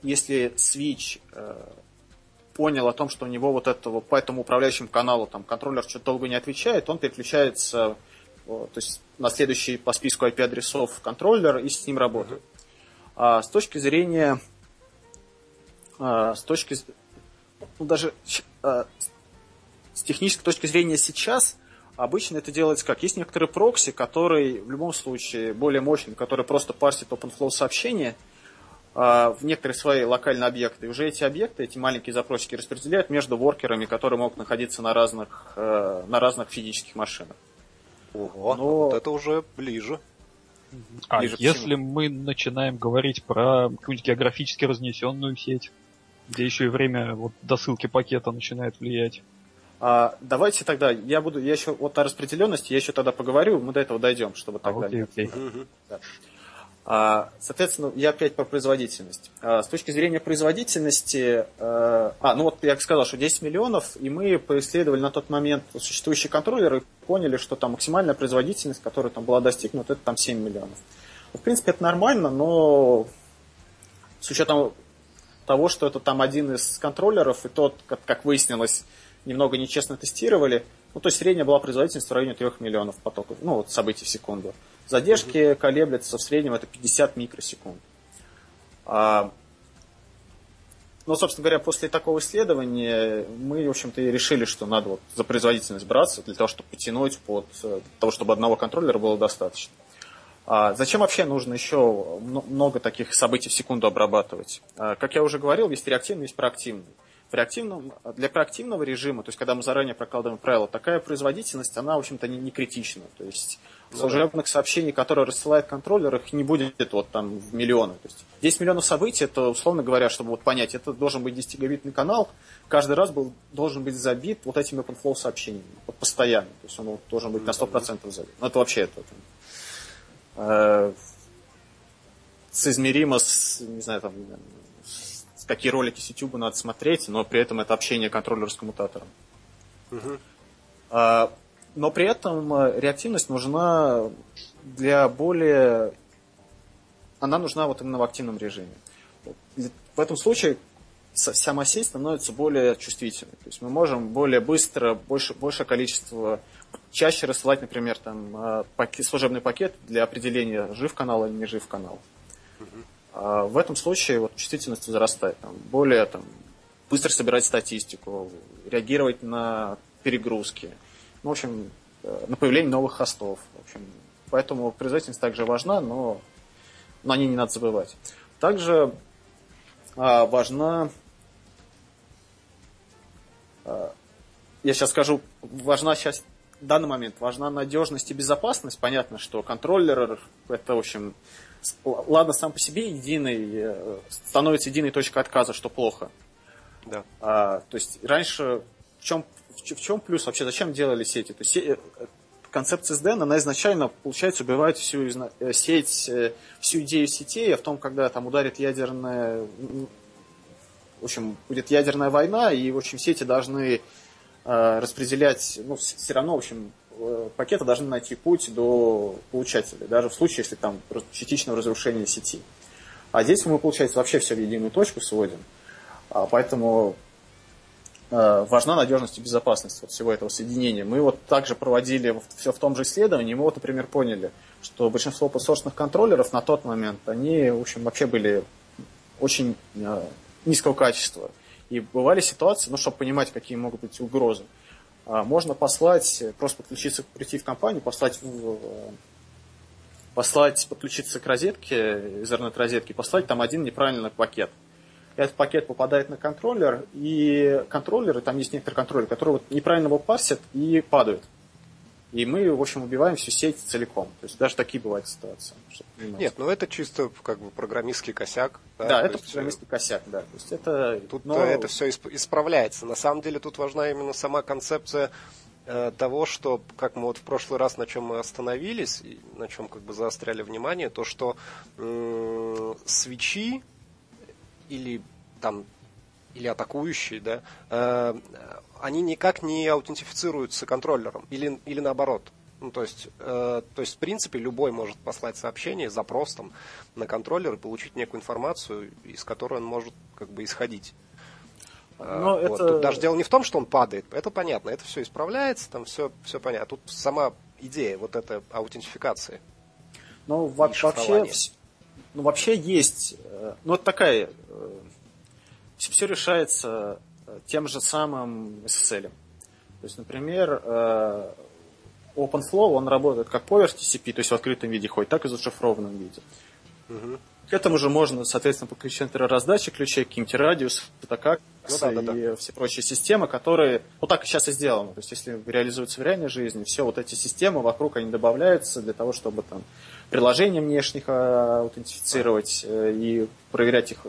E: если свич а, понял о том, что у него вот этого по этому управляющему каналу там контроллер что-то долго не отвечает, он переключается то есть на следующий по списку IP-адресов контроллер и с ним работает. А с точки зрения а, с точки ну, даже а, с технической точки зрения сейчас обычно это делается как? Есть некоторые прокси, которые в любом случае более мощные, которые просто парсят OpenFlow сообщения – в некоторые свои локальные объекты. И уже эти объекты, эти маленькие запросики распределяют между воркерами, которые могут находиться на разных, э, на разных физических машинах.
A: Ого, Но... вот это уже ближе.
D: А ближе если мы начинаем говорить про какую-нибудь географически разнесенную сеть, где еще и время вот, досылки пакета начинает влиять?
E: А, давайте тогда, я буду, я еще вот о распределенности, я еще тогда поговорю, мы до этого дойдем, чтобы а, тогда. А, окей, окей. Да. А, соответственно, я опять про производительность. А, с точки зрения производительности, э, а, ну вот я сказал, что 10 миллионов, и мы поисследовали на тот момент существующие контроллеры и поняли, что там максимальная производительность, которая там была достигнута, это там 7 миллионов. Ну, в принципе, это нормально, но с учетом того, что это там один из контроллеров, и тот, как, выяснилось, немного нечестно тестировали, ну, то есть средняя была производительность в районе 3 миллионов потоков, ну, вот событий в секунду. Задержки колеблются в среднем это 50 микросекунд. А, ну, собственно говоря, после такого исследования мы, в общем-то, и решили, что надо вот за производительность браться для того, чтобы потянуть под для того, чтобы одного контроллера было достаточно. А зачем вообще нужно еще много таких событий в секунду обрабатывать? А, как я уже говорил, есть реактивный, есть проактивный. В реактивном, для проактивного режима, то есть когда мы заранее прокладываем правила, такая производительность, она, в общем-то, не, не критична. То есть служебных сообщений, которые рассылает контроллер, их не будет вот там в миллионы. То есть 10 миллионов событий, это, условно говоря, чтобы вот понять, это должен быть 10-гигабитный канал, каждый раз был, должен быть забит вот этими OpenFlow сообщениями, вот постоянно. То есть он вот, должен быть на 100% забит. Ну, это вообще это, э, соизмеримо с, не знаю, там, какие ролики с YouTube надо смотреть, но при этом это общение контроллера с коммутатором. Угу. Но при этом э, реактивность нужна для более... Она нужна вот именно в активном режиме. В этом случае сама сеть становится более чувствительной. То есть мы можем более быстро, больше, большее количество, чаще рассылать, например, там, э, пакет, служебный пакет для определения, жив канал или не жив канал. А в этом случае вот, чувствительность возрастает. Там, более там, быстро собирать статистику, реагировать на перегрузки ну, в общем, э, на появление новых хостов. В общем, поэтому производительность также важна, но, но о ней не надо забывать. Также а, важна, а, я сейчас скажу, важна часть в данный момент важна надежность и безопасность. Понятно, что контроллер это, в общем, ладно сам по себе единый, э, становится единой точкой отказа, что плохо.
A: Да.
E: А, то есть раньше в чем, в чем плюс вообще, зачем делали сети? То есть э, концепция SDN, она изначально, получается, убивает всю э, сеть, всю идею сетей, а в том, когда там ударит ядерная, в общем, будет ядерная война, и, в общем, сети должны распределять, ну, все равно, в общем, пакеты должны найти путь до получателя, даже в случае, если там частичное разрушение сети. А здесь мы, получается, вообще все в единую точку сводим. А поэтому э, важна надежность и безопасность вот всего этого соединения. Мы вот также проводили все в том же исследовании, мы вот, например, поняли, что большинство open контроллеров на тот момент, они, в общем, вообще были очень э, низкого качества. И бывали ситуации, ну, чтобы понимать, какие могут быть угрозы. А, можно послать, просто подключиться, прийти в компанию, послать в, послать, подключиться к розетке, Ethernet-розетке, послать там один неправильный пакет. Этот пакет попадает на контроллер, и контроллеры, там есть некоторые контроллеры, которые вот неправильно его парсят и падают. И мы, в общем, убиваем всю сеть целиком. То есть даже такие бывают ситуации.
A: Нет, ну это чисто как бы программистский косяк.
E: Да, да это есть, программистский косяк, да. То есть это,
A: тут но... это все исправляется. На самом деле тут важна именно сама концепция э, того, что, как мы вот в прошлый раз, на чем мы остановились, и на чем как бы заостряли внимание, то, что э, свечи или там или атакующие, да, э, они никак не аутентифицируются контроллером или, или наоборот. Ну, то есть, э, то есть, в принципе, любой может послать сообщение, запрос там, на контроллер и получить некую информацию, из которой он может как бы исходить. Э, Но вот. это... Тут даже дело не в том, что он падает, это понятно, это все исправляется, там все, все понятно. Тут сама идея вот этой аутентификации.
E: Ну, вообще, ну, вообще есть, э, ну, вот такая все решается э, тем же самым SSL. То есть, например, э, OpenFlow, он работает как по TCP, то есть в открытом виде ходит, так и в зашифрованном виде. Угу. К этому же можно, соответственно, подключить раздачи ключей, какие-нибудь радиус, так ну, да, да, и да. все прочие системы, которые, вот так и сейчас и сделано. То есть, если реализуются в реальной жизни, все вот эти системы вокруг, они добавляются для того, чтобы там приложения внешних э, аутентифицировать и проверять их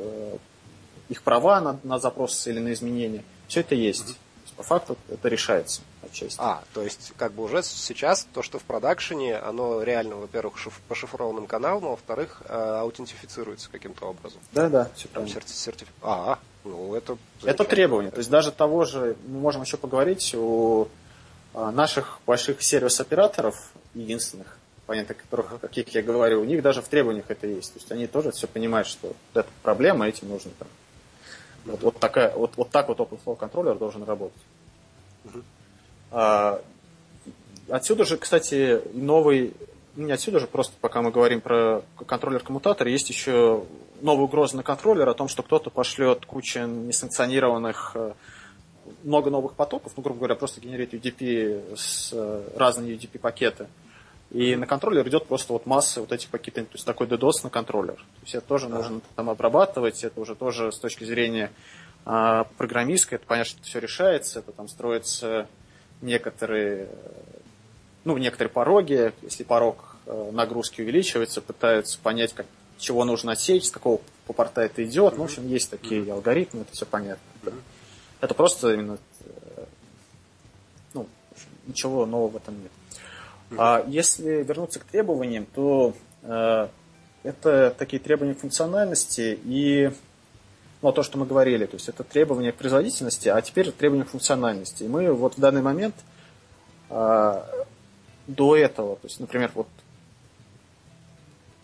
E: их права на, на запрос или на изменения. Все это есть. Mm-hmm. По факту это решается отчасти.
A: А, то есть как бы уже сейчас то, что в продакшене, оно реально, во-первых, шиф- по шифрованным каналам, а во-вторых, э, аутентифицируется каким-то образом.
E: Да, да, все правильно.
A: Серти- сертиф... А, ну это...
E: Это требование. То есть даже того же, мы можем еще поговорить о, о наших больших сервис-операторов, единственных, понятно, которых, каких я говорю, у них даже в требованиях это есть. То есть они тоже все понимают, что это проблема, этим нужно там вот, вот, такая, вот, вот так вот OpenFlow контроллер должен работать. Uh-huh. А, отсюда же, кстати, новый, не отсюда же, просто пока мы говорим про контроллер-коммутатор, есть еще новая угроза на контроллер о том, что кто-то пошлет кучу несанкционированных э, много новых потоков, ну, грубо говоря, просто генерит UDP с э, разные UDP-пакеты. И на контроллер идет просто вот масса вот этих пакетов, то есть такой DDoS на контроллер. То есть это тоже да. нужно там обрабатывать, это уже тоже с точки зрения а, программистской, это понятно, что это все решается, это там строятся некоторые, ну, некоторые пороги, если порог э, нагрузки увеличивается, пытаются понять, как, чего нужно отсечь, с какого порта это идет. Mm-hmm. Ну, в общем, есть такие mm-hmm. алгоритмы, это все понятно. Mm-hmm. Это просто именно, э, ну, ничего нового в этом нет. А если вернуться к требованиям, то э, это такие требования функциональности и ну, то, что мы говорили, то есть это требования к производительности, а теперь требования к функциональности. И мы вот в данный момент э, до этого, то есть, например, вот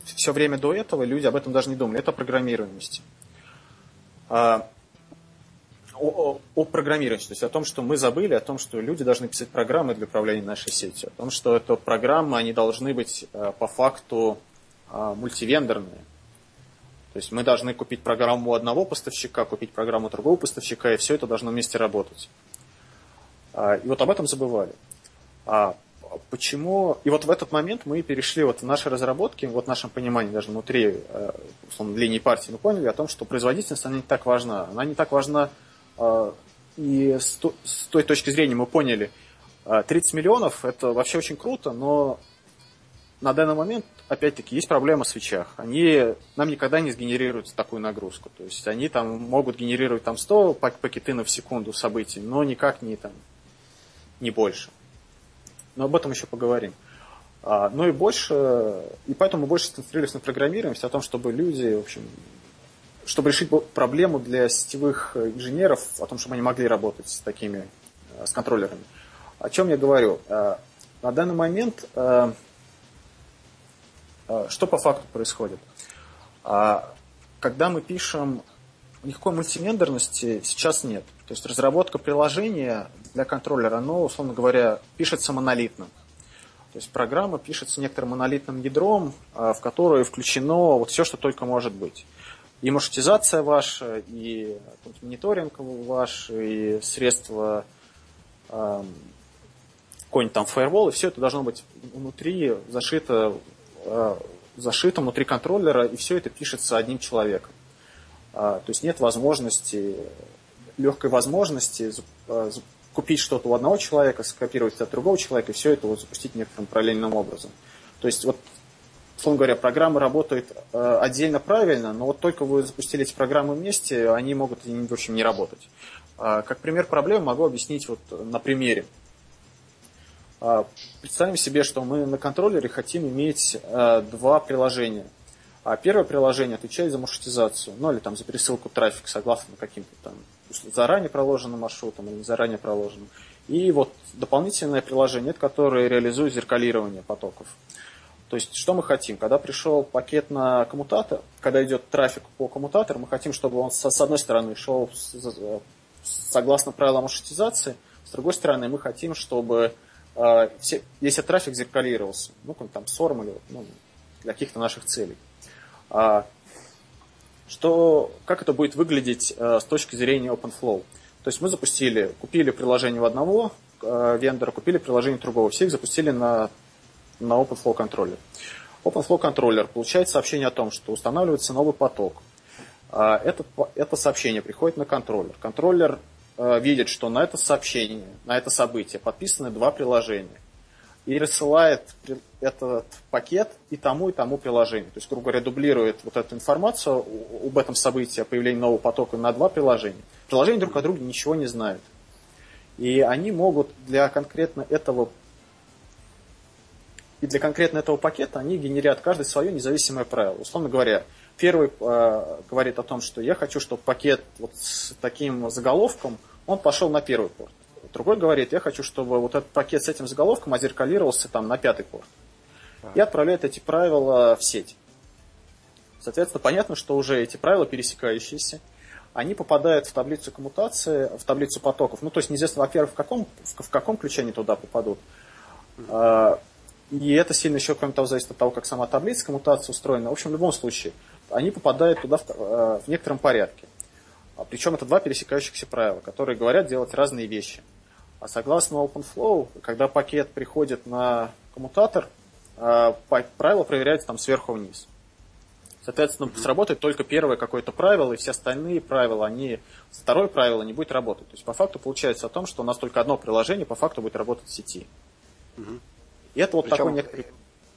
E: все время до этого люди об этом даже не думали. Это программируемости. А, о, о, программировании, то есть о том, что мы забыли, о том, что люди должны писать программы для управления нашей сетью, о том, что это программы, они должны быть э, по факту э, мультивендорные. То есть мы должны купить программу одного поставщика, купить программу другого поставщика, и все это должно вместе работать. А, и вот об этом забывали. А почему... И вот в этот момент мы перешли вот в нашей разработке, вот в нашем понимании даже внутри э, условно, линии партии, мы поняли о том, что производительность, она не так важна. Она не так важна и с той точки зрения мы поняли, 30 миллионов – это вообще очень круто, но на данный момент, опять-таки, есть проблема в свечах. Они нам никогда не сгенерируют такую нагрузку. То есть они там могут генерировать там 100 пакетинов в секунду событий, но никак не, там, не больше. Но об этом еще поговорим. А, ну и больше, и поэтому мы больше сконцентрировались на программировании, о том, чтобы люди, в общем, чтобы решить проблему для сетевых инженеров, о том, чтобы они могли работать с такими, э, с контроллерами. О чем я говорю? Э, на данный момент э, Э, что по факту происходит? А, когда мы пишем, никакой мультивендорности сейчас нет. То есть разработка приложения для контроллера, оно, условно говоря, пишется монолитно. То есть программа пишется некоторым монолитным ядром, в которое включено вот все, что только может быть. И маршрутизация ваша, и мониторинг ваш, и средства какой-нибудь там фаервол, и все это должно быть внутри зашито Э, зашито внутри контроллера, и все это пишется одним человеком. А, то есть нет возможности, легкой возможности э, купить что-то у одного человека, скопировать от другого человека, и все это вот запустить некоторым параллельным образом. То есть вот условно говоря, программа работает э, отдельно правильно, но вот только вы запустили эти программы вместе, они могут, в общем, не работать. Э, как пример проблемы могу объяснить вот на примере. А, представим себе, что мы на контроллере хотим иметь э, два приложения. А первое приложение отвечает за маршрутизацию, ну или там за пересылку трафика согласно каким-то там заранее проложенным маршрутам или заранее проложенным. И вот дополнительное приложение, которое реализует зеркалирование потоков. То есть, что мы хотим? Когда пришел пакет на коммутатор, когда идет трафик по коммутатору, мы хотим, чтобы он с одной стороны шел согласно правилам маршрутизации, с другой стороны мы хотим, чтобы а, все, весь трафик зеркалировался, ну, там, SORM или ну, для каких-то наших целей. А, что, как это будет выглядеть а, с точки зрения OpenFlow? То есть мы запустили, купили приложение у одного вендора, купили приложение другого, все их запустили на, на OpenFlow контроллер. OpenFlow контроллер получает сообщение о том, что устанавливается новый поток. Это, это сообщение приходит на контроллер. Контроллер Э, видит, что на это сообщение, на это событие подписаны два приложения. И рассылает этот пакет и тому, и тому приложению. То есть, грубо говоря, дублирует вот эту информацию об этом событии, о появлении нового потока на два приложения. Приложения друг о друге ничего не знают. И они могут для конкретно этого и для конкретно этого пакета они генерят каждый свое независимое правило. Условно говоря, Первый э, говорит о том, что я хочу, чтобы пакет вот с таким заголовком, он пошел на первый порт. Другой говорит, я хочу, чтобы вот этот пакет с этим заголовком озеркалировался там на пятый порт. И отправляет эти правила в сеть. Соответственно, понятно, что уже эти правила пересекающиеся, они попадают в таблицу коммутации, в таблицу потоков. Ну, то есть неизвестно, во-первых, в каком, в каком ключе они туда попадут. А, и это сильно еще, кроме того, зависит от того, как сама таблица коммутации устроена. В общем, в любом случае, они попадают туда в, э, в некотором порядке. А, Причем это два пересекающихся правила, которые говорят делать разные вещи. А согласно OpenFlow, когда пакет приходит на коммутатор, э, правило проверяется там сверху вниз. Соответственно, mm-hmm. сработает только первое какое-то правило, и все остальные правила, они, второе правило не будет работать. То есть по факту получается о том, что у нас только одно приложение по факту будет работать в сети. Mm-hmm. И это вот Причем... такой некоторый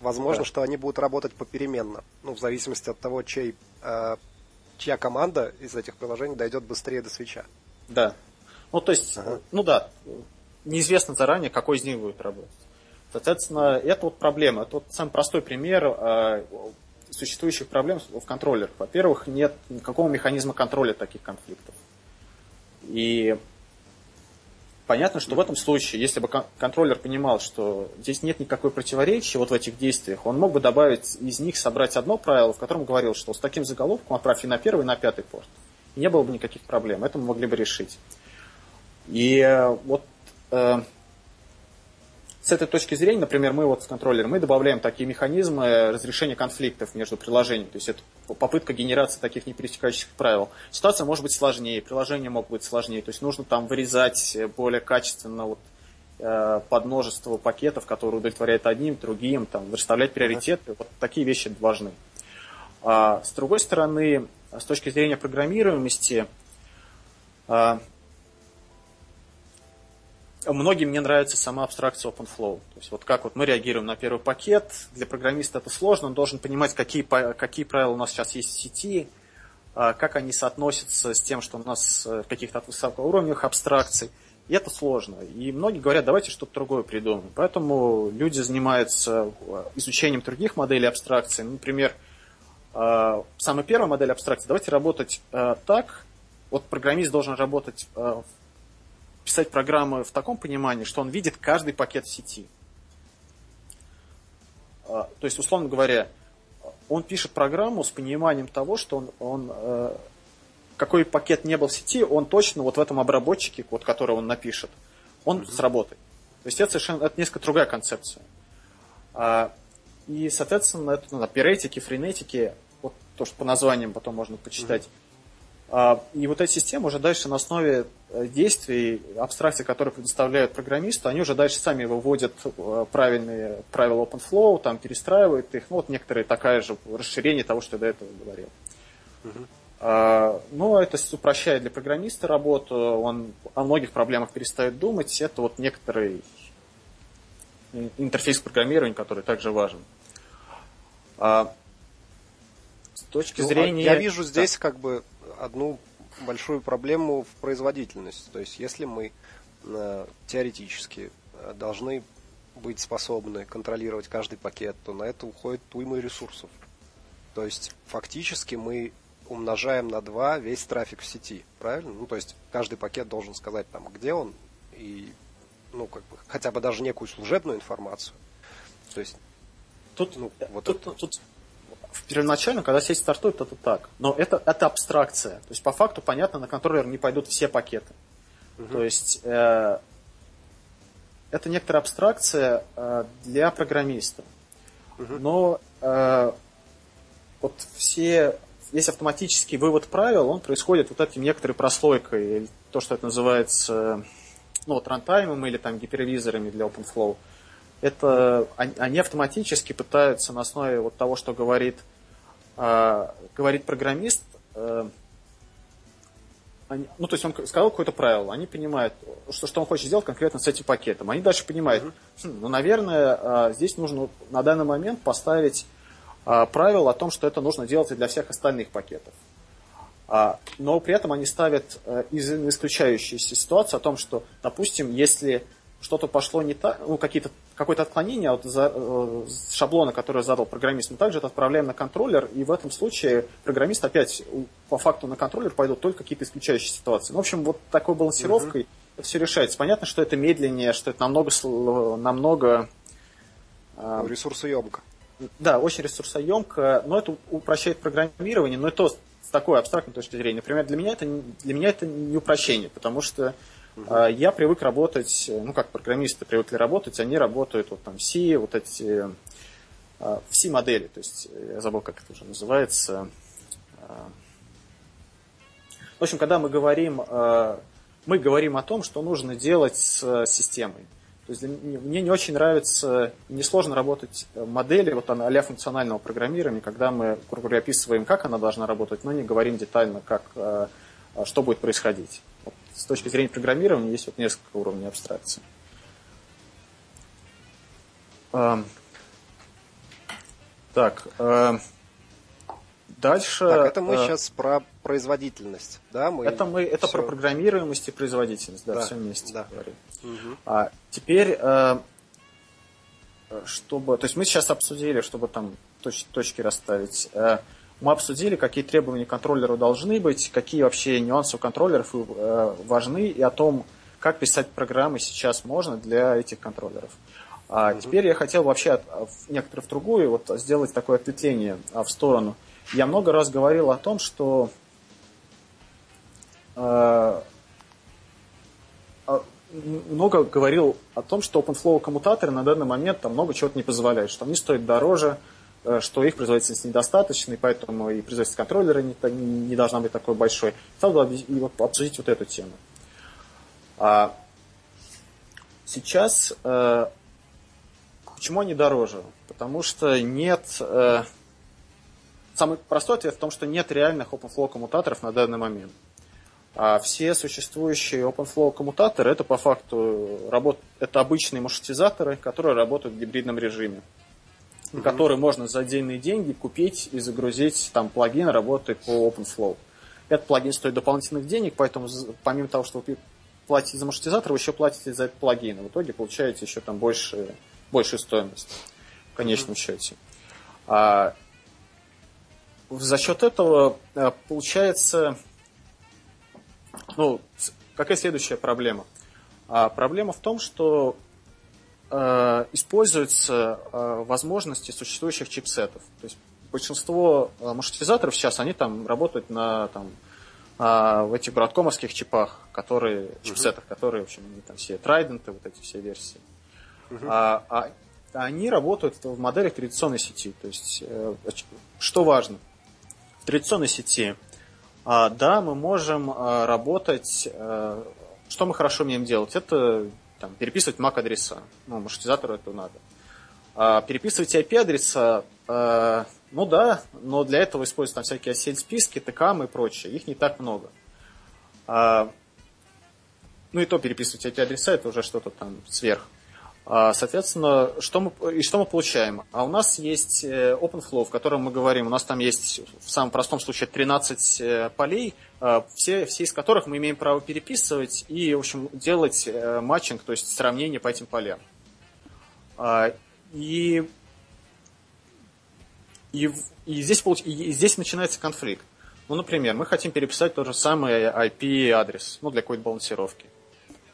A: Возможно, да. что они будут работать попеременно, ну, в зависимости от того, чей, э, чья команда из этих приложений дойдет быстрее до свеча.
E: Да. Ну, то есть, ага. ну да, неизвестно заранее, какой из них будет работать. Соответственно, это вот проблема. Это вот самый простой пример э, существующих проблем в контроллерах. Во-первых, нет никакого механизма контроля таких конфликтов. И Понятно, что в этом случае, если бы контроллер понимал, что здесь нет никакой противоречия вот в этих действиях, он мог бы добавить из них, собрать одно правило, в котором говорил, что с таким заголовком отправь и на первый, и на пятый порт. Не было бы никаких проблем, это мы могли бы решить. И э, вот э, с этой точки зрения, например, мы вот в контроллере, мы добавляем такие механизмы разрешения конфликтов между приложениями. То есть это попытка генерации таких непересекающих правил. Ситуация может быть сложнее, приложения могут быть сложнее. То есть нужно там вырезать более качественно вот, э, под множество пакетов, которые удовлетворяют одним, другим, там, расставлять приоритеты. Вот такие вещи важны. А, с другой стороны, с точки зрения программируемости, а, многим мне нравится сама абстракция OpenFlow. То есть вот как вот мы реагируем на первый пакет. Для программиста это сложно, он должен понимать, какие, какие правила у нас сейчас есть в сети, а, как они соотносятся с тем, что у нас в каких-то высокоуровневых абстракций. И это сложно. И многие говорят, давайте что-то другое придумаем. Поэтому люди занимаются изучением других моделей абстракции. Например, самая первая модель абстракции. Давайте работать так. Вот программист должен работать писать программы в таком понимании, что он видит каждый пакет в сети. А, то есть, условно говоря, он пишет программу с пониманием того, что он, он э, какой пакет не был в сети, он точно вот в этом обработчике, вот, который он напишет, он mm-hmm. сработает. То есть это совершенно это несколько другая концепция. А, и, соответственно, это ну, пиретики, френетики, вот то, что по названиям потом можно почитать, и вот эти системы уже дальше на основе э, действий, абстракций, которые предоставляют программисту, они уже дальше сами выводят э, правильные правила OpenFlow, там перестраивают их. Ну, вот некоторые такая же расширение того, что я до этого говорил. Uh-huh. А, ну, это упрощает для программиста работу, он о многих проблемах перестает думать. Это вот некоторый интерфейс программирования, который также важен. А,
A: с точки ну, а зрения... Я вижу здесь да. как бы одну большую проблему в производительности. То есть, если мы э, теоретически э, должны быть способны контролировать каждый пакет, то на это уходит уйма ресурсов. То есть, фактически мы умножаем на 2 весь трафик в сети, правильно? Ну, то есть, каждый пакет должен сказать там, где он, и, ну, как бы, хотя бы даже некую служебную информацию. То есть,
E: тут, ну, вот тут, это... тут первоначально, когда сеть стартует, это так. Но это, это абстракция. То есть, по факту, понятно, на контроллер не пойдут все пакеты. Угу. То есть, э, это некоторая абстракция э, для программиста. Угу. Но э, вот все, весь автоматический вывод правил, он происходит вот этим некоторой прослойкой, то, что это называется ну, вот, рантаймом или там гипервизорами для OpenFlow. Это они автоматически пытаются на основе вот того, что говорит говорит программист, э, они, ну, то есть он сказал какое-то правило, они понимают, что, что он хочет сделать конкретно с этим пакетом. Они дальше понимают, хм, ну, наверное, а, здесь нужно на данный момент поставить а, правило о том, что это нужно делать и для всех остальных пакетов. Но при этом они ставят э, исключающуюся ситуацию о том, что, допустим, если что-то пошло не так, ну, какие-то, какое-то отклонение от за, э, шаблона, который задал программист, мы также это отправляем на контроллер, и в этом случае программист опять по факту на контроллер пойдут только какие-то исключающие ситуации. Ну, в общем, вот такой балансировкой угу. это все решается. Понятно, что это медленнее, что это намного, намного
A: э, ресурсоемко.
E: Да, очень ресурсоемко, но это упрощает программирование, но это с такой абстрактной точки зрения. Например, для меня это, для меня это не упрощение, потому что Угу. Я привык работать, ну как программисты привыкли работать, они работают вот там C, вот эти а, все модели, то есть я забыл, как это уже называется. А. В общем, когда мы говорим, мы говорим о том, что нужно делать с системой. То есть мне не очень нравится, несложно работать модели вот а функционального программирования, когда мы, грубо говоря, описываем, как она должна работать, но не говорим детально, как, что будет происходить с точки зрения программирования есть вот несколько уровней абстракции. Так, дальше... Так,
A: это мы сейчас про производительность, да?
E: Мы это мы, это все... про программируемость и производительность, да, да все вместе да. говорим. Угу. А теперь, чтобы... То есть мы сейчас обсудили, чтобы там точ, точки расставить. Мы обсудили, какие требования контроллеру должны быть, какие вообще нюансы у контроллеров э, важны и о том, как писать программы сейчас можно для этих контроллеров. А mm теперь я хотел вообще от, в некоторых в другую вот сделать такое ответвление а, в сторону. Я много раз говорил о том, что э, много говорил о том, что OpenFlow коммутаторы на данный момент там много чего-то не позволяют, что они стоят дороже, что их производительность недостаточна, и поэтому и производительность контроллера не, не должна быть такой большой. Хотел бы обсудить вот эту тему. А сейчас э, почему они дороже? Потому что нет... Э, самый простой ответ в том, что нет реальных OpenFlow коммутаторов на данный момент. А все существующие OpenFlow коммутаторы это по факту работ... это обычные маршрутизаторы, которые работают в гибридном режиме. Mm-hmm. Которые можно за отдельные деньги купить и загрузить. Там плагин работает по OpenFlow. Этот плагин стоит дополнительных денег, поэтому помимо того, что вы платите за маршрутизатор, вы еще платите за этот плагин. В итоге получаете еще там больше, большую стоимость в конечном mm-hmm. счете. А, за счет этого э, получается, ну, какая следующая проблема? А проблема в том, что э, используются э, возможности существующих чипсетов. То есть большинство э, маршрутизаторов сейчас, они там работают на там, э, в этих браткомовских чипах, которые, uh-huh. чипсетах, которые, в общем, они там все трайденты, вот эти все версии. Uh-huh. А, а они работают в моделях традиционной сети. То есть, э, что важно? В традиционной сети, а, да, мы можем а, работать, э, что мы хорошо умеем делать? Это там, переписывать MAC-адреса. Ну, маршрутизатору это надо. А, переписывать IP-адреса, э, ну да, но для этого используют там всякие осель-списки, ТКМ и прочее. Их не так много. Ну и то переписывать IP-адреса, это уже что-то там сверх. А, соответственно, что мы, и что мы получаем? А у нас есть э, OpenFlow, в котором мы говорим, у нас там есть в самом простом случае 13 э, полей, а, все, все из которых мы имеем право переписывать и, в общем, делать э, матчинг, то есть сравнение по этим полям. А, и, и, и, здесь, и здесь начинается конфликт. Ну, например, мы хотим переписать тот же самый IP-адрес, ну, для какой-то балансировки.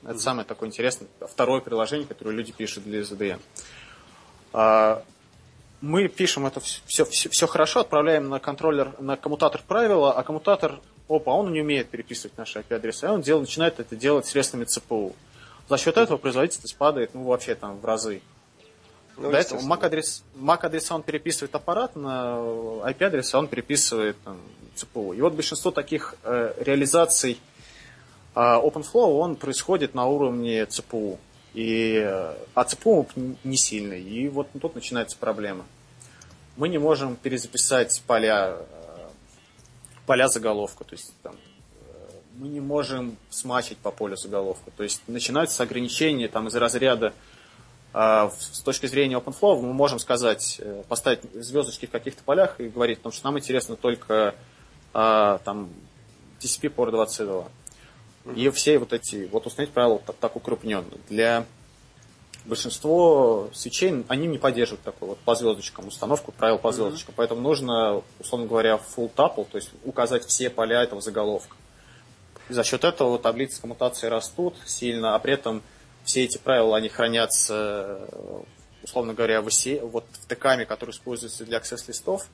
E: Это самое такое интересное, второе приложение, которое люди пишут для ZDN. А, мы пишем это все, все, все хорошо, отправляем на контроллер, на коммутатор правила, а коммутатор, опа, он не умеет переписывать наши IP-адреса, и он делает, начинает это делать средствами ЦПУ. За счет этого производительность падает, ну, вообще там в разы. Ну, До этого MAC-адрес, MAC-адреса он переписывает аппарат, на IP-адреса он переписывает там, ЦПУ. И вот большинство таких э, реализаций OpenFlow, он происходит на уровне ЦПУ. И, а ЦПУ не сильный. И вот тут начинается проблема. Мы не можем перезаписать поля, поля заголовка. То есть там, мы не можем смачить по полю заголовка. То есть начинаются ограничения там, из разряда а, с точки зрения OpenFlow мы можем сказать, э, поставить звездочки в каких-то полях и говорить, потому что нам интересно только а, там, TCP port 22. И все вот эти, вот установить правила так, так укрупненно. Для большинства свечей, они не поддерживают такой вот по звездочкам установку правил по звездочкам. Mm-hmm. Поэтому нужно, условно говоря, full tuple, то есть указать все поля этого заголовка. И за счет этого таблицы коммутации растут сильно, а при этом все эти правила, они хранятся, условно говоря, в, оси, вот в ТКами, которые используются для аксесс-листов.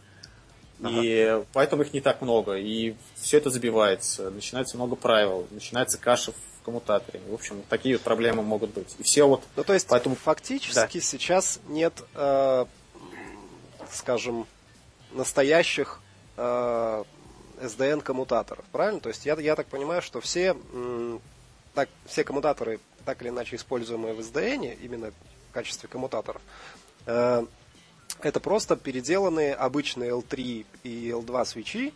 E: И поэтому их не так много. И все это забивается. Начинается много правил. Начинается каша в коммутаторе. В общем, такие вот проблемы могут быть. И все вот...
A: Ну, то есть, поэтому... фактически да. сейчас нет, э, скажем, настоящих э, SDN-коммутаторов, правильно? То есть я, я так понимаю, что все, м, так, все коммутаторы, так или иначе используемые в SDN, именно в качестве коммутаторов, э, это просто переделанные обычные L3 и L2 свечи,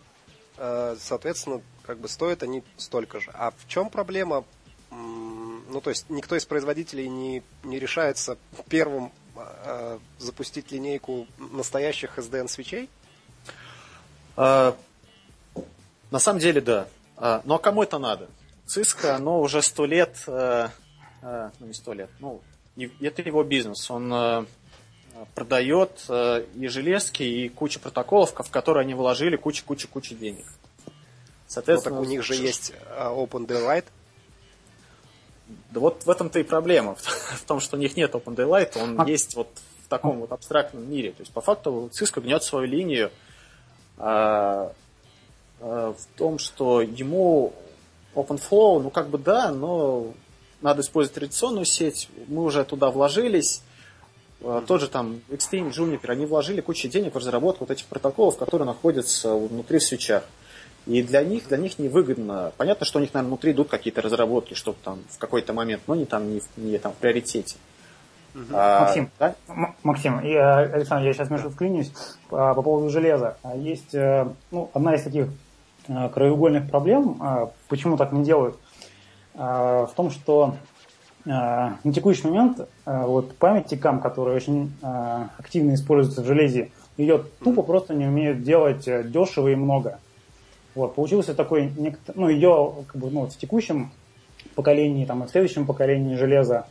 A: э, соответственно, как бы стоят они столько же. А в чем проблема? Ну, то есть никто из производителей не, не решается первым э, запустить линейку настоящих SDN свечей?
E: А, на самом деле, да. А, но кому это надо? Cisco, оно уже сто лет, а, а, ну не сто лет, ну, это его бизнес. Он продает э, и железки, и кучу протоколов, в которые они вложили кучу-кучу-кучу денег.
A: Соответственно, ну, так у них же есть э, Open Daylight.
E: Да вот в этом-то и проблема. <laughs> В том, что у них нет Open Daylight, он а... есть вот в таком вот абстрактном мире. То есть, по факту, Cisco гнет свою линию а, а, в том, что ему OpenFlow, ну как бы да, но надо использовать традиционную сеть. Мы уже туда вложились, а, тот же там Extreme, Juniper, они вложили кучу денег в разработку вот этих протоколов, которые находятся внутри в свечах. И для них, для них невыгодно. Понятно, что у них, наверное, внутри идут какие-то разработки, чтобы там в какой-то момент, но не там не, не там в приоритете.
F: Угу. А, Максим, да? Максим, и, Александр, я сейчас между вклинюсь по, по поводу железа. А есть э, ну, одна из таких краеугольных проблем, почему так не делают, в том, что на текущий момент вот память TCAM, которая очень активно используется в железе, ее тупо просто не умеют делать дешево и много. Вот, получился такой, ну, ее как бы, ну, в текущем поколении, там, и в следующем поколении железа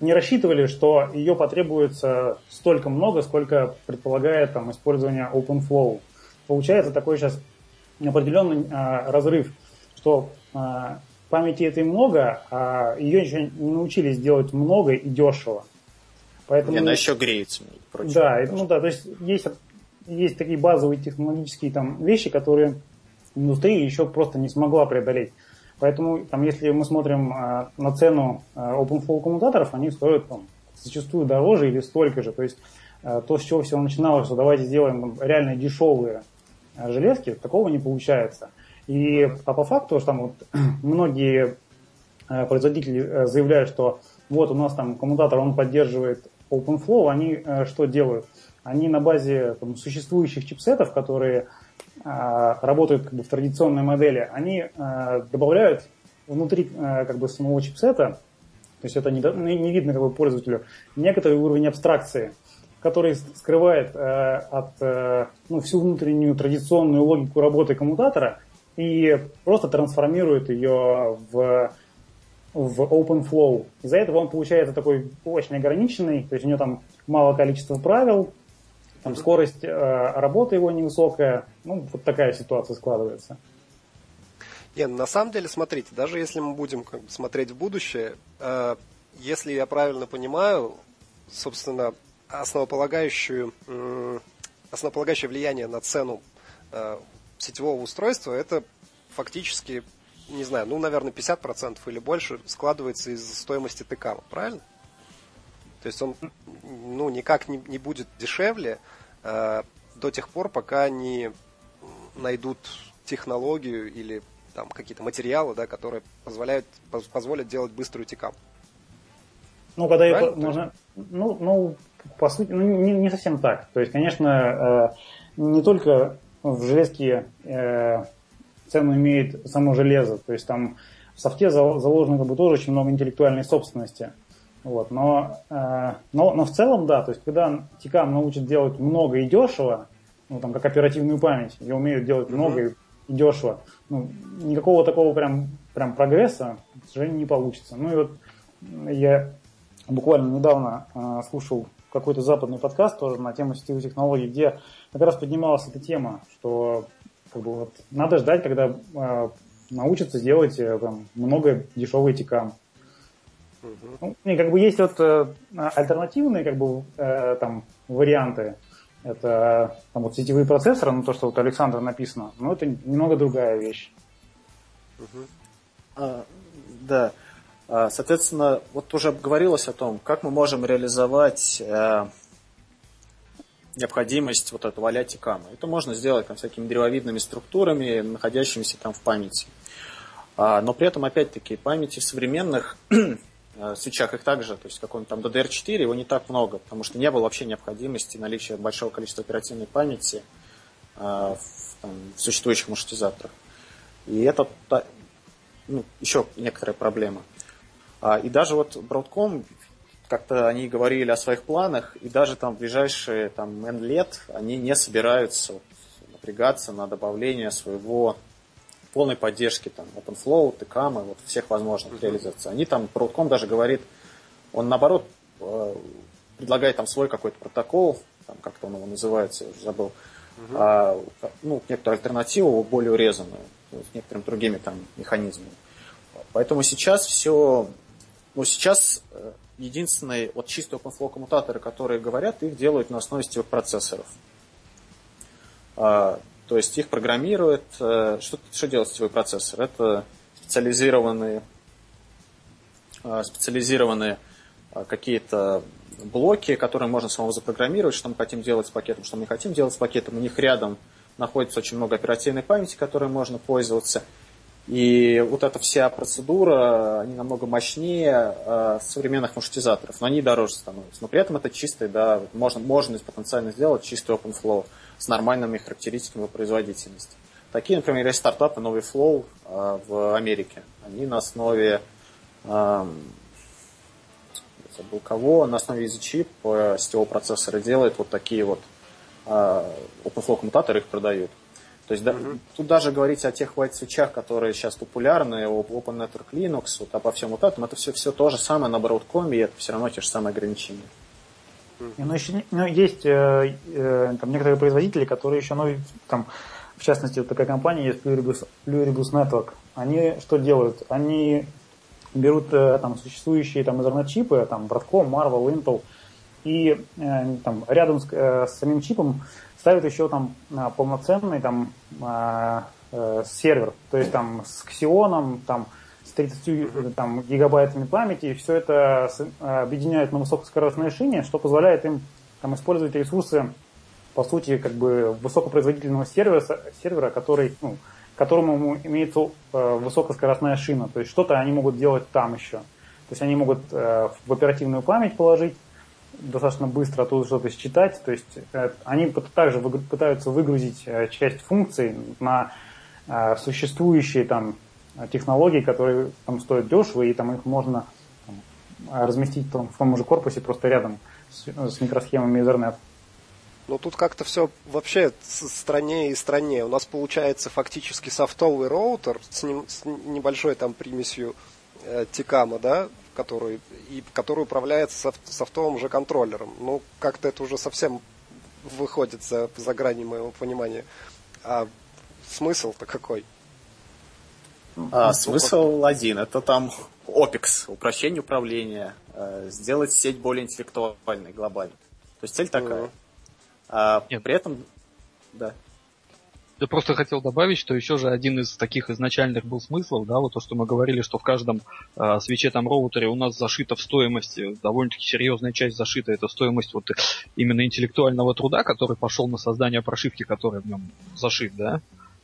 F: не рассчитывали, что ее потребуется столько много, сколько предполагает там, использование OpenFlow. Получается такой сейчас определенный а, разрыв, что а, памяти этой много, а ее еще не научились делать много и дешево.
E: Поэтому... И она еще греется.
F: Прочим, да, ну да, то есть есть, есть такие базовые технологические там вещи, которые индустрия еще просто не смогла преодолеть. Поэтому, там, если мы смотрим э, на цену э, OpenFlow коммутаторов, они стоят там, зачастую дороже или столько же. То есть э, то, с чего все начиналось, что давайте сделаем реально дешевые железки, такого не получается. И а по факту, что там вот <clears throat> многие э, производители э, заявляют, что вот у нас там коммутатор, он поддерживает OpenFlow, они э, что делают? Они на базе там, существующих чипсетов, которые работают как бы в традиционной модели, они добавляют внутри как бы самого чипсета, то есть это не, не видно как бы пользователю, некоторый уровень абстракции, который скрывает от ну, всю внутреннюю традиционную логику работы коммутатора и просто трансформирует ее в в OpenFlow. Из-за этого он получается такой очень ограниченный, то есть у него там мало количества правил, там скорость э, работы его невысокая. Ну, вот такая ситуация складывается.
A: Нет, на самом деле, смотрите, даже если мы будем как бы, смотреть в будущее, э, если я правильно понимаю, собственно, основополагающую, э, основополагающее влияние на цену э, сетевого устройства, это фактически, не знаю, ну, наверное, 50% или больше складывается из стоимости ТК, правильно? То есть он ну, никак не, не будет дешевле э, до тех пор, пока не найдут технологию или там какие-то материалы, да, которые позволяют, позволят делать быструю тикам.
F: Ну, когда это можно, ну, ну, по сути, ну, не, не совсем так. То есть, конечно, э, не только в железке э, цену имеет само железо, то есть там в софте заложено как бы тоже очень много интеллектуальной собственности. Вот, но, э, но, но в целом, да, то есть когда Тикам научат делать много и дешево, ну, там, как оперативную память, и умеют делать uh-huh. много и, и дешево, ну, никакого такого прям, прям прогресса, к сожалению, не получится. Ну и вот я буквально недавно э, слушал какой-то западный подкаст тоже на тему сетевых технологий, где как раз поднималась эта тема, что как бы вот надо ждать, когда э, научатся делать э, там, много дешевый тикам. Ну, и как бы есть вот э, альтернативные как бы э, там варианты. Это там вот сетевые процессоры, ну то, что вот Александр написано, но это немного другая вещь.
E: Угу. А, да. А, соответственно, вот уже говорилось о том, как мы можем реализовать э, необходимость вот этого а тикама. Это можно сделать там, всякими древовидными структурами, находящимися там в памяти. А, но при этом, опять-таки, памяти современных <clears throat> Э, свечах их также, то есть какой-нибудь там DDR4, его не так много, потому что не было вообще необходимости наличия большого количества оперативной памяти э, в, там, в существующих маршрутизаторах. И это ну, еще некоторая проблема. А, и даже вот Broadcom, как-то они говорили о своих планах, и даже там в ближайшие там, N лет они не собираются напрягаться на добавление своего полной поддержки там OpenFlow, TKM, вот всех возможных uh-huh. реализаций. Они там, Broadcom даже говорит, он наоборот э, предлагает там свой какой-то протокол, там как-то он его называется, я уже забыл, uh-huh. а, ну, некоторую альтернативу, более урезанную, с некоторыми другими там механизмами. Поэтому сейчас все, ну сейчас э, единственные вот чистые OpenFlow коммутаторы, которые говорят, их делают на основе сетевых процессоров. А, то есть их программирует. Э, что, что делает сетевой процессор? Это специализированные, э, специализированные э, какие-то блоки, которые можно самому запрограммировать, что мы хотим делать с пакетом, что мы не хотим делать с пакетом. У них рядом находится очень много оперативной памяти, которой можно пользоваться. И вот эта вся процедура, они намного мощнее э, современных маршрутизаторов, но они дороже становятся. Но при этом это чистый, да, можно, можно потенциально сделать чистый OpenFlow с нормальными характеристиками производительности. Такие, например, есть стартапы Новый Flow э, в Америке. Они на основе э, забыл кого, на основе EasyChip э, сетевого процессора делает вот такие вот э, OpenFlow коммутаторы, их продают. То есть mm-hmm. да, тут даже говорить о тех white свечах, которые сейчас популярны, об Open Network Linux, вот обо всем вот этом, это все, все то же самое на Broadcom, и это все равно те же самые ограничения.
F: Mm-hmm. Но еще ну, есть э, э, там некоторые производители, которые еще, ну, там, в частности, вот такая компания есть Pluribus, Pluribus Network. Они что делают? Они берут э, там существующие там Ethernet-чипы, там Broadcom, Marvel, Intel, и э, там рядом с, э, с самим чипом ставят еще там а, полноценный там а, э, сервер, то есть там с Xeon, там с 30 там, гигабайтами памяти, и все это объединяют на высокоскоростной шине, что позволяет им там, использовать ресурсы, по сути, как бы высокопроизводительного сервера, сервера который, ну, которому имеется э, высокоскоростная шина. То есть что-то они могут делать там еще. То есть они могут э, в оперативную память положить достаточно быстро оттуда что-то считать. То есть э, они также пытаются выгрузить э, часть функций на э, существующие там технологии, которые там стоят дешево, и там их можно там, разместить там, в том же корпусе просто рядом с, с микросхемами Ethernet.
A: Ну тут как-то все вообще страннее и страннее. У нас получается фактически софтовый роутер с, ним, с небольшой там примесью э, Тикама, да, который, и, который управляется софт, софтовым же контроллером. Ну, как-то это уже совсем выходит за, за грани моего понимания. А смысл-то какой?
E: А, смысл один. Это там OPEX, упрощение управления, э, сделать сеть более интеллектуальной, глобальной. То есть цель такая. Mm-hmm. А, Нет. При этом, да.
D: Я просто хотел добавить, что еще же один из таких изначальных был смыслов, да, вот то, что мы говорили, что в каждом э, свече там роутере у нас зашита в стоимости, довольно-таки серьезная часть зашита, это стоимость вот именно интеллектуального труда, который пошел на создание прошивки, которая в нем зашит, да.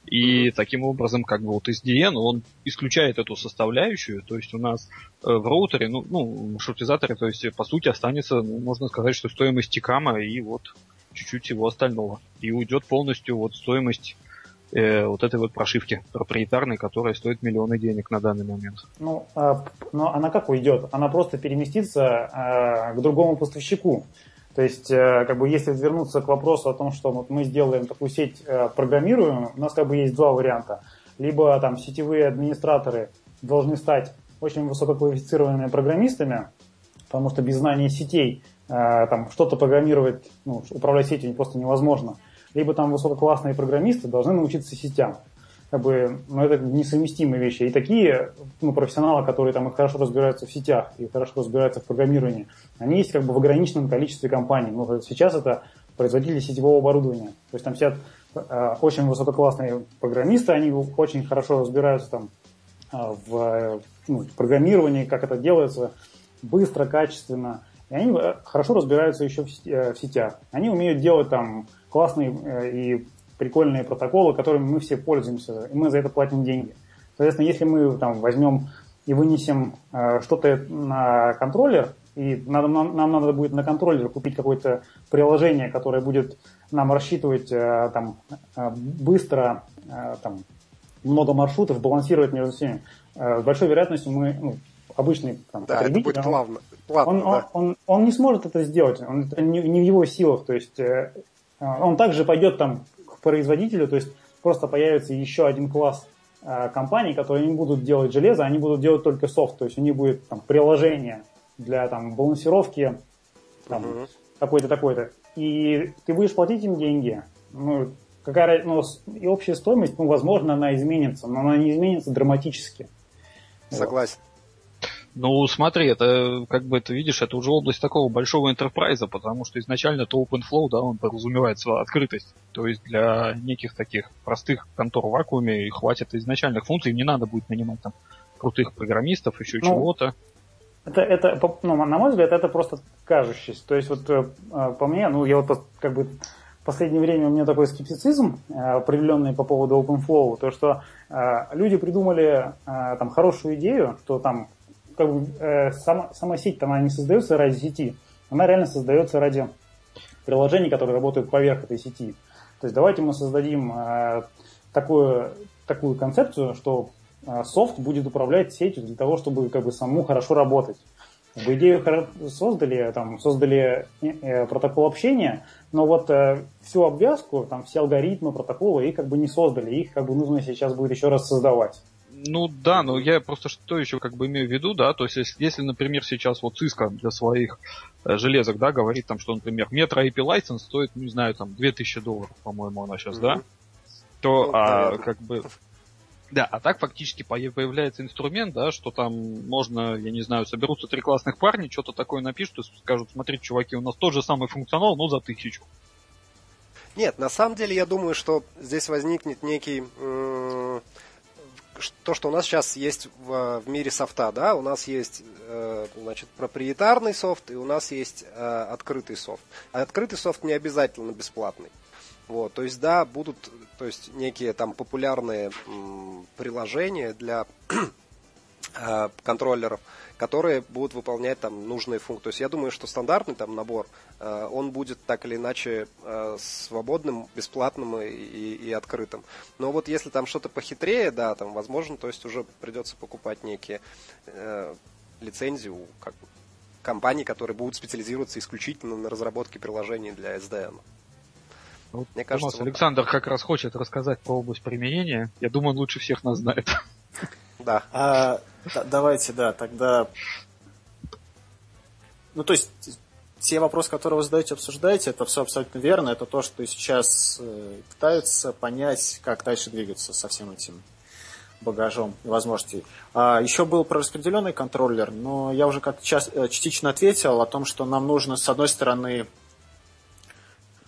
D: И таким образом, как бы вот SDN, он исключает эту составляющую, то есть у нас э, в роутере, ну, ну, маршрутизаторе, то есть по сути останется, ну, можно сказать, что стоимость тикама и вот чуть-чуть всего остального. И уйдет полностью вот стоимость э, вот этой вот прошивки проприетарной, которая стоит миллионы денег на данный момент.
F: Ну, а, но она как уйдет? Она просто переместится а, к другому поставщику. То есть, а, как бы, если вернуться к вопросу о том, что вот мы сделаем такую сеть, а, программируем, у нас как бы есть два варианта. Либо там сетевые администраторы должны стать очень высококвалифицированными программистами, потому что без знания сетей э, там что-то программировать, ну, управлять сетью просто невозможно. Либо там высококлассные программисты должны научиться сетям. Как бы, ну, это несовместимые вещи. И такие ну, профессионалы, которые там и хорошо разбираются в сетях, и хорошо разбираются в программировании, они есть как бы в ограниченном количестве компаний. Ну, сейчас это производители сетевого оборудования. То есть там сидят э, очень высококлассные программисты, они очень хорошо разбираются там э, в, ну, в программировании, как это делается, быстро, качественно. И они э, хорошо разбираются еще э, в сетях. Они умеют делать там классные э, и прикольные протоколы, которыми мы все пользуемся, и мы за это платим деньги. Соответственно, если мы там возьмем и вынесем что-то на контроллер, и надо, нам, нам надо будет на контроллер купить какое-то приложение, которое будет нам рассчитывать там, быстро там, много маршрутов, балансировать между всеми. С большой вероятностью мы ну, обычный там,
A: да, это будет плавно, плавно,
F: он, да. он, он, он не сможет это сделать, он, это не, не в его силах, то есть э, он также пойдет там к производителю, то есть просто появится еще один класс э, компаний, которые не будут делать железо, они будут делать только софт, то есть у них будет там приложение для там балансировки там, угу. такой-то, такой-то, и ты будешь платить им деньги, ну, какая, ну, и общая стоимость, ну, возможно, она изменится, но она не изменится драматически.
A: Согласен. Вот.
D: Ну, смотри, это, как бы, ты видишь, это уже область такого большого энтерпрайза, потому что изначально это OpenFlow, да, он подразумевает свою открытость. То есть для неких таких простых контор в вакууме хватит изначальных функций, не надо будет нанимать там крутых программистов, еще ну, чего-то.
F: Это, это, ну, на мой взгляд, это просто кажущесть. То есть, вот э, по мне, ну, я вот как бы в последнее время у меня такой скептицизм э, определенный по поводу OpenFlow, то что э, люди придумали там хорошую идею, что там как бы э, сама, сама сеть она не создается ради сети, она реально создается ради приложений, которые работают поверх этой сети. То есть давайте мы создадим э, такую, такую концепцию, что э, софт будет управлять сетью для того, чтобы как бы самому хорошо работать. В идею создали, там, создали э, протокол общения, но вот э, всю обвязку, там, все алгоритмы, протоколы, их как бы не создали, их как бы нужно сейчас будет еще раз создавать.
D: Ну да, но я просто что еще как бы имею в виду, да, то есть если, если например, сейчас вот Cisco для своих э, железок, да, говорит там, что, например, метро IP license стоит, ну, не знаю, там, 2000 долларов, по-моему, она сейчас, mm-hmm. да, то, ну, а, как бы, да, а так фактически появляется инструмент, да, что там можно, я не знаю, соберутся три классных парня, что-то такое напишут и скажут, смотрите, чуваки, у нас тот же самый функционал, но за тысячу.
A: Нет, на самом деле я думаю, что здесь возникнет некий... то, что у нас сейчас есть в, в мире софта, да, у нас есть, э, значит, проприетарный софт и у нас есть э, открытый софт. А открытый софт не обязательно бесплатный. Вот, то есть, да, будут то есть некие там популярные м, приложения для контроллеров, которые будут выполнять там нужные функции. То есть я думаю, что стандартный там набор, э, он будет так или иначе э, свободным, бесплатным и, и, и открытым. Но вот если там что-то похитрее, да, там возможно, то есть уже придется покупать некие э, лицензии у как, компаний, которые будут специализироваться исключительно на разработке приложений для SDN.
D: Вот Мне кажется, у нас вот Александр так. как раз хочет рассказать про область применения. Я думаю, он лучше всех нас знает. <laughs>
E: Да. А, давайте, да, тогда... Ну, то есть, те вопросы, которые вы задаете, обсуждаете, это все абсолютно верно. Это то, что сейчас э, пытаются понять, как дальше двигаться со всем этим багажом и возможностей. А, еще был про распределенный контроллер, но я уже как э, частично ответил о том, что нам нужно, с одной стороны,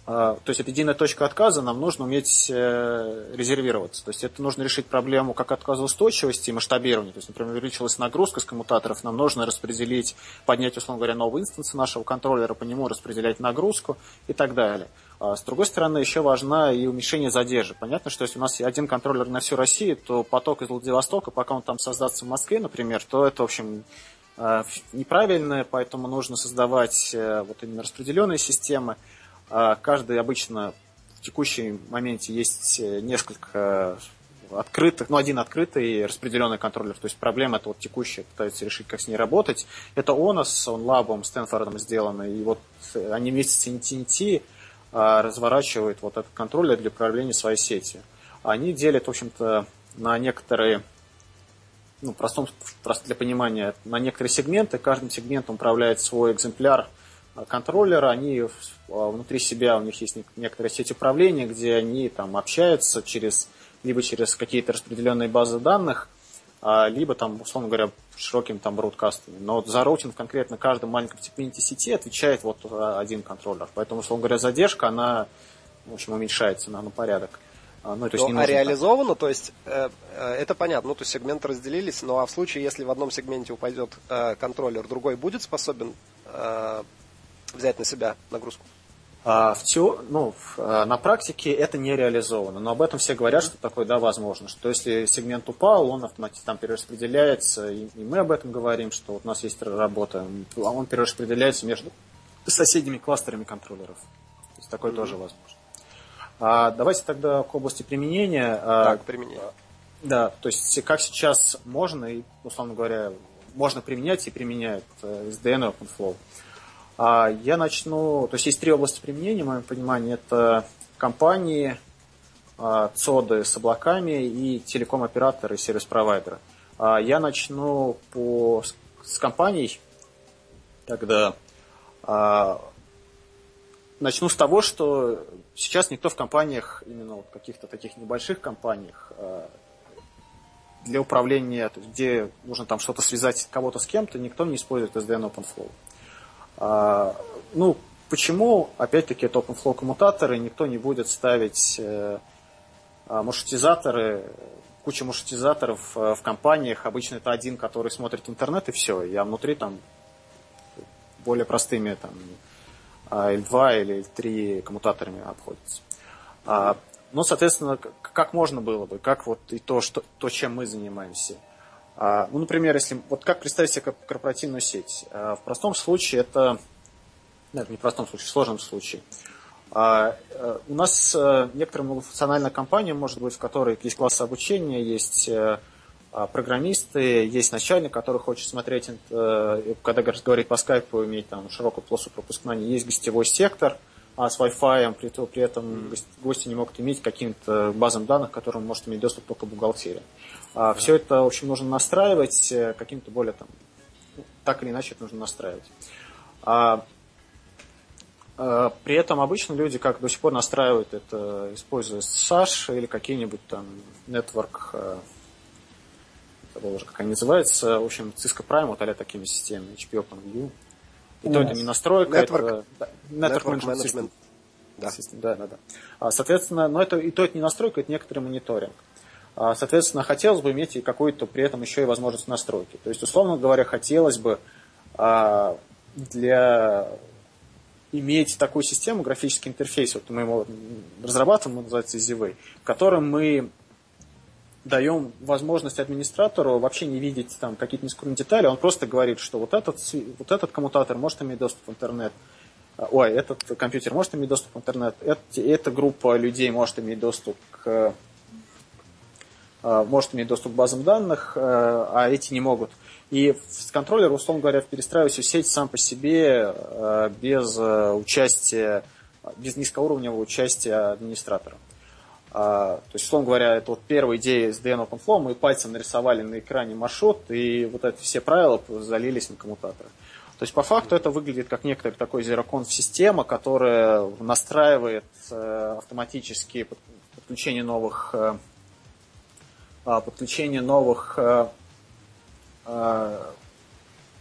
E: то есть это единая точка отказа, нам нужно уметь э, резервироваться. То есть это нужно решить проблему как отказа устойчивости и масштабирования. То есть, например, увеличилась нагрузка с коммутаторов, нам нужно распределить, поднять, условно говоря, новый инстанс нашего контроллера, по нему распределять нагрузку и так далее. А с другой стороны, еще важна и уменьшение задержек. Понятно, что если у нас один контроллер на всю Россию, то поток из Владивостока, пока он там создастся в Москве, например, то это, в общем, э, неправильно, поэтому нужно создавать э, вот именно распределенные системы. А каждый обычно в текущем моменте есть э, несколько открытых, ну, один открытый распределенный контроллер. То есть проблема это вот текущая, пытаются решить, как с ней работать. Это ONOS, он лабом Стэнфордом сделано, и вот они вместе с NTNT а, разворачивают вот этот контроллер для управления своей сетью. Они делят, в общем-то, на некоторые, ну, простом, просто для понимания, на некоторые сегменты. Каждым сегментом управляет свой экземпляр контроллера, они а, внутри себя, у них есть некоторая сеть управления, где они там общаются через, либо через какие-то распределенные базы данных, а, либо там, условно говоря, широким там бродкастами. Но вот за роутинг конкретно каждом маленьком сегменте сети отвечает вот а, один контроллер. Поэтому, условно говоря, задержка, она, в общем, уменьшается на, на порядок.
A: Ну, то есть ну, а реализовано, так. то есть э, э, это понятно, ну, то есть сегменты разделились, но а в случае, если в одном сегменте упадет э, контроллер, другой будет способен э, взять на себя нагрузку?
E: А, в те, ну, в, а, на практике это не реализовано, но об этом все говорят, что такое, да, возможно, что если сегмент упал, он автоматически там перераспределяется, и, и мы об этом говорим, что вот у нас есть работа, а он перераспределяется между соседними кластерами контроллеров. То есть такое mm-hmm. тоже возможно. А, давайте тогда к области применения.
A: А, так, применение.
E: Да, то есть как сейчас можно, и, условно говоря, можно применять и применяют SDN и OpenFlow. А я начну, то есть есть три области применения, в моем понимании, это компании, а, ЦОДы с облаками и телеком-операторы сервис-провайдеры. А я начну по, с компаний, тогда начну с того, что сейчас никто в компаниях, именно вот каких-то таких небольших компаниях, для управления, где нужно там что-то связать кого-то с кем-то, никто не использует SDN OpenFlow. А, ну, почему, опять-таки, это OpenFlow коммутаторы, никто не будет ставить э, а, маршрутизаторы, куча маршрутизаторов э, в компаниях. Обычно это один, который смотрит интернет, и все. Я внутри там более простыми там, L2 или L3 коммутаторами обходится. Ну, соответственно, как можно было бы, как вот и то, что, то чем мы занимаемся. Ну, например, если вот как представить себе корпоративную сеть? В простом случае это, нет, не в простом случае, в сложном случае. У нас некоторая многофункциональная компания, может быть, в которой есть классы обучения, есть а, программисты, есть начальник, который хочет смотреть, э, когда говорит по скайпу, иметь там широкую полосу пропускания, есть гостевой сектор а с Wi-Fi, при, при этом гости не могут иметь каким-то базам данных, к которым может иметь доступ только бухгалтерия. А все это, в общем, нужно настраивать э, каким-то более там, ну, так или иначе это нужно настраивать. А, а, при этом обычно люди как до сих пор настраивают это, используя SASH или какие-нибудь там network забыл уже, как они называются. В общем, Cisco Prime, вот а такими системами, HP OpenView. И то это не настройка,
A: Network,
E: это Network, Network Management System. Да. System, да, да, да. А, соответственно, но это и то это не настройка, это некоторый мониторинг. А, соответственно, хотелось бы иметь и какую-то при этом еще и возможность настройки. То есть, условно говоря, хотелось бы для иметь такую систему, графический интерфейс, вот мы его разрабатываем, он называется ZV, в котором мы даем возможность администратору вообще не видеть там какие-то нескромные детали, он просто говорит, что вот этот, вот этот коммутатор может иметь доступ в интернет, а, ой, этот компьютер может иметь доступ в интернет, эти, эта группа людей может иметь доступ к а, может иметь доступ к базам данных, а, а эти не могут. И контроллер, условно говоря, перестраивает всю сеть сам по себе без участия, без низкоуровневого участия администратора. А, то есть, условно говоря, это вот первая идея SDN OpenFlow, мы пальцем нарисовали на экране маршрут, и вот эти все правила залились на коммутаторы. То есть, по факту это выглядит как некоторый такой зероконф система, которая настраивает э, автоматически подключение новых, э, а, подключение новых, э,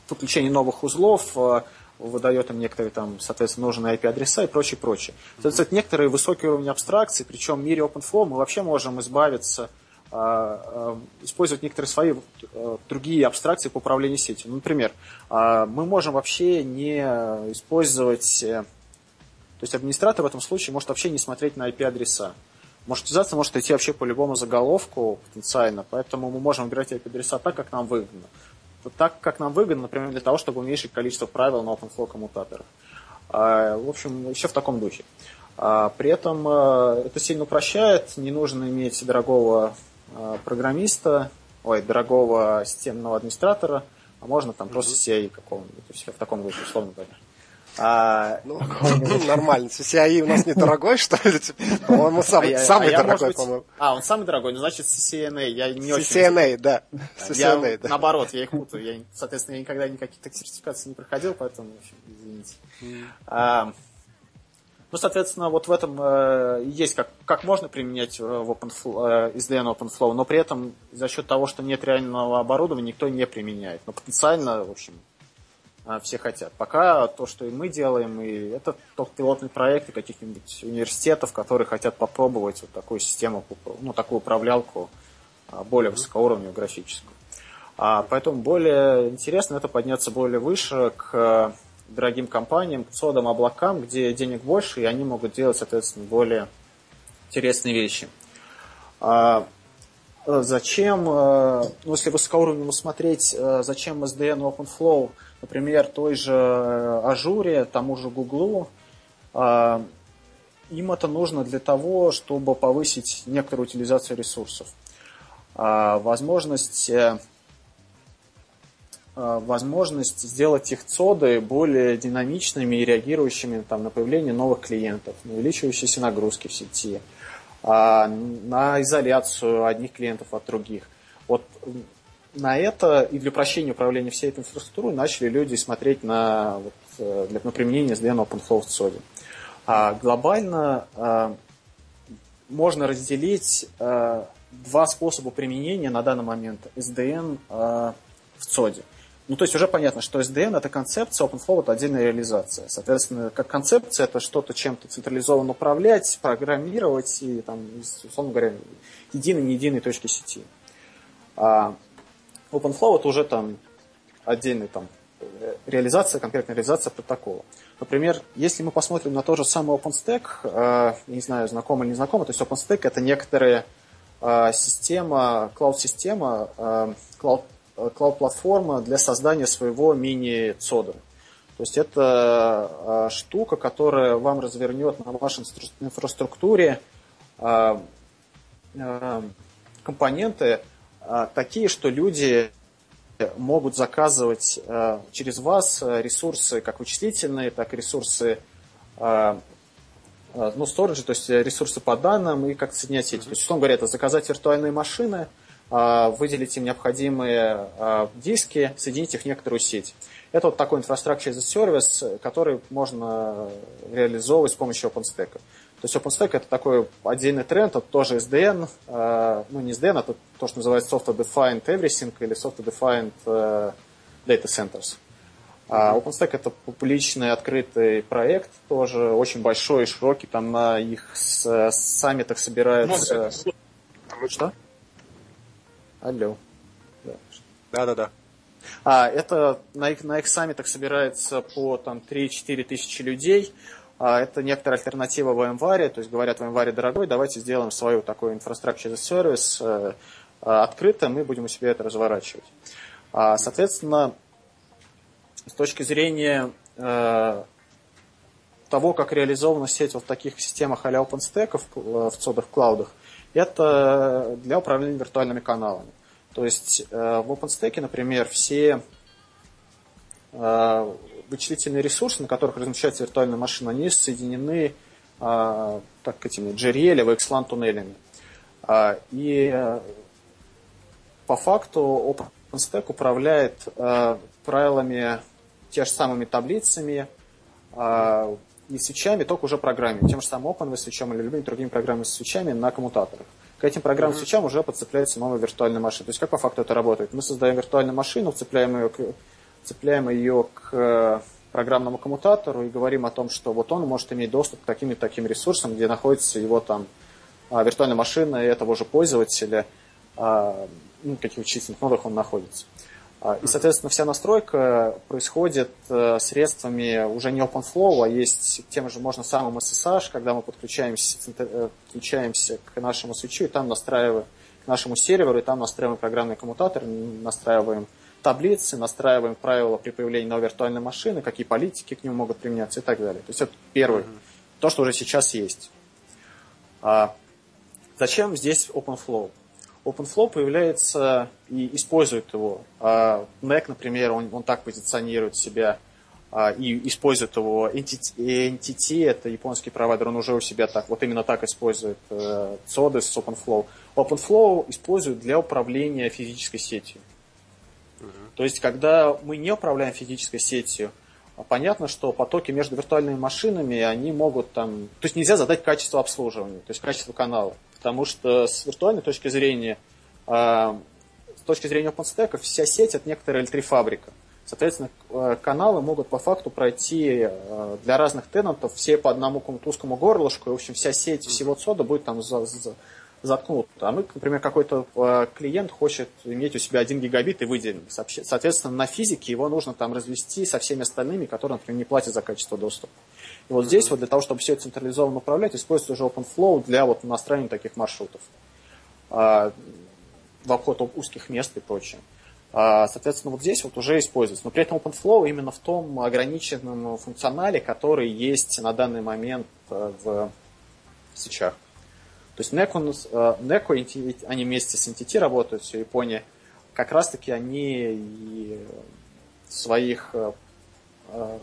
E: подключение новых узлов, выдает им некоторые там, соответственно, нужные IP-адреса и прочее, прочее. Соответственно, некоторые высокие уровни абстракции, причем в мире OpenFlow мы вообще можем избавиться, а, а, использовать некоторые свои а, другие абстракции по управлению сетью. Ну, например, мы можем вообще не использовать, э, то есть администратор в этом случае может вообще не смотреть на IP-адреса. Маршрутизация может идти вообще по любому заголовку потенциально, поэтому мы можем выбирать IP-адреса так, как нам выгодно так, как нам выгодно, например, для того, чтобы уменьшить количество правил на OpenFlow коммутаторах. А, в общем, все в таком духе. А, при этом а, это сильно упрощает, не нужно иметь дорогого программиста, ой, дорогого системного администратора, а можно там просто CI какого-нибудь, в таком духе, условно говоря.
A: А, ну, нормально. CCI у нас недорогой, <laughs> что ли? Типа, самый, а самый а дорогой, по-моему.
E: А, он самый дорогой, ну, значит, CCNA. Я не
A: CCNA, да.
E: CCNA, да. Наоборот, я их путаю. Я, соответственно, я никогда никаких сертификаций не проходил, поэтому, в общем, извините. А, ну, соответственно, вот в этом э, есть как, как можно применять в OpenFlow, э, SDN OpenFlow, но при этом за счет того, что нет реального оборудования, никто не применяет. Но потенциально, в общем, а, все хотят. Пока то, что и мы делаем, и это только пилотные проекты каких-нибудь университетов, которые хотят попробовать вот такую систему, ну, такую управлялку а, более высокоуровневую графическую. А, поэтому более интересно это подняться более выше к дорогим компаниям, к содам, облакам, где денег больше, и они могут делать, соответственно, более интересные вещи. А, зачем, ну, если высокоуровнево смотреть, зачем SDN OpenFlow – например, той же Ажуре, тому же Гуглу, а, им это нужно для того, чтобы повысить некоторую утилизацию ресурсов. А, возможность, э, а, возможность сделать их цоды более динамичными и реагирующими там, на появление новых клиентов, на увеличивающиеся нагрузки в сети, на изоляцию одних клиентов от других. Вот на это и для упрощения управления всей этой инфраструктурой начали люди смотреть на, вот, э, на применение SDN OpenFlow в ЦОДе. А глобально а, можно разделить а, два способа применения на данный момент SDN а, в ЦОДе. Ну, то есть уже понятно, что SDN – это концепция, OpenFlow – это отдельная реализация. Соответственно, как концепция – это что-то чем-то централизованно управлять, программировать и, там, условно говоря, единой, не единой точки сети. А, OpenFlow это уже там отдельный там реализация, конкретная реализация протокола. Например, если мы посмотрим на тот же самый OpenStack, э, не знаю, знакомо или не то есть OpenStack это некоторая э, система, клауд-система, э, клауд-платформа для создания своего мини-цода. То есть это штука, которая вам развернет на вашей инфраструктуре компоненты такие, что люди могут заказывать э, через вас э, ресурсы как вычислительные, так и ресурсы э, ну, storage, то есть ресурсы по данным и как соединять сети. То есть, условно говоря, это заказать виртуальные машины, выделить им необходимые диски, соединить их в некоторую сеть. Это вот такой infrastructure as a service, который можно реализовывать с помощью OpenStack. То есть OpenStack это такой отдельный тренд, это тоже SDN, э, ну не SDN, это то, что называется Software Defined Everything или Software Defined э, Data Centers. А OpenStack это публичный открытый проект, тоже очень большой и широкий, там на их саммитах собираются... Что? Алло.
A: Да-да-да.
E: А, это на их, на их саммитах собирается по там, 3-4 тысячи людей. А это некоторая альтернатива VMware, то есть говорят, VMware дорогой, давайте сделаем свою такую инфраструктуру as service э, э, открыто, мы будем у себя это разворачивать. А, соответственно, с точки зрения э, того, как реализована сеть вот в таких системах а-ля OpenStack в цодах, клаудах, это для управления виртуальными каналами. То есть в OpenStack, например, все вычислительные ресурсы, на которых размещается виртуальная машина, они соединены а, так, этими JRL, VXLAN туннелями. А, и а, по факту OpenStack управляет а, правилами те же самыми таблицами а, и свечами, только уже программе, тем же самым OpenWay свечом или любыми другими программами с свечами на коммутаторах. К этим программным свечам уже подцепляется новая виртуальная машина. То есть как по факту это работает? Мы создаем виртуальную машину, цепляем ее к цепляем ее к э, программному коммутатору и говорим о том, что вот он может иметь доступ к таким и таким ресурсам, где находится его там а, виртуальная машина и этого же пользователя, а, ну, каких численных нодах он находится. А, и, соответственно, вся настройка происходит э, средствами уже не OpenFlow, а есть тем же можно самым SSH, когда мы подключаемся, э, подключаемся к нашему свечу и там настраиваем к нашему серверу, и там настраиваем программный коммутатор, настраиваем таблицы, настраиваем правила при появлении новой виртуальной машины, какие политики к нему могут применяться и так далее. То есть это первый, mm-hmm. то, что уже сейчас есть. А, зачем здесь OpenFlow? OpenFlow появляется и использует его. А, NEC, например, он, он так позиционирует себя а, и использует его. Entity, Entity, это японский провайдер, он уже у себя так, вот именно так использует э, CODES с OpenFlow. OpenFlow используют для управления физической сетью. То есть, когда мы не управляем физической сетью, а понятно, что потоки между виртуальными машинами, они могут там... То есть, нельзя задать качество обслуживания, то есть, качество канала. Потому что с виртуальной точки зрения, а, с точки зрения OpenStack, вся сеть – это некоторая L3-фабрика. Соответственно, э, каналы могут по факту пройти э, для разных тенантов все по одному узкому горлышку, и, в общем, вся сеть всего цода будет там за, за, заткнут. А мы, например, какой-то э, клиент хочет иметь у себя 1 гигабит и выделенный. Соответственно, на физике его нужно там развести со всеми остальными, которые, например, не платят за качество доступа. И вот здесь вот для того, чтобы все это централизованно управлять, используется уже OpenFlow для вот настраивания таких маршрутов. А, в обход узких мест и прочее. А, соответственно, вот здесь вот уже используется. Но при этом OpenFlow именно в том ограниченном функционале, который есть на данный момент э, в свечах. То есть Neko, Neko они вместе с NTT работают, все Япония, как раз-таки они в своих э, э,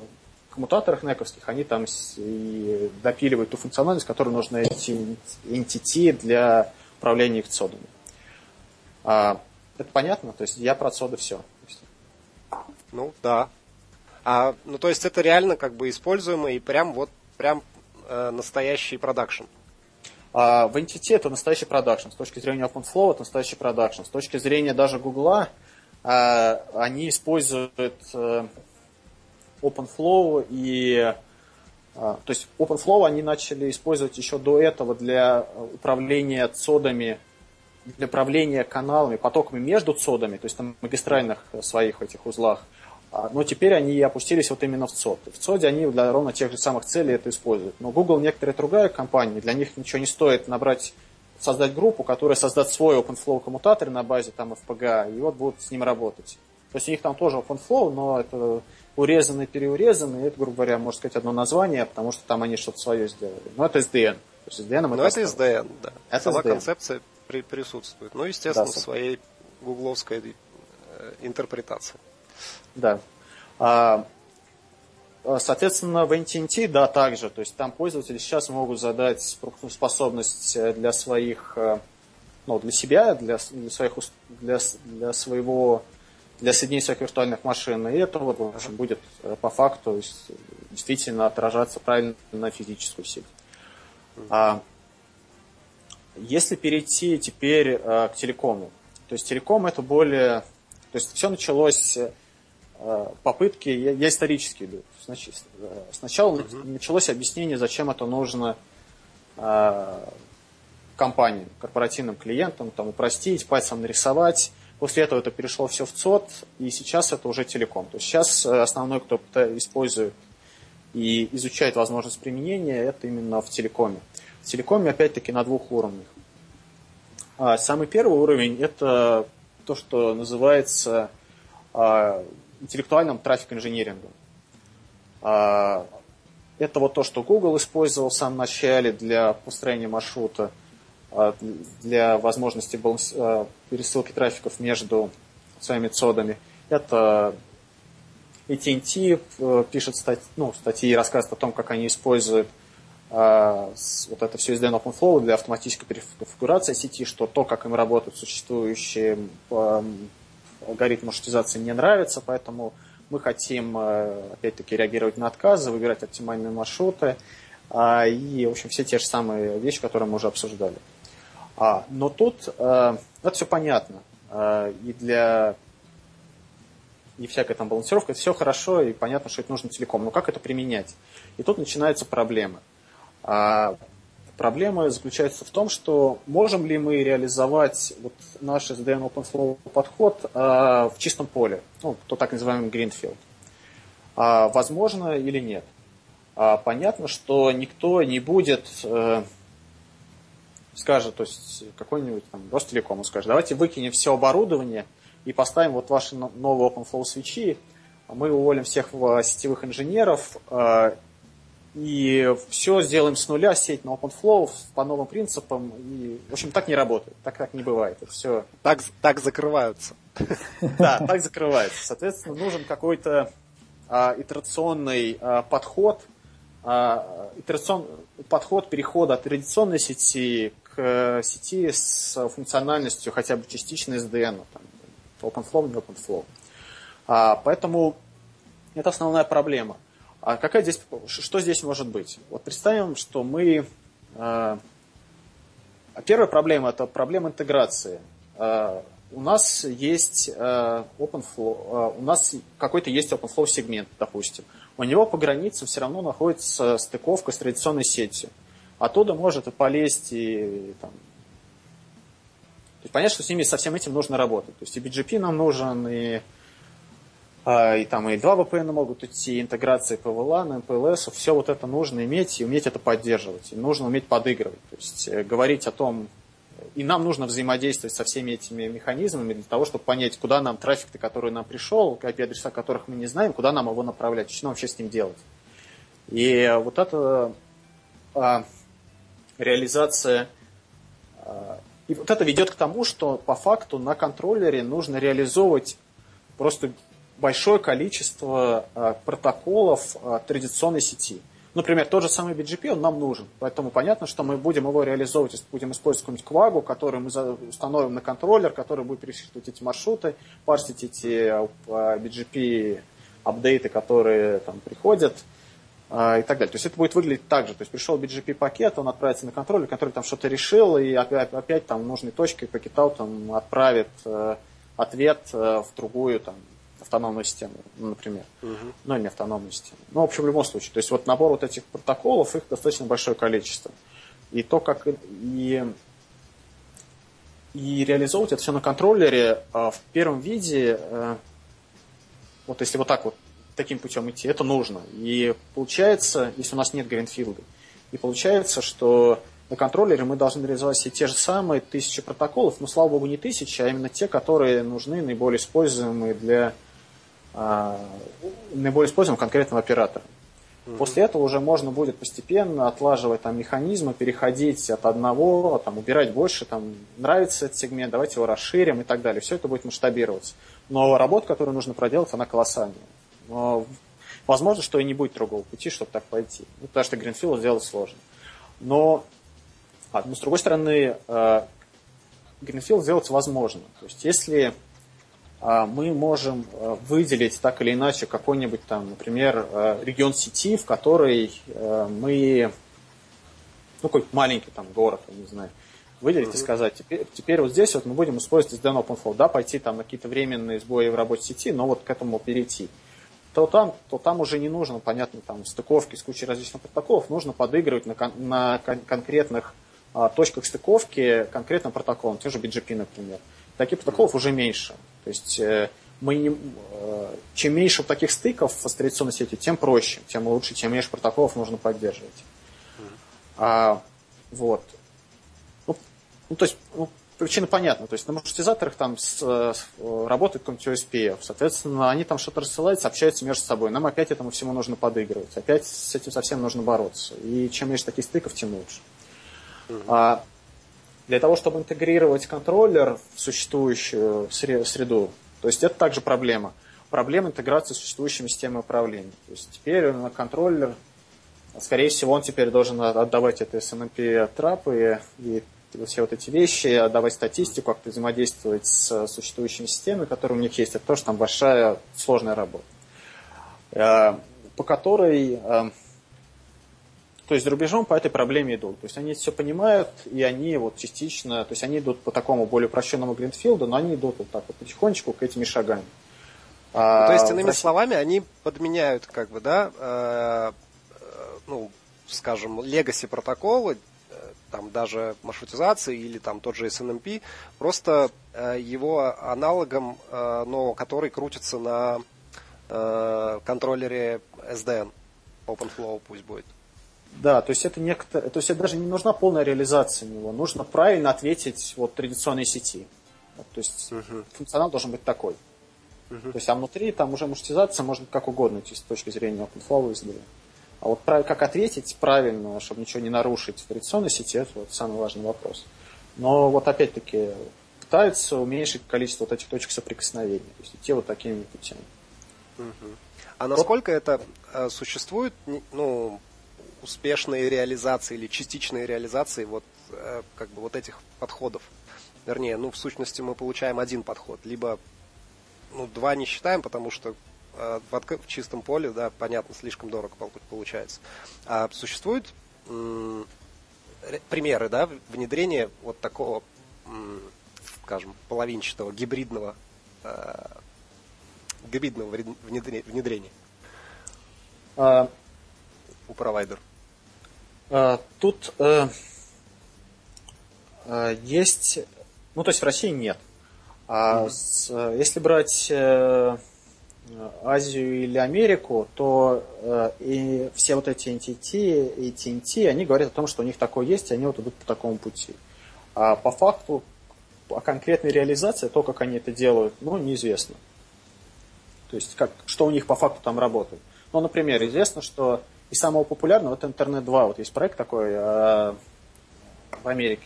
E: коммутаторах нековских, они там и допиливают ту функциональность, которую нужно найти NTT для управления их цодами. А, это понятно? То есть я про цоды все.
A: Ну, да. А, ну, то есть это реально как бы используемо и прям вот прям э, настоящий продакшн.
E: А в NTT это настоящий продакшн. С точки зрения OpenFlow это настоящий продакшн. С точки зрения даже Гугла а, они используют э, OpenFlow и а, то есть OpenFlow они начали использовать еще до этого для управления цодами, для управления каналами, потоками между цодами, то есть там магистральных своих этих узлах. А, но теперь они опустились вот именно в ЦОД. В ЦОДе они для ровно тех же самых целей это используют. Но Google некоторые другая компания, для них ничего не стоит набрать, создать группу, которая создаст свой OpenFlow коммутатор на базе там FPGA, и вот будут с ним работать. То есть у них там тоже OpenFlow, но это урезанный, переурезанный, это, грубо говоря, можно сказать, одно название, потому что там они что-то свое сделали. Но это SDN. То
A: есть SDN Но это SDN, да. Это Сама SDN. концепция при, присутствует. Ну, естественно, да, в своей гугловской э, интерпретации.
E: Да. А, а, соответственно, в NTNT, да, также. То есть там пользователи сейчас могут задать способность э, для своих, э, ну, для себя, для, для, своих, для, для своего, для соединения своих виртуальных машин. И это вот, общем, будет э, по факту действительно отражаться правильно на физическую сеть. А, если перейти теперь к телекому, то есть телеком это более... То есть все началось попытки, я, я исторически иду. Сначала uh-huh. началось объяснение, зачем это нужно э, компаниям, корпоративным клиентам, там, упростить, пальцем нарисовать. После этого это перешло все в ЦОД, и сейчас это уже телеком. То есть сейчас э, основной, кто использует и изучает возможность применения, это именно в телекоме. В телекоме, опять-таки, на двух уровнях. А самый первый уровень – это то, что называется а, интеллектуальным трафик-инжинирингом. А, это вот то, что Google использовал в самом начале для построения маршрута, а, для возможности а, пересылки трафиков между своими цодами. Это AT&T э, пишет стать, ну, статьи и рассказывает о том, как они используют вот это все SDN OpenFlow для автоматической переконфигурации сети, что то, как им работают существующие алгоритм маршрутизации не нравится, поэтому мы хотим, э, опять-таки, реагировать на отказы, выбирать оптимальные маршруты а, и, в общем, все те же самые вещи, которые мы уже обсуждали. А, но тут э, это все понятно. Э, и для и всякая там балансировка, это все хорошо, и понятно, что это нужно целиком. Но как это применять? И тут начинаются проблемы. Проблема заключается в том, что можем ли мы реализовать вот наш SDN OpenFlow подход э, в чистом поле, ну, то так называемый Greenfield. А, возможно или нет. А, понятно, что никто не будет, э, скажет, то есть какой-нибудь там Ростелеком скажет, давайте выкинем все оборудование и поставим вот ваши новые OpenFlow свечи, мы уволим всех сетевых инженеров, э, и все сделаем с нуля, сеть на OpenFlow по новым принципам. И, в общем, так не работает, так так не бывает. Это все...
A: Так, так закрываются.
E: Да, так закрывается. Соответственно, нужен какой-то а, итерационный а, подход, а, итерацион, подход перехода от традиционной сети к а, сети с функциональностью хотя бы частичной SDN, там, OpenFlow, не OpenFlow. А, поэтому это основная проблема. А какая здесь, что здесь может быть? Вот представим, что мы... Э, первая проблема – это проблема интеграции. Э, у нас есть OpenFlow, у нас какой-то есть OpenFlow сегмент, допустим. У него по границам все равно находится стыковка с традиционной сетью. Оттуда может и полезть и там, то есть понятно, что с ними со всем этим нужно работать. То есть и BGP нам нужен, и а, и там и два VPN могут идти, интеграция PVLAN, MPLS, все вот это нужно иметь и уметь это поддерживать. И нужно уметь подыгрывать. То есть э, говорить о том, и нам нужно взаимодействовать со всеми этими механизмами для того, чтобы понять, куда нам трафик, который нам пришел, IP-адреса которых мы не знаем, куда нам его направлять, что нам вообще с ним делать. И вот эта а, реализация, а, и вот это ведет к тому, что по факту на контроллере нужно реализовывать просто большое количество э, протоколов э, традиционной сети. Например, тот же самый BGP, он нам нужен. Поэтому понятно, что мы будем его реализовывать, если будем использовать какую-нибудь квагу, которую мы установим на контроллер, который будет пересчитывать эти маршруты, парсить эти э, BGP апдейты, которые там приходят и так далее. То есть это будет выглядеть так же. То есть пришел BGP-пакет, он отправится на контроллер, контроллер там что-то решил, и опять, опять там нужной точкой пакетал там отправит ответ в другую там, автономную систему, например. Угу. Ну, не автономную систему. Ну, в общем, в любом случае. То есть вот набор вот этих протоколов, их достаточно большое количество. И то, как и, и реализовывать это все на контроллере а в первом виде, э, вот если вот так вот таким путем идти, это нужно. И получается, если у нас нет гринфилда, и получается, что на контроллере мы должны реализовать все те же самые тысячи протоколов, но, слава богу, не тысячи, а именно те, которые нужны, наиболее используемые для наиболее используемого конкретного оператора. Угу. После этого уже можно будет постепенно отлаживать там механизмы, переходить от одного, там, убирать больше, там, нравится этот сегмент, давайте его расширим и так далее. Все это будет масштабироваться. Но работа, которую нужно проделать, она колоссальная. Но возможно, что и не будет другого пути, чтобы так пойти. Ну, потому что Greenfield сделать сложно. Но, а, но с другой стороны, э, Greenfield сделать возможно. То есть, если а, мы можем э, выделить так или иначе какой-нибудь там, например, э, регион сети, в который мы, ну, какой-то маленький там город, я не знаю, выделить mm-hmm. и сказать, теперь, теперь вот здесь вот мы будем использовать SDN OpenFlow, да, пойти там на какие-то временные сбои в работе сети, но вот к этому перейти то там, то там уже не нужно, понятно, там стыковки с кучей различных протоколов, нужно подыгрывать на, кон, на кон, конкретных а, точках стыковки конкретным протоколом, те же BGP, например. Таких протоколов уже меньше. То есть э, мы не, э, чем меньше таких стыков в традиционной сети, тем проще, тем лучше, тем меньше протоколов нужно поддерживать. А, вот. Ну, ну, то есть, ну, причина понятна. То есть на маршрутизаторах там с, с, работает какой-нибудь OSPF. Соответственно, они там что-то рассылают, общаются между собой. Нам опять этому всему нужно подыгрывать. Опять с этим совсем нужно бороться. И чем меньше таких стыков, тем лучше. Mm-hmm. А для того, чтобы интегрировать контроллер в существующую среду, то есть это также проблема. Проблема интеграции с существующими системами управления. То есть теперь на контроллер, скорее всего, он теперь должен отдавать это SNMP трапы и все вот эти вещи, давать статистику, как-то взаимодействовать с существующими системами, которые у них есть, это тоже там большая сложная работа, э, по которой, э, то есть за рубежом по этой проблеме идут. То есть они все понимают, и они вот частично, то есть они идут по такому более упрощенному гринфилду, но они идут вот так вот потихонечку к этими шагами.
A: Ну, то есть, иными России... словами, они подменяют, как бы, да, э, э, ну, скажем, легаси протоколы, там даже маршрутизации или там тот же SNMP, просто э, его аналогом, э, но который крутится на э, контроллере SDN, OpenFlow пусть будет.
E: Да, то есть это некто, то есть это даже не нужна полная реализация него, нужно правильно ответить вот традиционной сети. Вот, то есть uh-huh. функционал должен быть такой. Uh-huh. То есть а внутри там уже маршрутизация может быть как угодно, с точки зрения OpenFlow и. А вот как ответить правильно, чтобы ничего не нарушить в традиционной сети, это вот самый важный вопрос. Но вот опять-таки пытаются уменьшить количество вот этих точек соприкосновения, то есть идти вот такими путями.
A: А насколько это э, существует, ну, успешные реализации или частичные реализации вот, э, как бы вот этих подходов? Вернее, ну, в сущности мы получаем один подход, либо ну, два не считаем, потому что Э, в, отк- в чистом поле, да, понятно, слишком дорого получается. А существуют м- примеры, да, внедрения вот такого, м- скажем, половинчатого, гибридного, э- гибридного внедрения а, у провайдера?
E: А, тут а, а, есть, ну то есть в России нет. А mm-hmm. с, если брать Э, Азию или Америку, то э, и все вот эти NTT и TNT, они говорят о том, что у них такое есть, и они вот идут по такому пути. А по факту, о конкретной реализации, то, как они это делают, ну, неизвестно. То есть, как, что у них по факту там работает. Ну, например, известно, что из самого популярного это Интернет 2. Вот есть проект такой э, в Америке,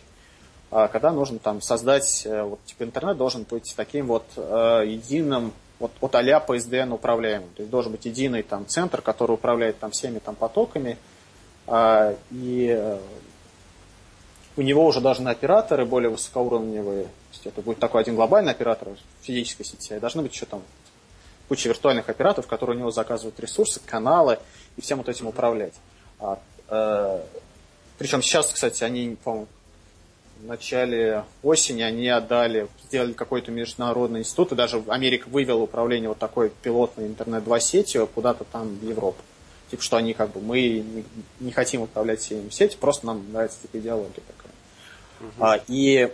E: э, когда нужно там создать, э, вот, типа, интернет должен быть таким вот э, единым вот от а по SDN управляемым. То есть должен быть единый там центр, который управляет там всеми там потоками, а, и э, у него уже должны операторы более высокоуровневые, то есть это будет такой один глобальный оператор физической сети, а должны быть еще там куча виртуальных операторов, которые у него заказывают ресурсы, каналы и всем вот этим управлять. А, э, причем сейчас, кстати, они, по-моему, в начале осени они отдали, сделали какой-то международный институт, и даже Америка вывела управление вот такой пилотной интернет-2 сетью куда-то там в Европу. Типа, что они как бы, мы не, не хотим управлять всеми сетью, просто нам нравится типа идеология такая. Угу. А, и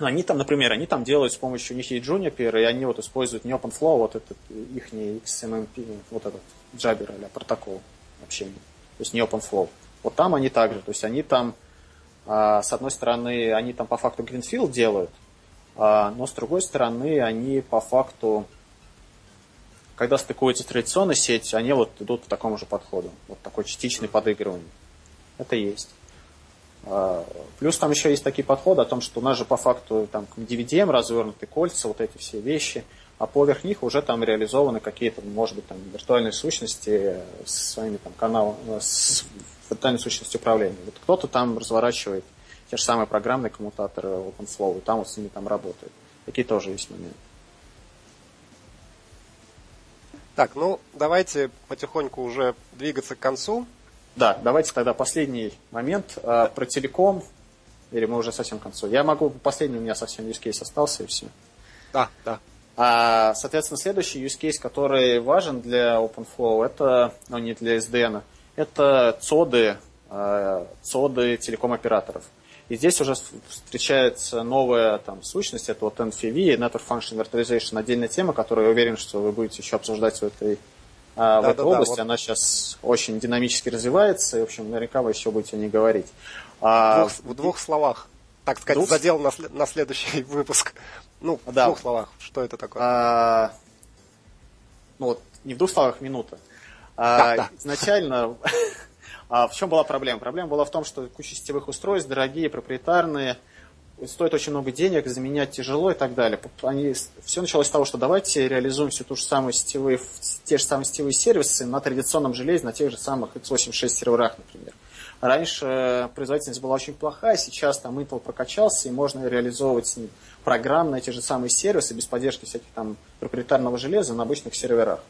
E: Они там, например, они там делают с помощью, у них есть Juniper, и они вот используют не OpenFlow, вот этот их XMMP, вот этот Jabber или протокол общения. То есть не OpenFlow. Вот там они также, то есть они там, а, с одной стороны, они там по факту Greenfield делают, а, но с другой стороны, они по факту, когда стыкуются традиционной сеть, они вот идут по такому же подходу. Вот такой частичный подыгрывание. Это есть. А, плюс там еще есть такие подходы о том, что у нас же по факту там DVDM развернуты кольца, вот эти все вещи, а поверх них уже там реализованы какие-то, может быть, там виртуальные сущности с своими там каналами, с виртуальной сущностью управления. Вот кто-то там разворачивает те же самые программные коммутаторы OpenFlow, и там вот с ними там работают. Такие тоже есть моменты.
A: Так, ну давайте потихоньку уже двигаться к концу.
E: Да, давайте тогда последний момент э, про телеком. Или мы уже совсем к концу? Я могу, последний у меня совсем use case остался и все.
A: Да, да.
E: А, соответственно, следующий use case, который важен для OpenFlow, это, ну не для SDN, это цоды, э, цоды телеком-операторов. И здесь уже встречается новая там, сущность, это вот NFV, Network Function Virtualization, отдельная тема, которую я уверен, что вы будете еще обсуждать в этой да, в этой да, области. Вот. Она сейчас очень динамически развивается, и, в общем, наверняка вы еще будете о ней говорить.
A: А, двух, в двух словах, так сказать, двух... задел на, на следующий <laughs> выпуск. Ну, в да. двух словах, что это такое? А,
E: ну вот, не в двух словах, минута. А, да, да. Изначально <laughs> а в чем была проблема? Проблема была в том, что куча сетевых устройств, дорогие, проприетарные, стоит очень много денег, заменять тяжело и так далее. Они, все началось с того, что давайте реализуем всю ту же самую сетевые, те же самые сетевые сервисы на традиционном железе, на тех же самых x86 серверах, например. Раньше производительность была очень плохая, сейчас там Intel прокачался, и можно реализовывать программы на эти же самые сервисы без поддержки всяких там проприетарного железа на обычных серверах.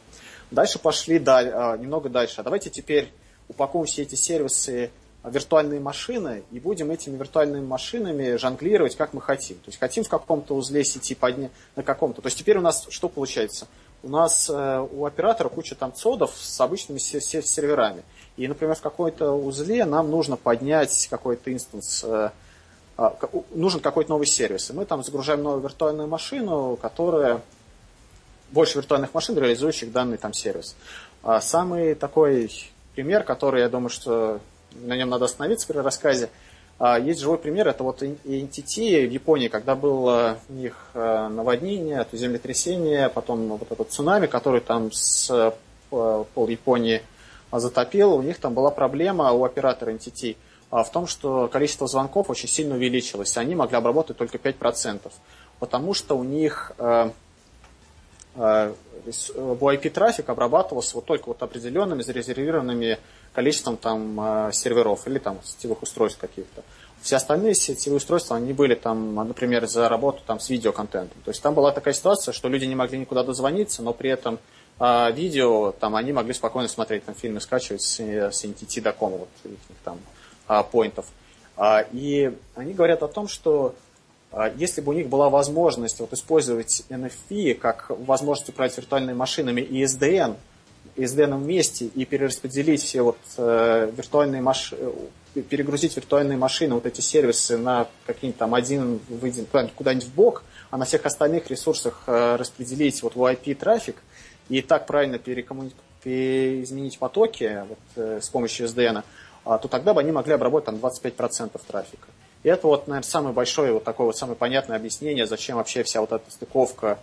E: Дальше пошли даль, а, немного дальше. А давайте теперь упакуем все эти сервисы виртуальные машины и будем этими виртуальными машинами жонглировать, как мы хотим. То есть хотим в каком-то узле сети поднять, на каком-то. То есть теперь у нас что получается? У нас э, у оператора куча там цодов с обычными серверами. И, например, в какой-то узле нам нужно поднять какой-то инстанс, э, э, нужен какой-то новый сервис. И мы там загружаем новую виртуальную машину, которая больше виртуальных машин, реализующих данный там сервис. А самый такой пример, который, я думаю, что на нем надо остановиться при рассказе. А, есть живой пример, это вот NTT в Японии, когда было у них а, наводнение, то землетрясение, потом вот этот цунами, который там с э, пол Японии затопил, у них там была проблема у оператора NTT в том, что количество звонков очень сильно увеличилось, они могли обработать только 5%, потому что у них э, э, VIP-трафик обрабатывался вот только вот определенными зарезервированными количеством там э, серверов или там сетевых устройств каких-то. Все остальные сетевые устройства, они были там, например, за работу там с видеоконтентом. То есть там была такая ситуация, что люди не могли никуда дозвониться, но при этом э, видео там они могли спокойно смотреть там фильмы, скачивать с, с NTT.com, вот их там. Э, и они говорят о том, что если бы у них была возможность вот, использовать NFV как возможность управлять виртуальными машинами и SDN, SDN вместе и перераспределить все вот э, виртуальные машины, перегрузить виртуальные машины, вот эти сервисы на какие-нибудь там один выйдет куда-нибудь в бок, а на всех остальных ресурсах э, распределить вот VIP трафик и так правильно перекоммуни... изменить потоки вот, э, с помощью SDN, а, то тогда бы они могли обработать там 25% трафика. И это вот, наверное, самое большое, вот такое вот самое понятное объяснение, зачем вообще вся вот эта стыковка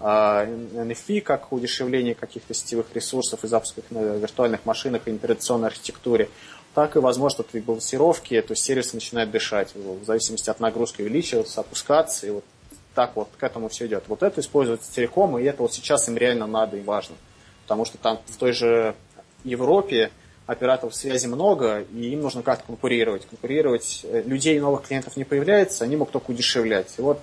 E: NFV как удешевление каких-то сетевых ресурсов и запуск их на виртуальных машинах и интеграционной архитектуре, так и возможно при балансировке, то есть сервисы начинают дышать, в зависимости от нагрузки увеличиваться, опускаться, и вот так вот к этому все идет. Вот это используется телеком, и это вот сейчас им реально надо и важно. Потому что там в той же Европе операторов связи много, и им нужно как-то конкурировать. Конкурировать, э, людей новых клиентов не появляется, они могут только удешевлять. И вот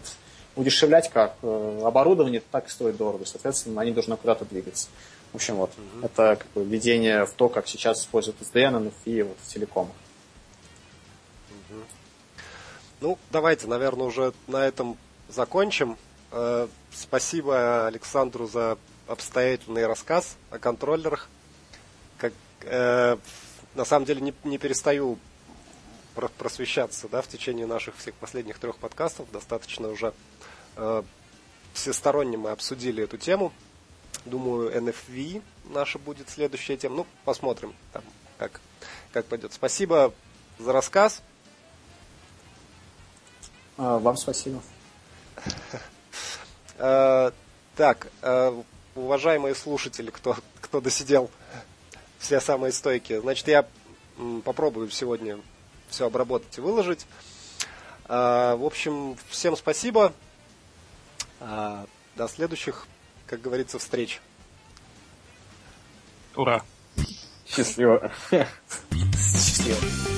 E: удешевлять как? Э, оборудование так и стоит дорого, соответственно, они должны куда-то двигаться. В общем, вот, угу. это как бы введение в то, как сейчас используют SDN, NFI вот, в телекомах.
A: Угу. Ну, давайте, наверное, уже на этом закончим. Э, спасибо Александру за обстоятельный рассказ о контроллерах. Как, э, на самом деле не, не перестаю просвещаться да, в течение наших всех последних трех подкастов. Достаточно уже всесторонне мы обсудили эту тему. Думаю, NFV наша будет следующая тема. Ну, посмотрим, там, как, как пойдет. Спасибо за рассказ.
E: А, вам спасибо. <laughs>
A: Э, так, э, уважаемые слушатели, кто, кто досидел все самые стойкие, значит, я попробую сегодня все обработать и выложить. Э, в общем, всем спасибо. До следующих, как говорится, встреч.
D: Ура!
C: Счастливо.
A: Счастливо.